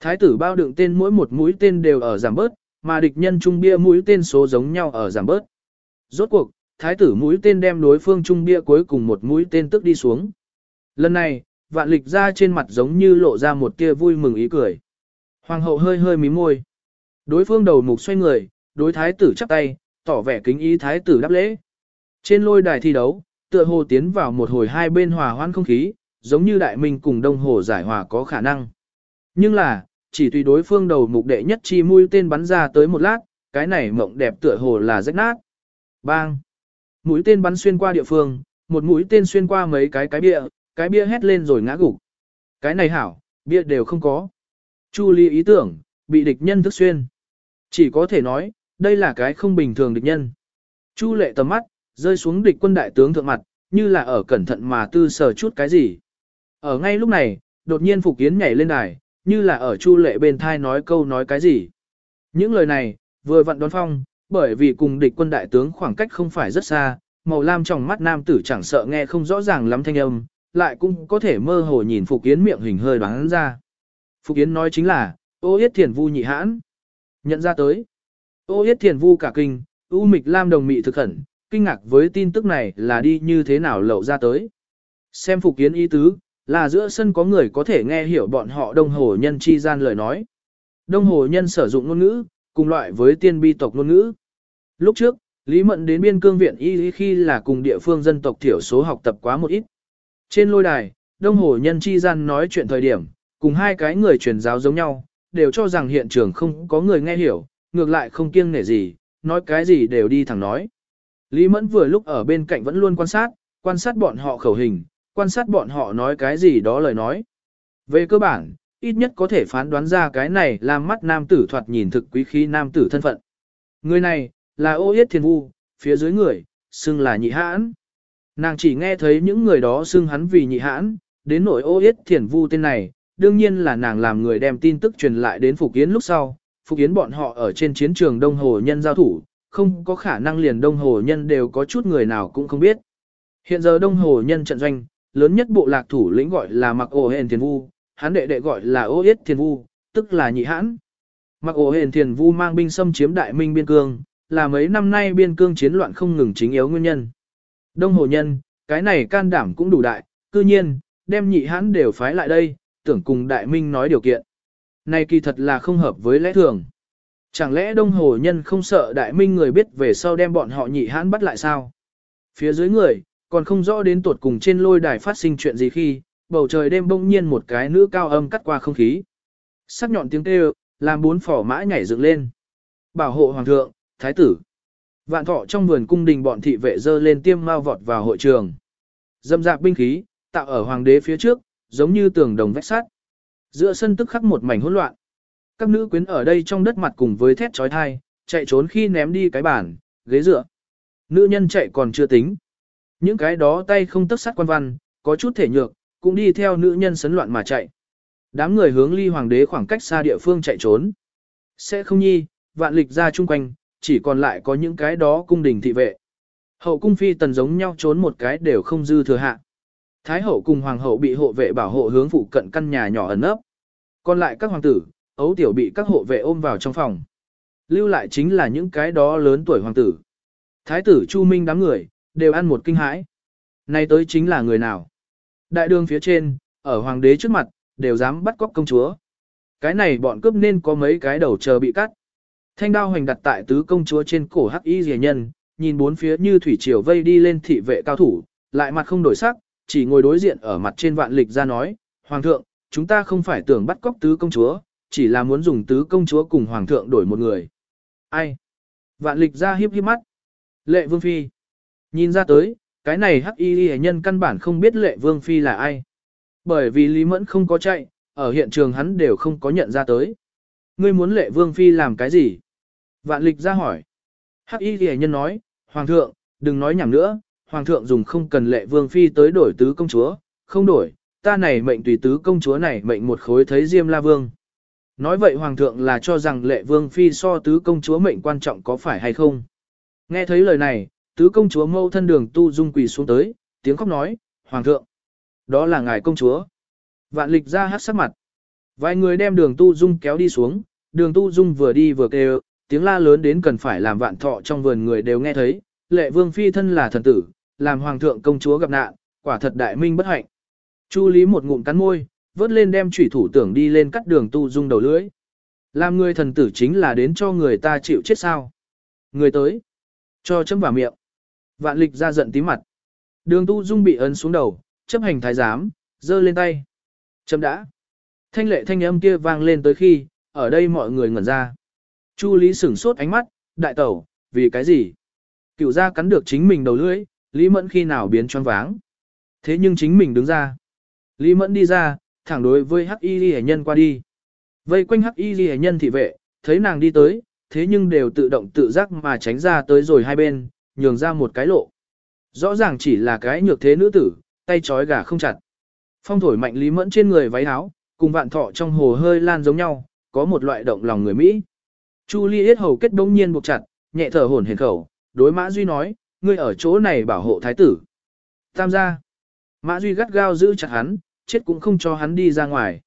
Thái tử bao đựng tên mỗi một mũi tên đều ở giảm bớt, mà địch nhân trung bia mũi tên số giống nhau ở giảm bớt. Rốt cuộc, thái tử mũi tên đem đối phương trung bia cuối cùng một mũi tên tức đi xuống. Lần này, vạn lịch ra trên mặt giống như lộ ra một tia vui mừng ý cười. Hoàng hậu hơi hơi mím môi. Đối phương đầu mục xoay người, đối thái tử chắp tay, tỏ vẻ kính ý thái tử đáp lễ. Trên lôi đài thi đấu, tựa hồ tiến vào một hồi hai bên hòa hoan không khí, giống như đại minh cùng đông hồ giải hòa có khả năng. Nhưng là, chỉ tùy đối phương đầu mục đệ nhất chi mũi tên bắn ra tới một lát, cái này mộng đẹp tựa hồ là rách nát. Bang! Mũi tên bắn xuyên qua địa phương, một mũi tên xuyên qua mấy cái cái bia, cái bia hét lên rồi ngã gục. Cái này hảo, bia đều không có. Chu Ly ý tưởng, bị địch nhân thức xuyên. Chỉ có thể nói, đây là cái không bình thường địch nhân. Chu lệ tầm mắt, rơi xuống địch quân đại tướng thượng mặt, như là ở cẩn thận mà tư sờ chút cái gì. Ở ngay lúc này, đột nhiên Phục Yến nhảy lên đài, như là ở Chu lệ bên thai nói câu nói cái gì. Những lời này, vừa vặn đón phong, bởi vì cùng địch quân đại tướng khoảng cách không phải rất xa, màu lam trong mắt nam tử chẳng sợ nghe không rõ ràng lắm thanh âm, lại cũng có thể mơ hồ nhìn Phục Yến miệng hình hơi đoán ra. Phục Yến nói chính là, ô yết thiền vu nhị hãn. Nhận ra tới. Ô yết thiền vu cả kinh, u mịch lam đồng mị thực khẩn, kinh ngạc với tin tức này là đi như thế nào lậu ra tới. Xem Phục Yến ý tứ, là giữa sân có người có thể nghe hiểu bọn họ đông hồ nhân chi gian lời nói. Đông hồ nhân sử dụng ngôn ngữ, cùng loại với tiên bi tộc ngôn ngữ. Lúc trước, Lý Mận đến biên cương viện y khi là cùng địa phương dân tộc thiểu số học tập quá một ít. Trên lôi đài, đông hồ nhân chi gian nói chuyện thời điểm, cùng hai cái người truyền giáo giống nhau, đều cho rằng hiện trường không có người nghe hiểu, ngược lại không kiêng nể gì, nói cái gì đều đi thẳng nói. Lý Mẫn vừa lúc ở bên cạnh vẫn luôn quan sát, quan sát bọn họ khẩu hình, quan sát bọn họ nói cái gì đó lời nói. Về cơ bản, ít nhất có thể phán đoán ra cái này làm mắt nam tử thoạt nhìn thực quý khí nam tử thân phận. Người này, là ô yết thiên vu, phía dưới người, xưng là nhị hãn. Nàng chỉ nghe thấy những người đó xưng hắn vì nhị hãn, đến nỗi ô yết thiền vu tên này, đương nhiên là nàng làm người đem tin tức truyền lại đến Phục Yến lúc sau. Phục Yến bọn họ ở trên chiến trường Đông Hồ Nhân giao thủ, không có khả năng liền Đông Hồ Nhân đều có chút người nào cũng không biết. Hiện giờ Đông Hồ Nhân trận doanh, lớn nhất bộ lạc thủ lĩnh gọi là Mặc Ổ Hền Thiền Vu, hắn đệ đệ gọi là Ô Yết Thiền Vu, tức là nhị hãn. Mặc Ổ Hền Thiền Vu mang binh xâm chiếm Đại Minh biên cương, là mấy năm nay biên cương chiến loạn không ngừng chính yếu nguyên nhân. Đông Hồ Nhân, cái này can đảm cũng đủ đại, cư nhiên, đem nhị hãn đều phái lại đây, tưởng cùng Đại Minh nói điều kiện. Này kỳ thật là không hợp với lẽ thường. Chẳng lẽ Đông Hồ Nhân không sợ Đại Minh người biết về sau đem bọn họ nhị hãn bắt lại sao? Phía dưới người, còn không rõ đến tuột cùng trên lôi đài phát sinh chuyện gì khi, bầu trời đêm bỗng nhiên một cái nữ cao âm cắt qua không khí. Sắc nhọn tiếng kêu, làm bốn phỏ mã nhảy dựng lên. Bảo hộ hoàng thượng, thái tử. Vạn thọ trong vườn cung đình bọn thị vệ dơ lên tiêm mau vọt vào hội trường. Dâm dạp binh khí, tạo ở hoàng đế phía trước, giống như tường đồng vách sắt. Giữa sân tức khắc một mảnh hỗn loạn. Các nữ quyến ở đây trong đất mặt cùng với thét trói thai, chạy trốn khi ném đi cái bàn, ghế dựa. Nữ nhân chạy còn chưa tính. Những cái đó tay không tấc sắt quan văn, có chút thể nhược, cũng đi theo nữ nhân sấn loạn mà chạy. Đám người hướng ly hoàng đế khoảng cách xa địa phương chạy trốn. Sẽ không nhi, vạn lịch ra chung quanh, chỉ còn lại có những cái đó cung đình thị vệ. Hậu cung phi tần giống nhau trốn một cái đều không dư thừa hạ. Thái hậu cùng hoàng hậu bị hộ vệ bảo hộ hướng phụ cận căn nhà nhỏ ẩn nấp. Còn lại các hoàng tử, ấu tiểu bị các hộ vệ ôm vào trong phòng. Lưu lại chính là những cái đó lớn tuổi hoàng tử. Thái tử Chu Minh đám người, đều ăn một kinh hãi. Nay tới chính là người nào? Đại đường phía trên, ở hoàng đế trước mặt, đều dám bắt cóc công chúa. Cái này bọn cướp nên có mấy cái đầu chờ bị cắt. Thanh đao hoành đặt tại tứ công chúa trên cổ hắc y rìa nhân, nhìn bốn phía như thủy triều vây đi lên thị vệ cao thủ, lại mặt không đổi sắc, chỉ ngồi đối diện ở mặt trên vạn lịch ra nói, Hoàng thượng, chúng ta không phải tưởng bắt cóc tứ công chúa, chỉ là muốn dùng tứ công chúa cùng Hoàng thượng đổi một người. Ai? Vạn lịch ra hiếp hiếp mắt. Lệ Vương Phi. Nhìn ra tới, cái này hắc y hệ nhân căn bản không biết Lệ Vương Phi là ai. Bởi vì Lý Mẫn không có chạy, ở hiện trường hắn đều không có nhận ra tới. Ngươi muốn Lệ Vương Phi làm cái gì? Vạn lịch ra hỏi. Hắc y ghi nhân nói, Hoàng thượng, đừng nói nhảm nữa, Hoàng thượng dùng không cần lệ vương phi tới đổi tứ công chúa, không đổi, ta này mệnh tùy tứ công chúa này mệnh một khối thấy Diêm La Vương. Nói vậy Hoàng thượng là cho rằng lệ vương phi so tứ công chúa mệnh quan trọng có phải hay không? Nghe thấy lời này, tứ công chúa mâu thân đường tu dung quỳ xuống tới, tiếng khóc nói, Hoàng thượng, đó là ngài công chúa. Vạn lịch ra hát sắc mặt. Vài người đem đường tu dung kéo đi xuống, đường tu dung vừa đi vừa kêu, tiếng la lớn đến cần phải làm vạn thọ trong vườn người đều nghe thấy, lệ vương phi thân là thần tử, làm hoàng thượng công chúa gặp nạn, quả thật đại minh bất hạnh. Chu Lý một ngụm cắn môi, vớt lên đem chủy thủ tưởng đi lên cắt đường tu dung đầu lưỡi. Làm người thần tử chính là đến cho người ta chịu chết sao. Người tới, cho chấm vào miệng. Vạn lịch ra giận tí mặt. Đường tu dung bị ấn xuống đầu, chấp hành thái giám, giơ lên tay. Chấm đã. Thanh lệ thanh âm kia vang lên tới khi, ở đây mọi người ngẩn ra. Chu Lý sửng sốt ánh mắt, đại tẩu, vì cái gì? Cựu gia cắn được chính mình đầu lưỡi, Lý Mẫn khi nào biến choáng váng. Thế nhưng chính mình đứng ra. Lý Mẫn đi ra, thẳng đối với Hắc Y Lệ nhân qua đi. Vây quanh Hắc Y Lệ nhân thị vệ, thấy nàng đi tới, thế nhưng đều tự động tự giác mà tránh ra tới rồi hai bên, nhường ra một cái lộ. Rõ ràng chỉ là cái nhược thế nữ tử, tay trói gà không chặt. Phong thổi mạnh Lý Mẫn trên người váy áo, cùng vạn thọ trong hồ hơi lan giống nhau, có một loại động lòng người Mỹ. Chu Ly yết hầu kết đông nhiên buộc chặt, nhẹ thở hổn hển khẩu, đối Mã Duy nói, ngươi ở chỗ này bảo hộ thái tử. Tam gia. Mã Duy gắt gao giữ chặt hắn, chết cũng không cho hắn đi ra ngoài.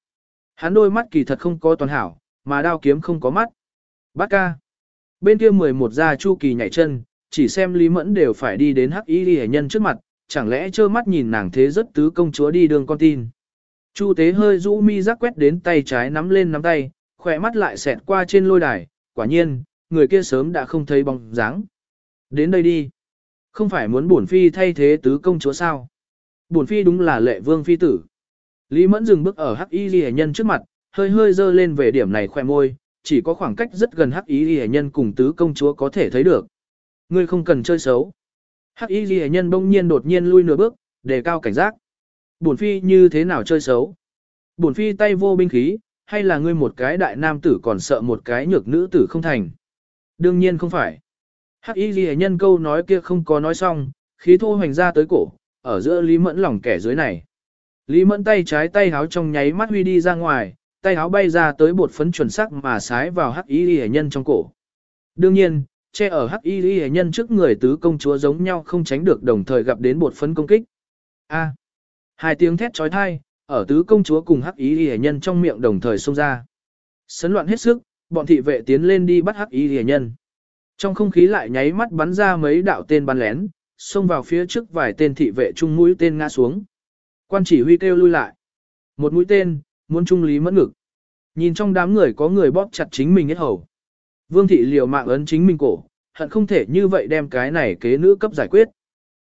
Hắn đôi mắt kỳ thật không có toàn hảo, mà đao kiếm không có mắt. Bát ca. Bên kia 11 gia Chu Kỳ nhảy chân, chỉ xem Lý Mẫn đều phải đi đến hắc y ghi nhân trước mặt, chẳng lẽ trơ mắt nhìn nàng thế rất tứ công chúa đi đường con tin. Chu tế hơi rũ mi rắc quét đến tay trái nắm lên nắm tay, khỏe mắt lại xẹt qua trên lôi đài, quả nhiên, người kia sớm đã không thấy bóng dáng. Đến đây đi. Không phải muốn bổn phi thay thế tứ công chúa sao? Bổn phi đúng là lệ vương phi tử. Lý Mẫn dừng bước ở hắc y Lệ nhân trước mặt, hơi hơi dơ lên về điểm này khoe môi, chỉ có khoảng cách rất gần hắc y Lệ nhân cùng tứ công chúa có thể thấy được. Ngươi không cần chơi xấu. Hắc y Lệ nhân bỗng nhiên đột nhiên lui nửa bước, đề cao cảnh giác. Bổn phi như thế nào chơi xấu? Bổn phi tay vô binh khí, hay là ngươi một cái đại nam tử còn sợ một cái nhược nữ tử không thành? Đương nhiên không phải. Hắc y ghi nhân câu nói kia không có nói xong, khí thô hoành ra tới cổ, ở giữa Lý Mẫn lỏng kẻ dưới này. Lý Mẫn tay trái tay háo trong nháy mắt huy đi ra ngoài, tay háo bay ra tới bột phấn chuẩn sắc mà sái vào hắc y ghi nhân trong cổ. Đương nhiên, che ở hắc y ghi nhân trước người tứ công chúa giống nhau không tránh được đồng thời gặp đến bột phấn công kích. A. À. Hai tiếng thét trói thai, ở tứ công chúa cùng hắc y ghi nhân trong miệng đồng thời xông ra. Sấn loạn hết sức, bọn thị vệ tiến lên đi bắt hắc y ghi nhân. Trong không khí lại nháy mắt bắn ra mấy đạo tên bắn lén, xông vào phía trước vài tên thị vệ chung mũi tên ngã xuống. Quan chỉ huy kêu lui lại. Một mũi tên, muốn trung lý mất ngực. Nhìn trong đám người có người bóp chặt chính mình hết hầu. Vương thị liều mạng ấn chính mình cổ, hận không thể như vậy đem cái này kế nữ cấp giải quyết.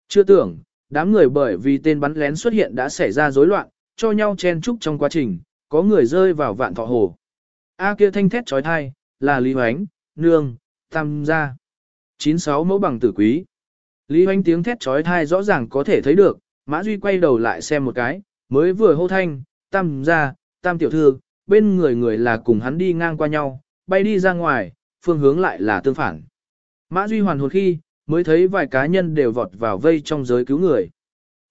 Chưa tưởng, đám người bởi vì tên bắn lén xuất hiện đã xảy ra rối loạn, cho nhau chen chúc trong quá trình, có người rơi vào vạn thọ hồ. A kia thanh thét trói thai, là Lý Hoánh, Nương, Tam gia. 96 mẫu bằng tử quý. Lý Hoánh tiếng thét trói thai rõ ràng có thể thấy được, Mã Duy quay đầu lại xem một cái, mới vừa hô thanh, Tam gia, Tam tiểu thư, bên người người là cùng hắn đi ngang qua nhau, bay đi ra ngoài, phương hướng lại là tương phản. Mã Duy hoàn hồn khi, mới thấy vài cá nhân đều vọt vào vây trong giới cứu người.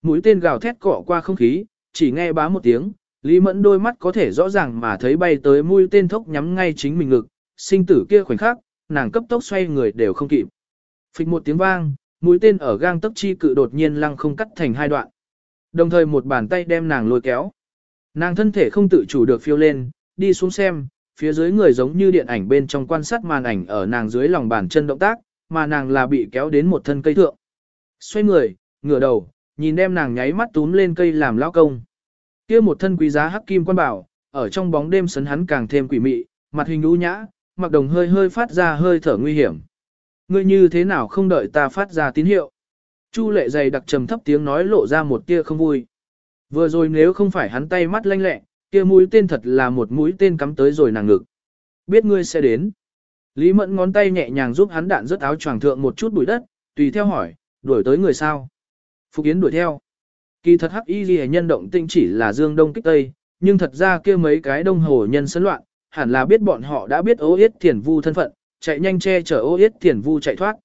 Mũi tên gào thét cọ qua không khí, chỉ nghe bá một tiếng, Lý Mẫn đôi mắt có thể rõ ràng mà thấy bay tới mũi tên thốc nhắm ngay chính mình ngực, sinh tử kia khoảnh khắc, nàng cấp tốc xoay người đều không kịp. Phịch một tiếng vang, mũi tên ở gang tấc chi cự đột nhiên lăng không cắt thành hai đoạn. Đồng thời một bàn tay đem nàng lôi kéo. Nàng thân thể không tự chủ được phiêu lên, đi xuống xem, phía dưới người giống như điện ảnh bên trong quan sát màn ảnh ở nàng dưới lòng bàn chân động tác, mà nàng là bị kéo đến một thân cây thượng. Xoay người, ngửa đầu, nhìn đem nàng nháy mắt túm lên cây làm lao công. kia một thân quý giá hắc kim quan bảo, ở trong bóng đêm sấn hắn càng thêm quỷ mị, mặt hình ưu nhã, mặc đồng hơi hơi phát ra hơi thở nguy hiểm. Ngươi như thế nào không đợi ta phát ra tín hiệu? Chu lệ dày đặc trầm thấp tiếng nói lộ ra một tia không vui. Vừa rồi nếu không phải hắn tay mắt lanh lẹ, kia mũi tên thật là một mũi tên cắm tới rồi nàng ngực. Biết ngươi sẽ đến. Lý Mẫn ngón tay nhẹ nhàng giúp hắn đạn rớt áo choàng thượng một chút bụi đất, tùy theo hỏi, đuổi tới người sao? Phục Yến đuổi theo. Kỳ thật hắc y ghi nhân động tinh chỉ là dương đông kích tây, nhưng thật ra kia mấy cái đông hồ nhân sấn loạn, hẳn là biết bọn họ đã biết ô yết thiền vu thân phận, chạy nhanh che chở ô yết thiền vu chạy thoát.